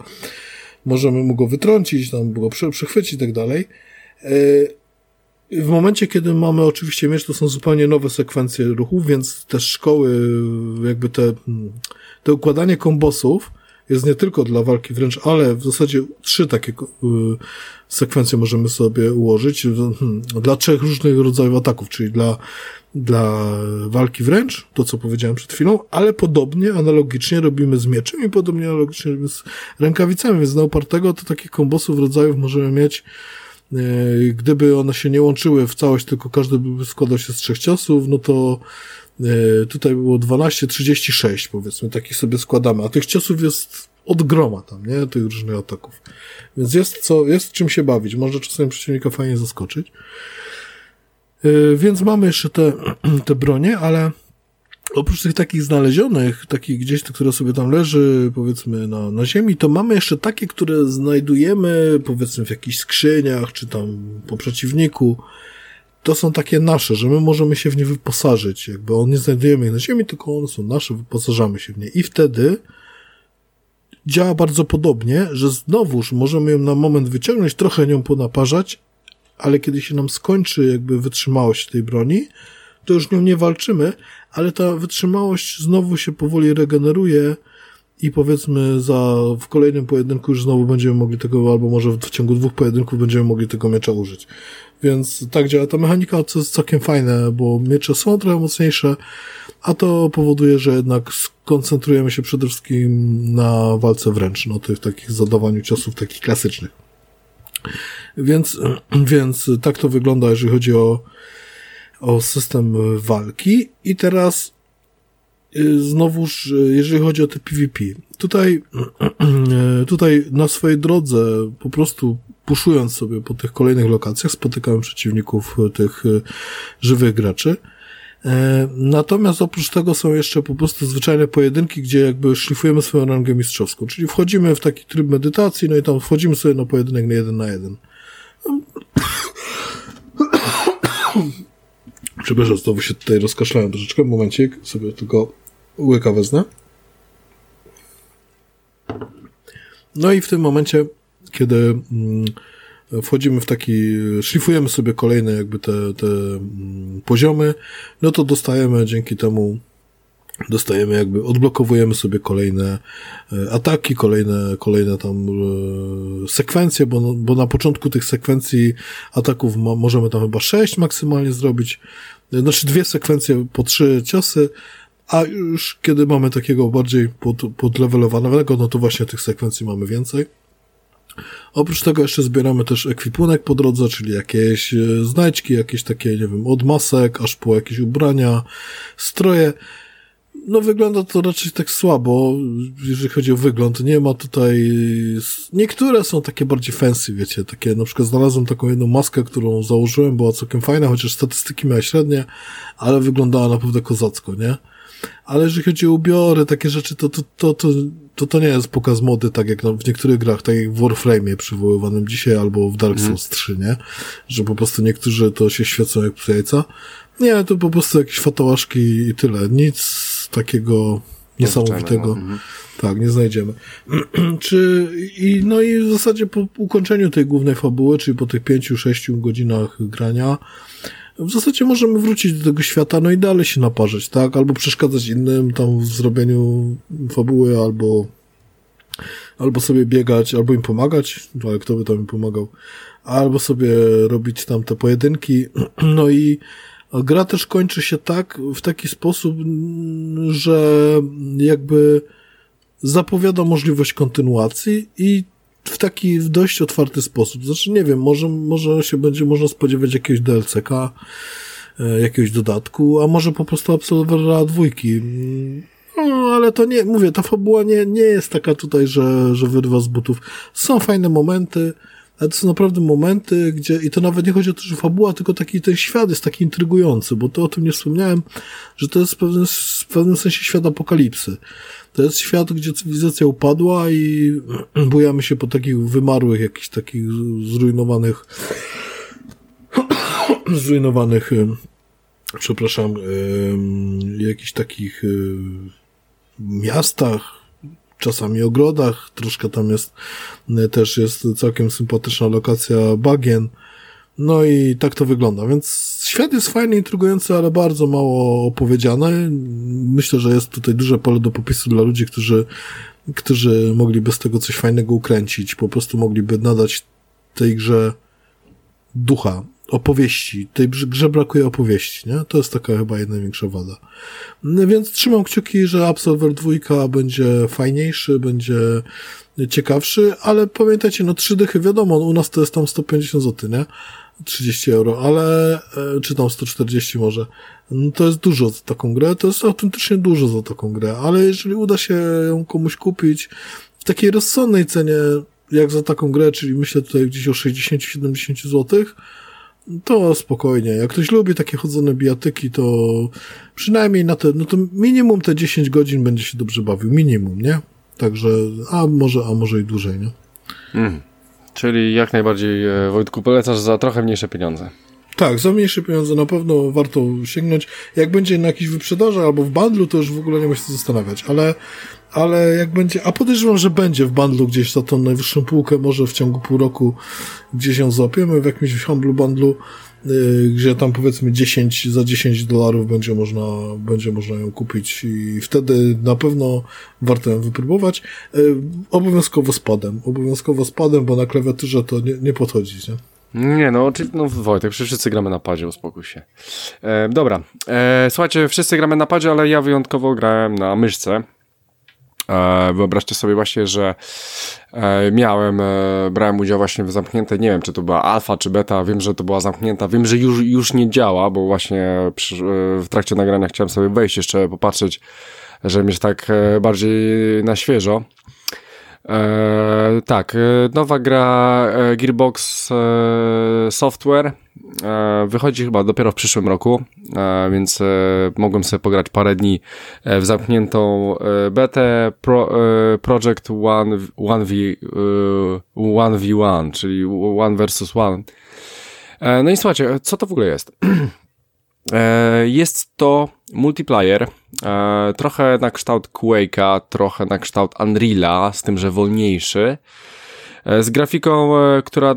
Możemy mu go wytrącić, tam go przechwycić i tak dalej. E, w momencie, kiedy mamy oczywiście miecz, to są zupełnie nowe sekwencje ruchów, więc te szkoły, jakby te, te układanie kombosów jest nie tylko dla walki wręcz, ale w zasadzie trzy takie y, sekwencje możemy sobie ułożyć. Hmm, dla trzech różnych rodzajów ataków, czyli dla, dla walki wręcz, to co powiedziałem przed chwilą, ale podobnie, analogicznie robimy z mieczem i podobnie analogicznie robimy z rękawicami, więc na opartego to takich kombosów rodzajów możemy mieć y, Gdyby one się nie łączyły w całość, tylko każdy by składał się z trzech ciosów, no to tutaj było 12, 36 powiedzmy, takich sobie składamy, a tych ciosów jest od groma tam, nie? Tych różnych ataków. Więc jest co, jest czym się bawić. Może czasami przeciwnika fajnie zaskoczyć. Yy, więc mamy jeszcze te, te bronie, ale oprócz tych takich znalezionych, takich gdzieś, które sobie tam leży, powiedzmy, na, na ziemi, to mamy jeszcze takie, które znajdujemy, powiedzmy, w jakichś skrzyniach, czy tam po przeciwniku. To są takie nasze, że my możemy się w nie wyposażyć. Jakby on nie znajdujemy je na ziemi, tylko one są nasze, wyposażamy się w nie. I wtedy działa bardzo podobnie, że znowuż możemy ją na moment wyciągnąć, trochę nią ponaparzać, ale kiedy się nam skończy jakby wytrzymałość tej broni, to już nią nie walczymy, ale ta wytrzymałość znowu się powoli regeneruje i powiedzmy za, w kolejnym pojedynku już znowu będziemy mogli tego, albo może w ciągu dwóch pojedynków będziemy mogli tego miecza użyć. Więc tak działa ta mechanika, co jest całkiem fajne, bo miecze są trochę mocniejsze, a to powoduje, że jednak skoncentrujemy się przede wszystkim na walce wręcz, no tych takich zadawaniu ciosów takich klasycznych. Więc, więc tak to wygląda, jeżeli chodzi o, o system walki. I teraz y, znowuż, y, jeżeli chodzi o te PvP. Tutaj, tutaj na swojej drodze po prostu puszując sobie po tych kolejnych lokacjach spotykałem przeciwników y, tych żywych graczy. E, natomiast oprócz tego są jeszcze po prostu zwyczajne pojedynki, gdzie jakby szlifujemy swoją rangę mistrzowską, czyli wchodzimy w taki tryb medytacji, no i tam wchodzimy sobie na pojedynek na jeden na jeden. Przepraszam, znowu się tutaj rozkaszlałem troszeczkę. Momencik, sobie tylko łyka wezmę. No i w tym momencie, kiedy mm, wchodzimy w taki, szlifujemy sobie kolejne jakby te, te mm, poziomy, no to dostajemy dzięki temu dostajemy jakby, odblokowujemy sobie kolejne e, ataki, kolejne, kolejne tam e, sekwencje, bo, bo na początku tych sekwencji ataków ma, możemy tam chyba sześć maksymalnie zrobić, e, znaczy dwie sekwencje po trzy ciosy, a już kiedy mamy takiego bardziej pod, podlevelowanego, no to właśnie tych sekwencji mamy więcej. Oprócz tego jeszcze zbieramy też ekwipunek po drodze, czyli jakieś znajdźki, jakieś takie, nie wiem, od masek, aż po jakieś ubrania, stroje. No wygląda to raczej tak słabo, jeżeli chodzi o wygląd. Nie ma tutaj... Niektóre są takie bardziej fancy, wiecie, takie na przykład znalazłem taką jedną maskę, którą założyłem, była całkiem fajna, chociaż statystyki miała średnie, ale wyglądała naprawdę kozacko, nie? Ale jeżeli chodzi o ubiory, takie rzeczy, to to, to, to, to, to nie jest pokaz mody, tak jak w niektórych grach, tak jak w Warframe przywoływanym dzisiaj, albo w Dark Souls mm. 3, nie? Że po prostu niektórzy to się świecą jak psu jajca. Nie, to po prostu jakieś fatołaszki i tyle. Nic takiego niesamowitego. Mhm. Tak, nie znajdziemy. Czy, i, no i w zasadzie po ukończeniu tej głównej fabuły, czyli po tych pięciu, sześciu godzinach grania, w zasadzie możemy wrócić do tego świata, no i dalej się naparzać, tak? Albo przeszkadzać innym tam w zrobieniu fabuły, albo, albo sobie biegać, albo im pomagać, ale kto by tam im pomagał, albo sobie robić tam te pojedynki, no i gra też kończy się tak, w taki sposób, że jakby zapowiada możliwość kontynuacji i w taki dość otwarty sposób. Znaczy, nie wiem, może, może się będzie można spodziewać jakiegoś DLCK, e, jakiegoś dodatku, a może po prostu absolwera dwójki. No, ale to nie, mówię, ta fabuła nie, nie jest taka tutaj, że, że wyrywa z butów. Są fajne momenty, ale to są naprawdę momenty, gdzie, i to nawet nie chodzi o to, że fabuła, tylko taki ten świat jest taki intrygujący, bo to o tym nie wspomniałem, że to jest w pewnym, w pewnym sensie świat apokalipsy. To jest świat, gdzie cywilizacja upadła i bujamy się po takich wymarłych, jakichś takich zrujnowanych, zrujnowanych, przepraszam, jakichś takich miastach, czasami ogrodach, troszkę tam jest, też jest całkiem sympatyczna lokacja bagien, no i tak to wygląda, więc świat jest fajny, intrygujący, ale bardzo mało opowiedziany. Myślę, że jest tutaj duże pole do popisu dla ludzi, którzy, którzy mogliby z tego coś fajnego ukręcić, po prostu mogliby nadać tej grze ducha, opowieści. Tej grze brakuje opowieści, nie? To jest taka chyba jedna największa wada. No więc trzymam kciuki, że Absolver 2 będzie fajniejszy, będzie ciekawszy, ale pamiętajcie, no trzy dychy, wiadomo, u nas to jest tam 150 zł, nie? 30 euro, ale, e, czy tam 140 może. No to jest dużo za taką grę, to jest autentycznie dużo za taką grę, ale jeżeli uda się ją komuś kupić w takiej rozsądnej cenie, jak za taką grę, czyli myślę tutaj gdzieś o 60-70 złotych, to spokojnie. Jak ktoś lubi takie chodzone bijatyki, to przynajmniej na te, no to minimum te 10 godzin będzie się dobrze bawił. Minimum, nie? Także, a może, a może i dłużej, nie? Mm. Czyli jak najbardziej, e, Wojtku, polecasz za trochę mniejsze pieniądze. Tak, za mniejsze pieniądze na pewno warto sięgnąć. Jak będzie na jakiejś wyprzedaży albo w bundlu, to już w ogóle nie ma się zastanawiać, ale, ale jak będzie, a podejrzewam, że będzie w bundlu gdzieś za tą najwyższą półkę, może w ciągu pół roku gdzieś ją złapiemy w jakimś handlu bundlu, yy, gdzie tam powiedzmy 10, za 10 dolarów będzie można, będzie można ją kupić i wtedy na pewno warto ją wypróbować. Yy, obowiązkowo spadem, obowiązkowo spadem, bo na klawiaturze to nie, nie podchodzi, nie? Nie, no, czy, no Wojtek, wszyscy gramy na padzie, uspokój się. E, dobra, e, słuchajcie, wszyscy gramy na padzie, ale ja wyjątkowo grałem na myszce. E, wyobraźcie sobie właśnie, że e, miałem, e, brałem udział właśnie w zamkniętej, nie wiem, czy to była alfa, czy beta, wiem, że to była zamknięta, wiem, że już, już nie działa, bo właśnie przy, w trakcie nagrania chciałem sobie wejść jeszcze, popatrzeć, żeby mieć tak bardziej na świeżo. Tak, nowa gra Gearbox Software wychodzi chyba dopiero w przyszłym roku, e, więc mogłem sobie pograć parę dni w zamkniętą betę Pro, Project One, One, v, 1v1, czyli One versus One. No i słuchajcie, co to w ogóle jest? Jest to multiplayer, trochę na kształt Quake'a, trochę na kształt Unreal'a, z tym, że wolniejszy. Z grafiką, która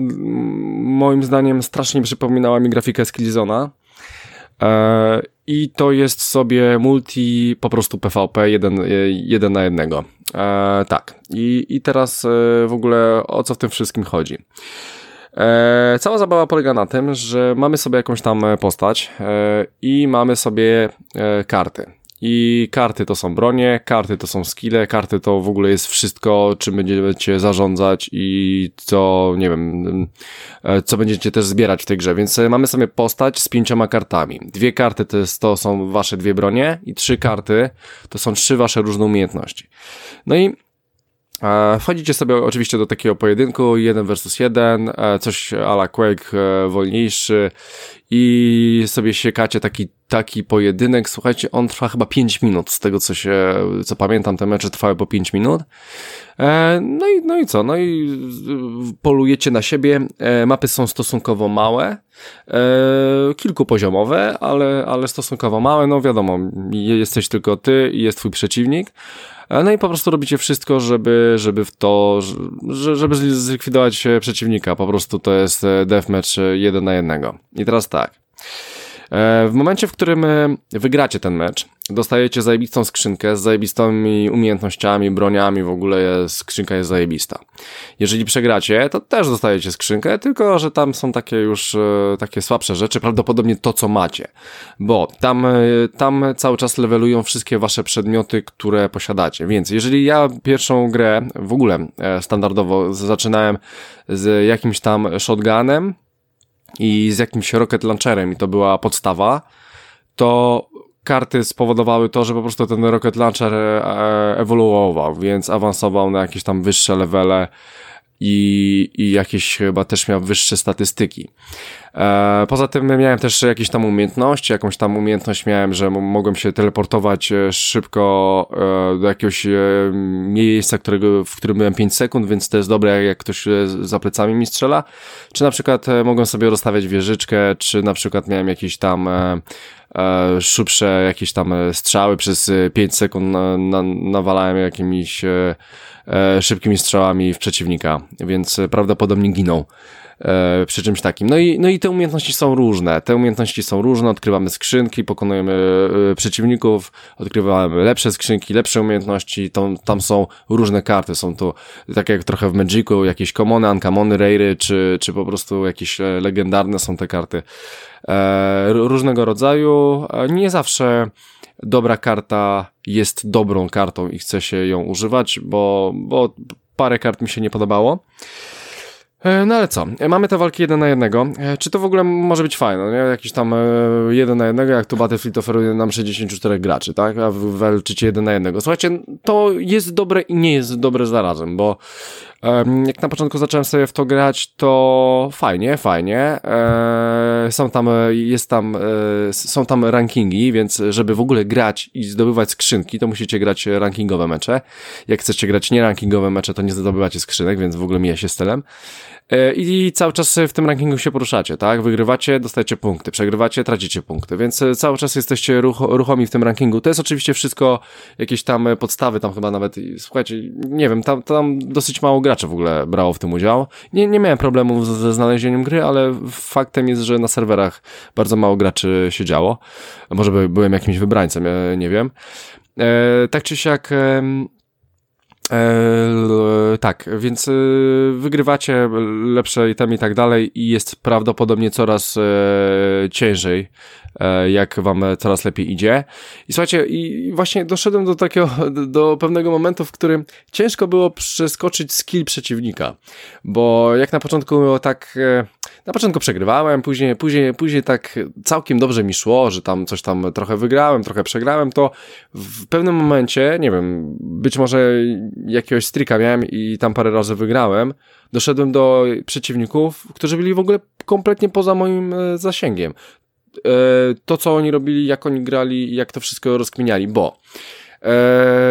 moim zdaniem strasznie przypominała mi grafikę z Killzona. I to jest sobie multi po prostu PvP jeden, jeden na jednego. Tak. I, I teraz w ogóle o co w tym wszystkim chodzi? E, cała zabawa polega na tym, że mamy sobie jakąś tam postać e, i mamy sobie e, karty. I karty to są bronie, karty to są skille, karty to w ogóle jest wszystko, czym będziecie zarządzać i co, nie wiem, e, co będziecie też zbierać w tej grze. Więc e, mamy sobie postać z pięcioma kartami. Dwie karty to, jest, to są wasze dwie bronie i trzy karty to są trzy wasze różne umiejętności. No i Wchodzicie sobie oczywiście do takiego pojedynku, jeden versus jeden, e, coś ala Quake e, wolniejszy i sobie siekacie taki, taki pojedynek. Słuchajcie, on trwa chyba 5 minut, z tego co się, co pamiętam, te mecze trwały po 5 minut. E, no i, no i co? No i polujecie na siebie. Mapy są stosunkowo małe, kilkupoziomowe, ale, ale stosunkowo małe. No wiadomo, jesteś tylko ty i jest twój przeciwnik. No i po prostu robicie wszystko, żeby, żeby w to, żeby zlikwidować przeciwnika. Po prostu to jest e, deathmatch e, jeden na jednego. I teraz tak. E, w momencie, w którym wygracie ten mecz, dostajecie zajebistą skrzynkę z zajebistymi umiejętnościami, broniami, w ogóle skrzynka jest zajebista. Jeżeli przegracie, to też dostajecie skrzynkę, tylko że tam są takie już e, takie słabsze rzeczy, prawdopodobnie to, co macie, bo tam, e, tam cały czas levelują wszystkie wasze przedmioty, które posiadacie, więc jeżeli ja pierwszą grę w ogóle e, standardowo zaczynałem z jakimś tam shotgunem i z jakimś rocket launcherem i to była podstawa, to karty spowodowały to, że po prostu ten Rocket Launcher e, ewoluował, więc awansował na jakieś tam wyższe levele i, i jakieś chyba też miał wyższe statystyki. E, poza tym miałem też jakieś tam umiejętności, jakąś tam umiejętność miałem, że mogłem się teleportować e, szybko e, do jakiegoś miejsca, którego, w którym byłem 5 sekund, więc to jest dobre, jak ktoś za plecami mi strzela. Czy na przykład mogłem sobie rozstawiać wieżyczkę, czy na przykład miałem jakiś tam szybsze jakieś tam strzały przez 5 e, sekund na, na, nawalałem jakimiś szybkimi strzałami w przeciwnika, więc prawdopodobnie ginął przy czymś takim. No i, no i te umiejętności są różne. Te umiejętności są różne, odkrywamy skrzynki, pokonujemy e, przeciwników, odkrywamy lepsze skrzynki, lepsze umiejętności, tam, tam są różne karty, są to tak jak trochę w Magicu, jakieś commony, uncommony, rare'y, czy, czy po prostu jakieś legendarne są te karty e, różnego rodzaju. E, nie zawsze dobra karta jest dobrą kartą i chce się ją używać, bo, bo parę kart mi się nie podobało. E, no ale co, e, mamy te walki jeden na jednego. Czy to w ogóle może być fajne? Nie? Jakiś tam jeden na jednego, jak tu Battlefield oferuje nam 64 graczy, tak? A walczycie jeden na jednego. Słuchajcie, to jest dobre i nie jest dobre zarazem, bo Jak na początku zacząłem sobie w to grać, to fajnie, fajnie. E, są tam, jest tam, e, są tam rankingi, więc żeby w ogóle grać i zdobywać skrzynki, to musicie grać rankingowe mecze. Jak chcecie grać nie rankingowe mecze, to nie zdobywacie skrzynek, więc w ogóle mija się stylem. E, I cały czas w tym rankingu się poruszacie, tak? Wygrywacie, dostajecie punkty, przegrywacie, tracicie punkty, więc cały czas jesteście ruch ruchomi w tym rankingu. To jest oczywiście wszystko jakieś tam podstawy, tam chyba nawet, słuchajcie, nie wiem, tam, tam dosyć mało graczy w ogóle brało w tym udział. Nie, nie miałem problemów ze znalezieniem gry, ale faktem jest, że na serwerach bardzo mało graczy się działo. Może by, byłem jakimś wybrańcem, nie wiem. E, tak czy siak, E, tak, więc e, wygrywacie lepsze itemy i tak dalej i jest prawdopodobnie coraz e, ciężej, e, jak wam coraz lepiej idzie. I słuchajcie, i właśnie doszedłem do takiego, do pewnego momentu, w którym ciężko było przeskoczyć skill przeciwnika, bo jak na początku tak e, na początku przegrywałem, później, później, później tak całkiem dobrze mi szło, że tam coś tam trochę wygrałem, trochę przegrałem, to w pewnym momencie, nie wiem, być może jakiegoś strika miałem i tam parę razy wygrałem, doszedłem do przeciwników, którzy byli w ogóle kompletnie poza moim e, zasięgiem. E, to, co oni robili, jak oni grali, jak to wszystko rozkminiali, bo e,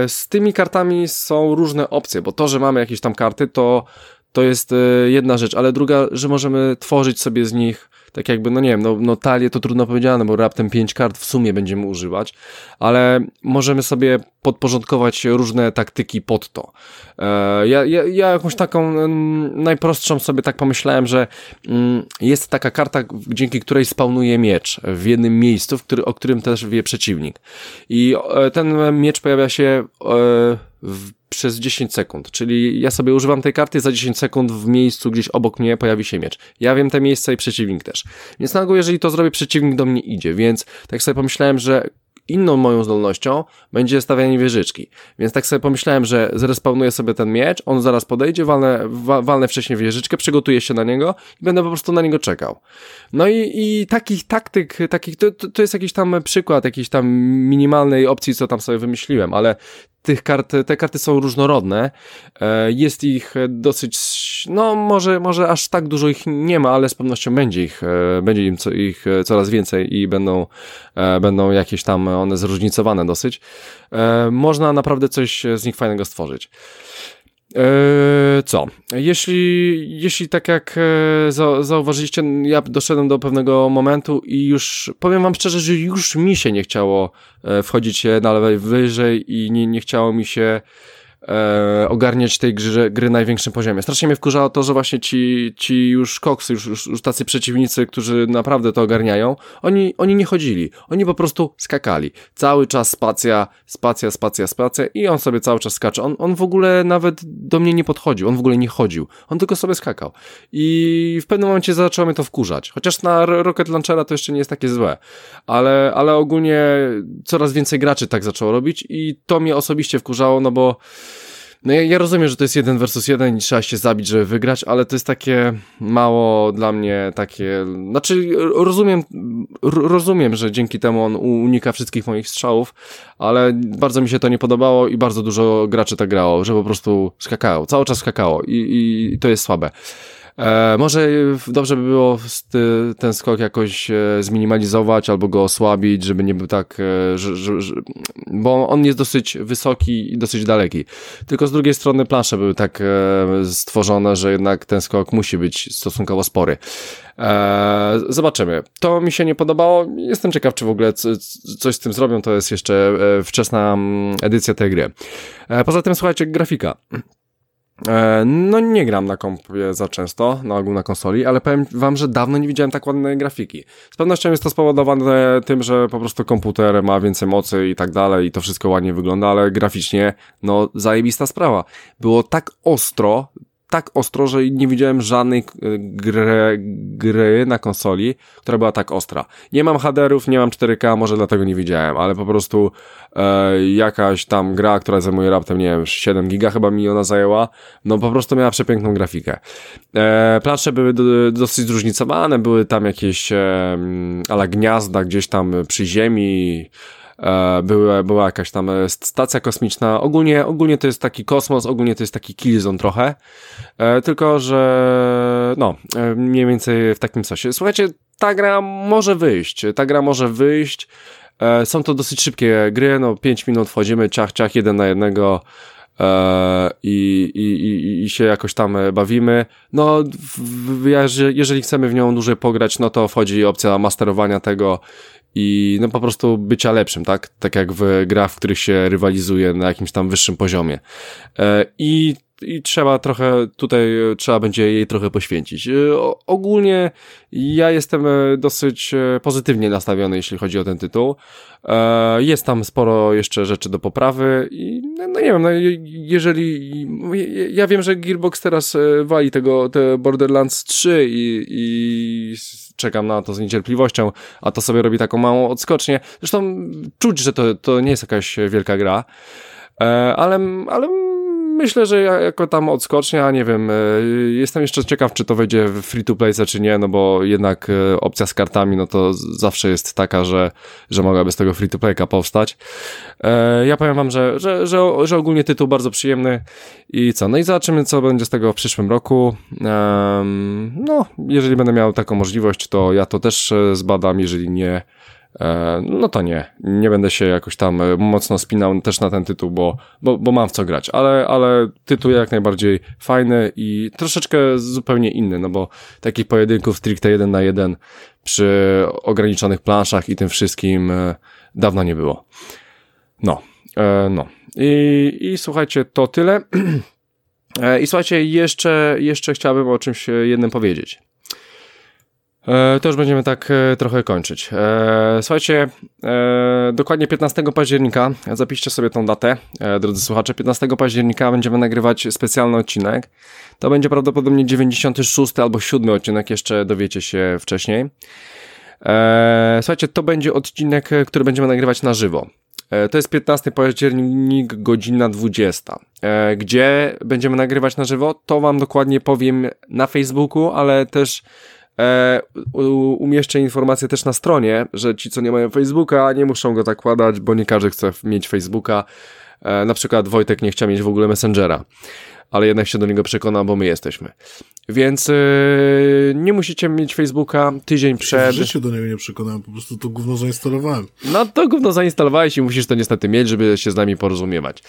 z tymi kartami są różne opcje, bo to, że mamy jakieś tam karty, to to jest e, jedna rzecz, ale druga, że możemy tworzyć sobie z nich tak jakby, no nie wiem, no, no talię to trudno powiedziane, bo raptem pięć kart w sumie będziemy używać, ale możemy sobie podporządkować różne taktyki pod to. E, ja, ja, ja jakąś taką najprostszą sobie tak pomyślałem, że mm, jest taka karta, dzięki której spawnuje miecz w jednym miejscu, w który, o którym też wie przeciwnik. I e, ten miecz pojawia się w przez 10 sekund, czyli ja sobie używam tej karty, za 10 sekund w miejscu gdzieś obok mnie pojawi się miecz. Ja wiem te miejsca i przeciwnik też. Więc na ogół, jeżeli to zrobię, przeciwnik do mnie idzie, więc tak sobie pomyślałem, że inną moją zdolnością będzie stawianie wieżyczki. Więc tak sobie pomyślałem, że zrespawnuję sobie ten miecz, on zaraz podejdzie, walnę, wa, walnę wcześniej wieżyczkę, przygotuję się na niego i będę po prostu na niego czekał. No i, i takich taktyk, takich, to, to jest jakiś tam przykład, jakiejś tam minimalnej opcji, co tam sobie wymyśliłem, ale tych kart, te karty są różnorodne. E, jest ich dosyć, no może, może aż tak dużo ich nie ma, ale z pewnością będzie ich, e, będzie im ich coraz więcej i będą, e, będą jakieś tam one zróżnicowane dosyć. Można naprawdę coś z nich fajnego stworzyć. Eee, co? Jeśli, jeśli tak jak e, za, zauważyliście, ja doszedłem do pewnego momentu i już powiem wam szczerze, że już mi się nie chciało e, wchodzić na lewej wyżej i nie, nie chciało mi się e, ogarniać tej gry, gry na największym poziomie. Strasznie mnie wkurzało to, że właśnie ci, ci już koksy, już, już, już tacy przeciwnicy, którzy naprawdę to ogarniają, oni, oni nie chodzili. Oni po prostu skakali. Cały czas spacja, spacja, spacja, spacja i on sobie cały czas skacze. On, on w ogóle nawet do mnie nie podchodził, on w ogóle nie chodził. On tylko sobie skakał. I w pewnym momencie zaczęło mnie to wkurzać. Chociaż na Rocket Launchera to jeszcze nie jest takie złe. Ale, ale ogólnie coraz więcej graczy tak zaczęło robić i to mnie osobiście wkurzało, no bo no ja, ja, rozumiem, że to jest jeden versus jeden i trzeba się zabić, żeby wygrać, ale to jest takie mało dla mnie takie, znaczy rozumiem, rozumiem, że dzięki temu on unika wszystkich moich strzałów, ale bardzo mi się to nie podobało i bardzo dużo graczy tak grało, że po prostu skakało, cały czas skakało i, i to jest słabe. E, może dobrze by było ten skok jakoś e, zminimalizować albo go osłabić, żeby nie był tak, e, bo on jest dosyć wysoki i dosyć daleki. Tylko z drugiej strony plansze były tak stworzone, że jednak ten skok musi być stosunkowo spory. Zobaczymy. To mi się nie podobało. Jestem ciekaw, czy w ogóle coś z tym zrobią. To jest jeszcze wczesna mm, edycja tej gry. Poza tym, słuchajcie, grafika. E, no nie gram na kompie za często, na ogół na konsoli, ale powiem wam, że dawno nie widziałem tak ładnej grafiki. Z pewnością jest to spowodowane tym, że po prostu komputer ma więcej mocy i tak dalej i to wszystko ładnie wygląda, ale graficznie, no zajebista sprawa. Było tak ostro, tak ostro, że nie widziałem żadnej e, gry, gry na konsoli, która była tak ostra. Nie mam HDR-ów, nie mam 4K, może dlatego nie widziałem, ale po prostu e, jakaś tam gra, która zajmuje raptem, nie wiem, 7 giga chyba mi ona zajęła, no po prostu miała przepiękną grafikę. E, plansze były do, dosyć zróżnicowane, były tam jakieś e, ala gniazda gdzieś tam przy ziemi, e, była, była jakaś tam e, stacja kosmiczna. Ogólnie, ogólnie to jest taki kosmos, ogólnie to jest taki Killzone trochę, e, tylko że no, mniej więcej w takim sosie. Słuchajcie, ta gra może wyjść, ta gra może wyjść. Są to dosyć szybkie gry, no 5 minut wchodzimy, ciach, ciach, jeden na jednego i, i, i, się jakoś tam bawimy. No, jeżeli chcemy w nią dłużej pograć, no to wchodzi opcja masterowania tego i no po prostu bycia lepszym, tak? Tak jak w grach, w których się rywalizuje na jakimś tam wyższym poziomie. E, I i trzeba trochę, tutaj trzeba będzie jej trochę poświęcić. E, ogólnie ja jestem e, dosyć pozytywnie nastawiony, jeśli chodzi o ten tytuł. Jest tam sporo jeszcze rzeczy do poprawy i no, no nie wiem, no, jeżeli ja wiem, że Gearbox teraz wali tego te Borderlands 3 i, i czekam na to z niecierpliwością, a to sobie robi taką małą odskocznię. Zresztą czuć, że to, to nie jest jakaś wielka gra, e, ale, ale myślę, że jako tam odskocznia, nie wiem, e, jestem jeszcze ciekaw, czy to wejdzie w free to play, czy nie, no bo jednak e, opcja z kartami, no to zawsze jest taka, że, że mogłaby z tego free to playka powstać. E, ja powiem wam, że, że, że, że ogólnie tytuł bardzo przyjemny i co, no i zobaczymy, co będzie z tego w przyszłym roku. No, jeżeli będę miał taką możliwość, to ja to też zbadam, jeżeli nie, no to nie, nie będę się jakoś tam e, mocno spinał też na ten tytuł, bo, bo, bo mam w co grać, ale, ale tytuł jak najbardziej fajny i troszeczkę zupełnie inny, no bo takich pojedynków stricte jeden na jeden przy ograniczonych planszach i tym wszystkim e, dawno nie było. No, no. I, i słuchajcie, to tyle. I słuchajcie, jeszcze, jeszcze chciałbym o czymś jednym powiedzieć. E, to już będziemy tak e, trochę kończyć. E, słuchajcie, dokładnie 15 października, zapiszcie sobie tą datę, drodzy słuchacze, 15 października będziemy nagrywać specjalny odcinek. To będzie prawdopodobnie 96 albo 7 odcinek, jeszcze dowiecie się wcześniej. Słuchajcie, to będzie odcinek, który będziemy nagrywać na żywo. To jest 15 październik, godzina 20. Gdzie będziemy nagrywać na żywo, to Wam dokładnie powiem na Facebooku, ale też E, umieszczę informację też na stronie, że ci, co nie mają Facebooka, nie muszą go tak kładać, bo nie każdy chce mieć Facebooka. E, na przykład Wojtek nie chciał mieć w ogóle Messengera ale jednak się do niego przekona, bo my jesteśmy. Więc yy, nie musicie mieć Facebooka tydzień przed. W życiu do niego nie przekonałem, po prostu to gówno zainstalowałem. No to gówno zainstalowałeś i musisz to niestety mieć, żeby się z nami porozumiewać.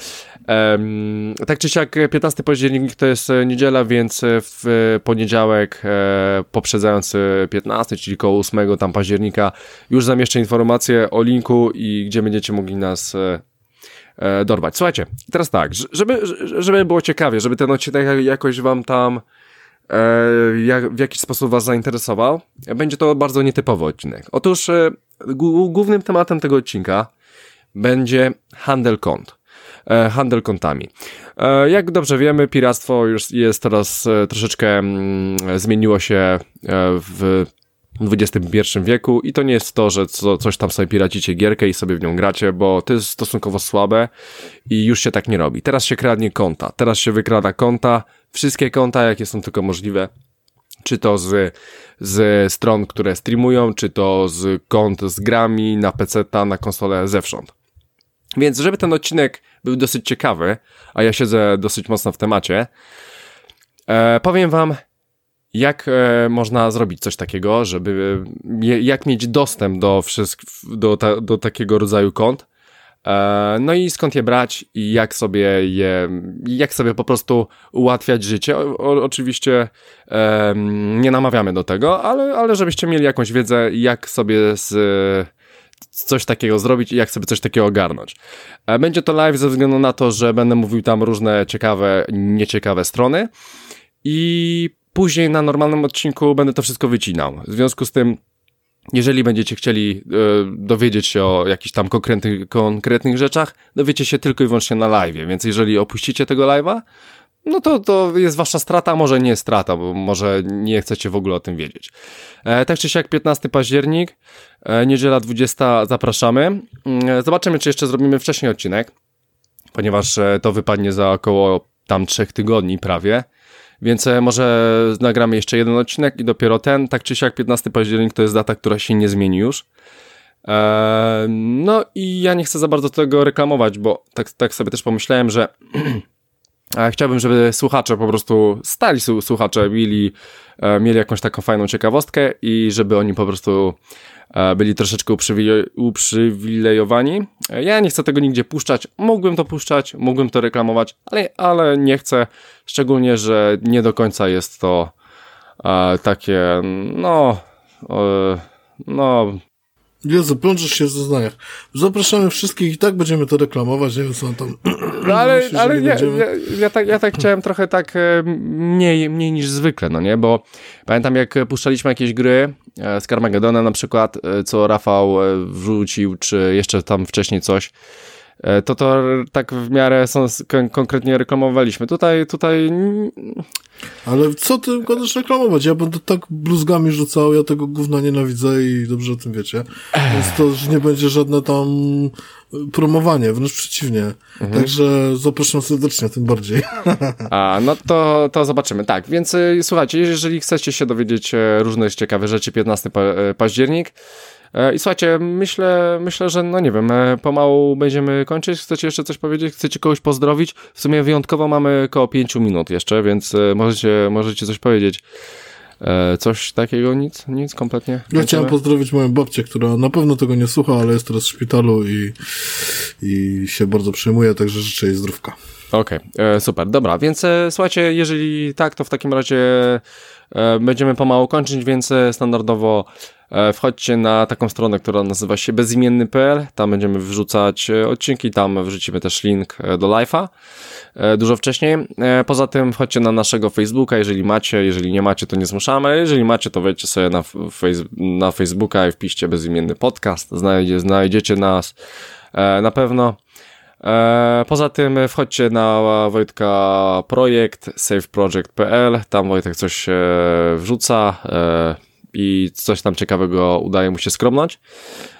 Um, tak czy siak 15 październik to jest e, niedziela, więc e, w poniedziałek e, poprzedzający 15, czyli koło 8 tam października już zamieszczę informację o linku i gdzie będziecie mogli nas e, e, dorwać. Słuchajcie, teraz tak, żeby, żeby było ciekawie, żeby ten odcinek jakoś wam tam e, w jakiś sposób was zainteresował, będzie to bardzo nietypowy odcinek. Otóż e, głównym tematem tego odcinka będzie handel kont. E, handel kontami. E, jak dobrze wiemy, piractwo już jest teraz e, troszeczkę mm, zmieniło się e, w XXI wieku i to nie jest to, że co, coś tam sobie piracicie gierkę i sobie w nią gracie, bo to jest stosunkowo słabe i już się tak nie robi. Teraz się kradnie konta, teraz się wykrada konta, wszystkie konta, jakie są tylko możliwe, czy to z, z stron, które streamują, czy to z kont z grami na PC, na konsolę zewsząd. Więc żeby ten odcinek był dosyć ciekawy, a ja siedzę dosyć mocno w temacie, e, powiem wam, jak e, można zrobić coś takiego, żeby e, jak mieć dostęp do, wszystk- do, ta, do takiego rodzaju kont, e, no i skąd je brać i jak sobie je, jak sobie po prostu ułatwiać życie. O, o, oczywiście nie namawiamy do tego, ale, ale żebyście mieli jakąś wiedzę, jak sobie z, coś takiego zrobić i jak sobie coś takiego ogarnąć. E, będzie to live ze względu na to, że będę mówił tam różne ciekawe, nieciekawe strony i Później na normalnym odcinku będę to wszystko wycinał. W związku z tym, jeżeli będziecie chcieli e, dowiedzieć się o jakichś tam konkretnych, konkretnych rzeczach, dowiecie się tylko i wyłącznie na live. Więc jeżeli opuścicie tego live'a, no to, to jest wasza strata, może nie strata, bo może nie chcecie w ogóle o tym wiedzieć. E, tak czy siak 15 październik, e, niedziela 20 zapraszamy. E, zobaczymy, czy jeszcze zrobimy wcześniej odcinek, ponieważ e, to wypadnie za około tam trzech tygodni prawie. Więc e, może nagramy jeszcze jeden odcinek i dopiero ten, tak czy siak 15 październik to jest data, która się nie zmieni już. E, no i ja nie chcę za bardzo tego reklamować, bo tak, tak sobie też pomyślałem, że chciałbym, żeby słuchacze po prostu, stali słuchacze mieli, e, mieli jakąś taką fajną ciekawostkę i żeby oni po prostu byli troszeczkę uprzywilejowani. Ja nie chcę tego nigdzie puszczać. Mógłbym to puszczać, mógłbym to reklamować, ale, ale nie chcę. Szczególnie, że nie do końca jest to takie, no, no, Jezu, plączysz się w zeznaniach. Zapraszamy wszystkich i tak będziemy to reklamować, nie wiem co tam... No ale, ale ja, ja, ja, tak, ja tak chciałem trochę tak e, mniej, mniej niż zwykle, no nie, bo pamiętam jak puszczaliśmy jakieś gry e, z Carmagedona na przykład, e, co Rafał wrzucił, czy jeszcze tam wcześniej coś, to to tak w miarę są, konkretnie reklamowaliśmy. Tutaj, tutaj... Ale co ty gadasz reklamować? Ja będę tak bluzgami rzucał, ja tego gówna nienawidzę i dobrze o tym wiecie. Więc to już nie będzie żadne tam promowanie, wręcz przeciwnie. Mhm. Także zapraszam serdecznie, tym bardziej. A, no to, to zobaczymy. Tak, więc y, słuchajcie, jeżeli chcecie się dowiedzieć e, różnych ciekawych rzeczy, 15 pa e, październik, E, I słuchajcie, myślę, myślę, że no nie wiem, e, pomału będziemy kończyć. Chcecie jeszcze coś powiedzieć? Chcecie kogoś pozdrowić? W sumie wyjątkowo mamy około 5 minut jeszcze, więc e, możecie, możecie coś powiedzieć. Coś takiego? Nic? Nic? Kompletnie? Ja chciałem pozdrowić moją babcię, która na pewno tego nie słucha, ale jest teraz w szpitalu i, i się bardzo przejmuje, także życzę jej zdrówka. Okej, okay, super, dobra, więc słuchajcie, jeżeli tak, to w takim razie będziemy pomału kończyć, więc standardowo E, wchodźcie na taką stronę, która nazywa się bezimienny.pl, tam będziemy wrzucać e, odcinki, tam wrzucimy też link e, do live'a. Dużo wcześniej. Poza tym wchodźcie na naszego Facebooka, jeżeli macie, jeżeli nie macie, to nie zmuszamy, jeżeli macie, to wejdźcie sobie na, face, na Facebooka i wpiszcie bezimienny podcast, znajdzie, znajdziecie nas na pewno. Poza tym wchodźcie na Wojtka projekt saveproject.pl, tam Wojtek coś wrzuca, i coś tam ciekawego udaje mu się skromnąć.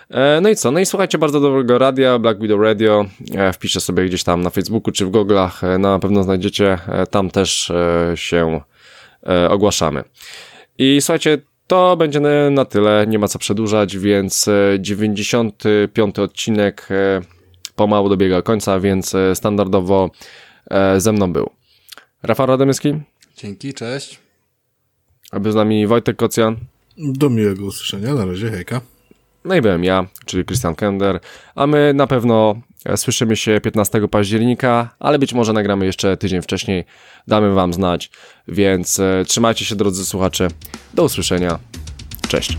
E, no i co? No i słuchajcie bardzo dobrego radia, Black Widow Radio. E, wpiszę sobie gdzieś tam na Facebooku czy w Google'ach, e, na pewno znajdziecie. Tam też się ogłaszamy. I słuchajcie, to będzie na tyle, nie ma co przedłużać, więc 95 odcinek pomału dobiega końca, więc standardowo ze mną był Rafał Radomyski. Dzięki, cześć. Aby z nami Wojtek Kocjan. Do miłego usłyszenia, na razie, hejka. No i byłem ja, czyli Christian Kender, a my na pewno e, słyszymy się 15 października, ale być może nagramy jeszcze tydzień wcześniej, damy wam znać, więc e, trzymajcie się drodzy słuchacze, do usłyszenia, cześć.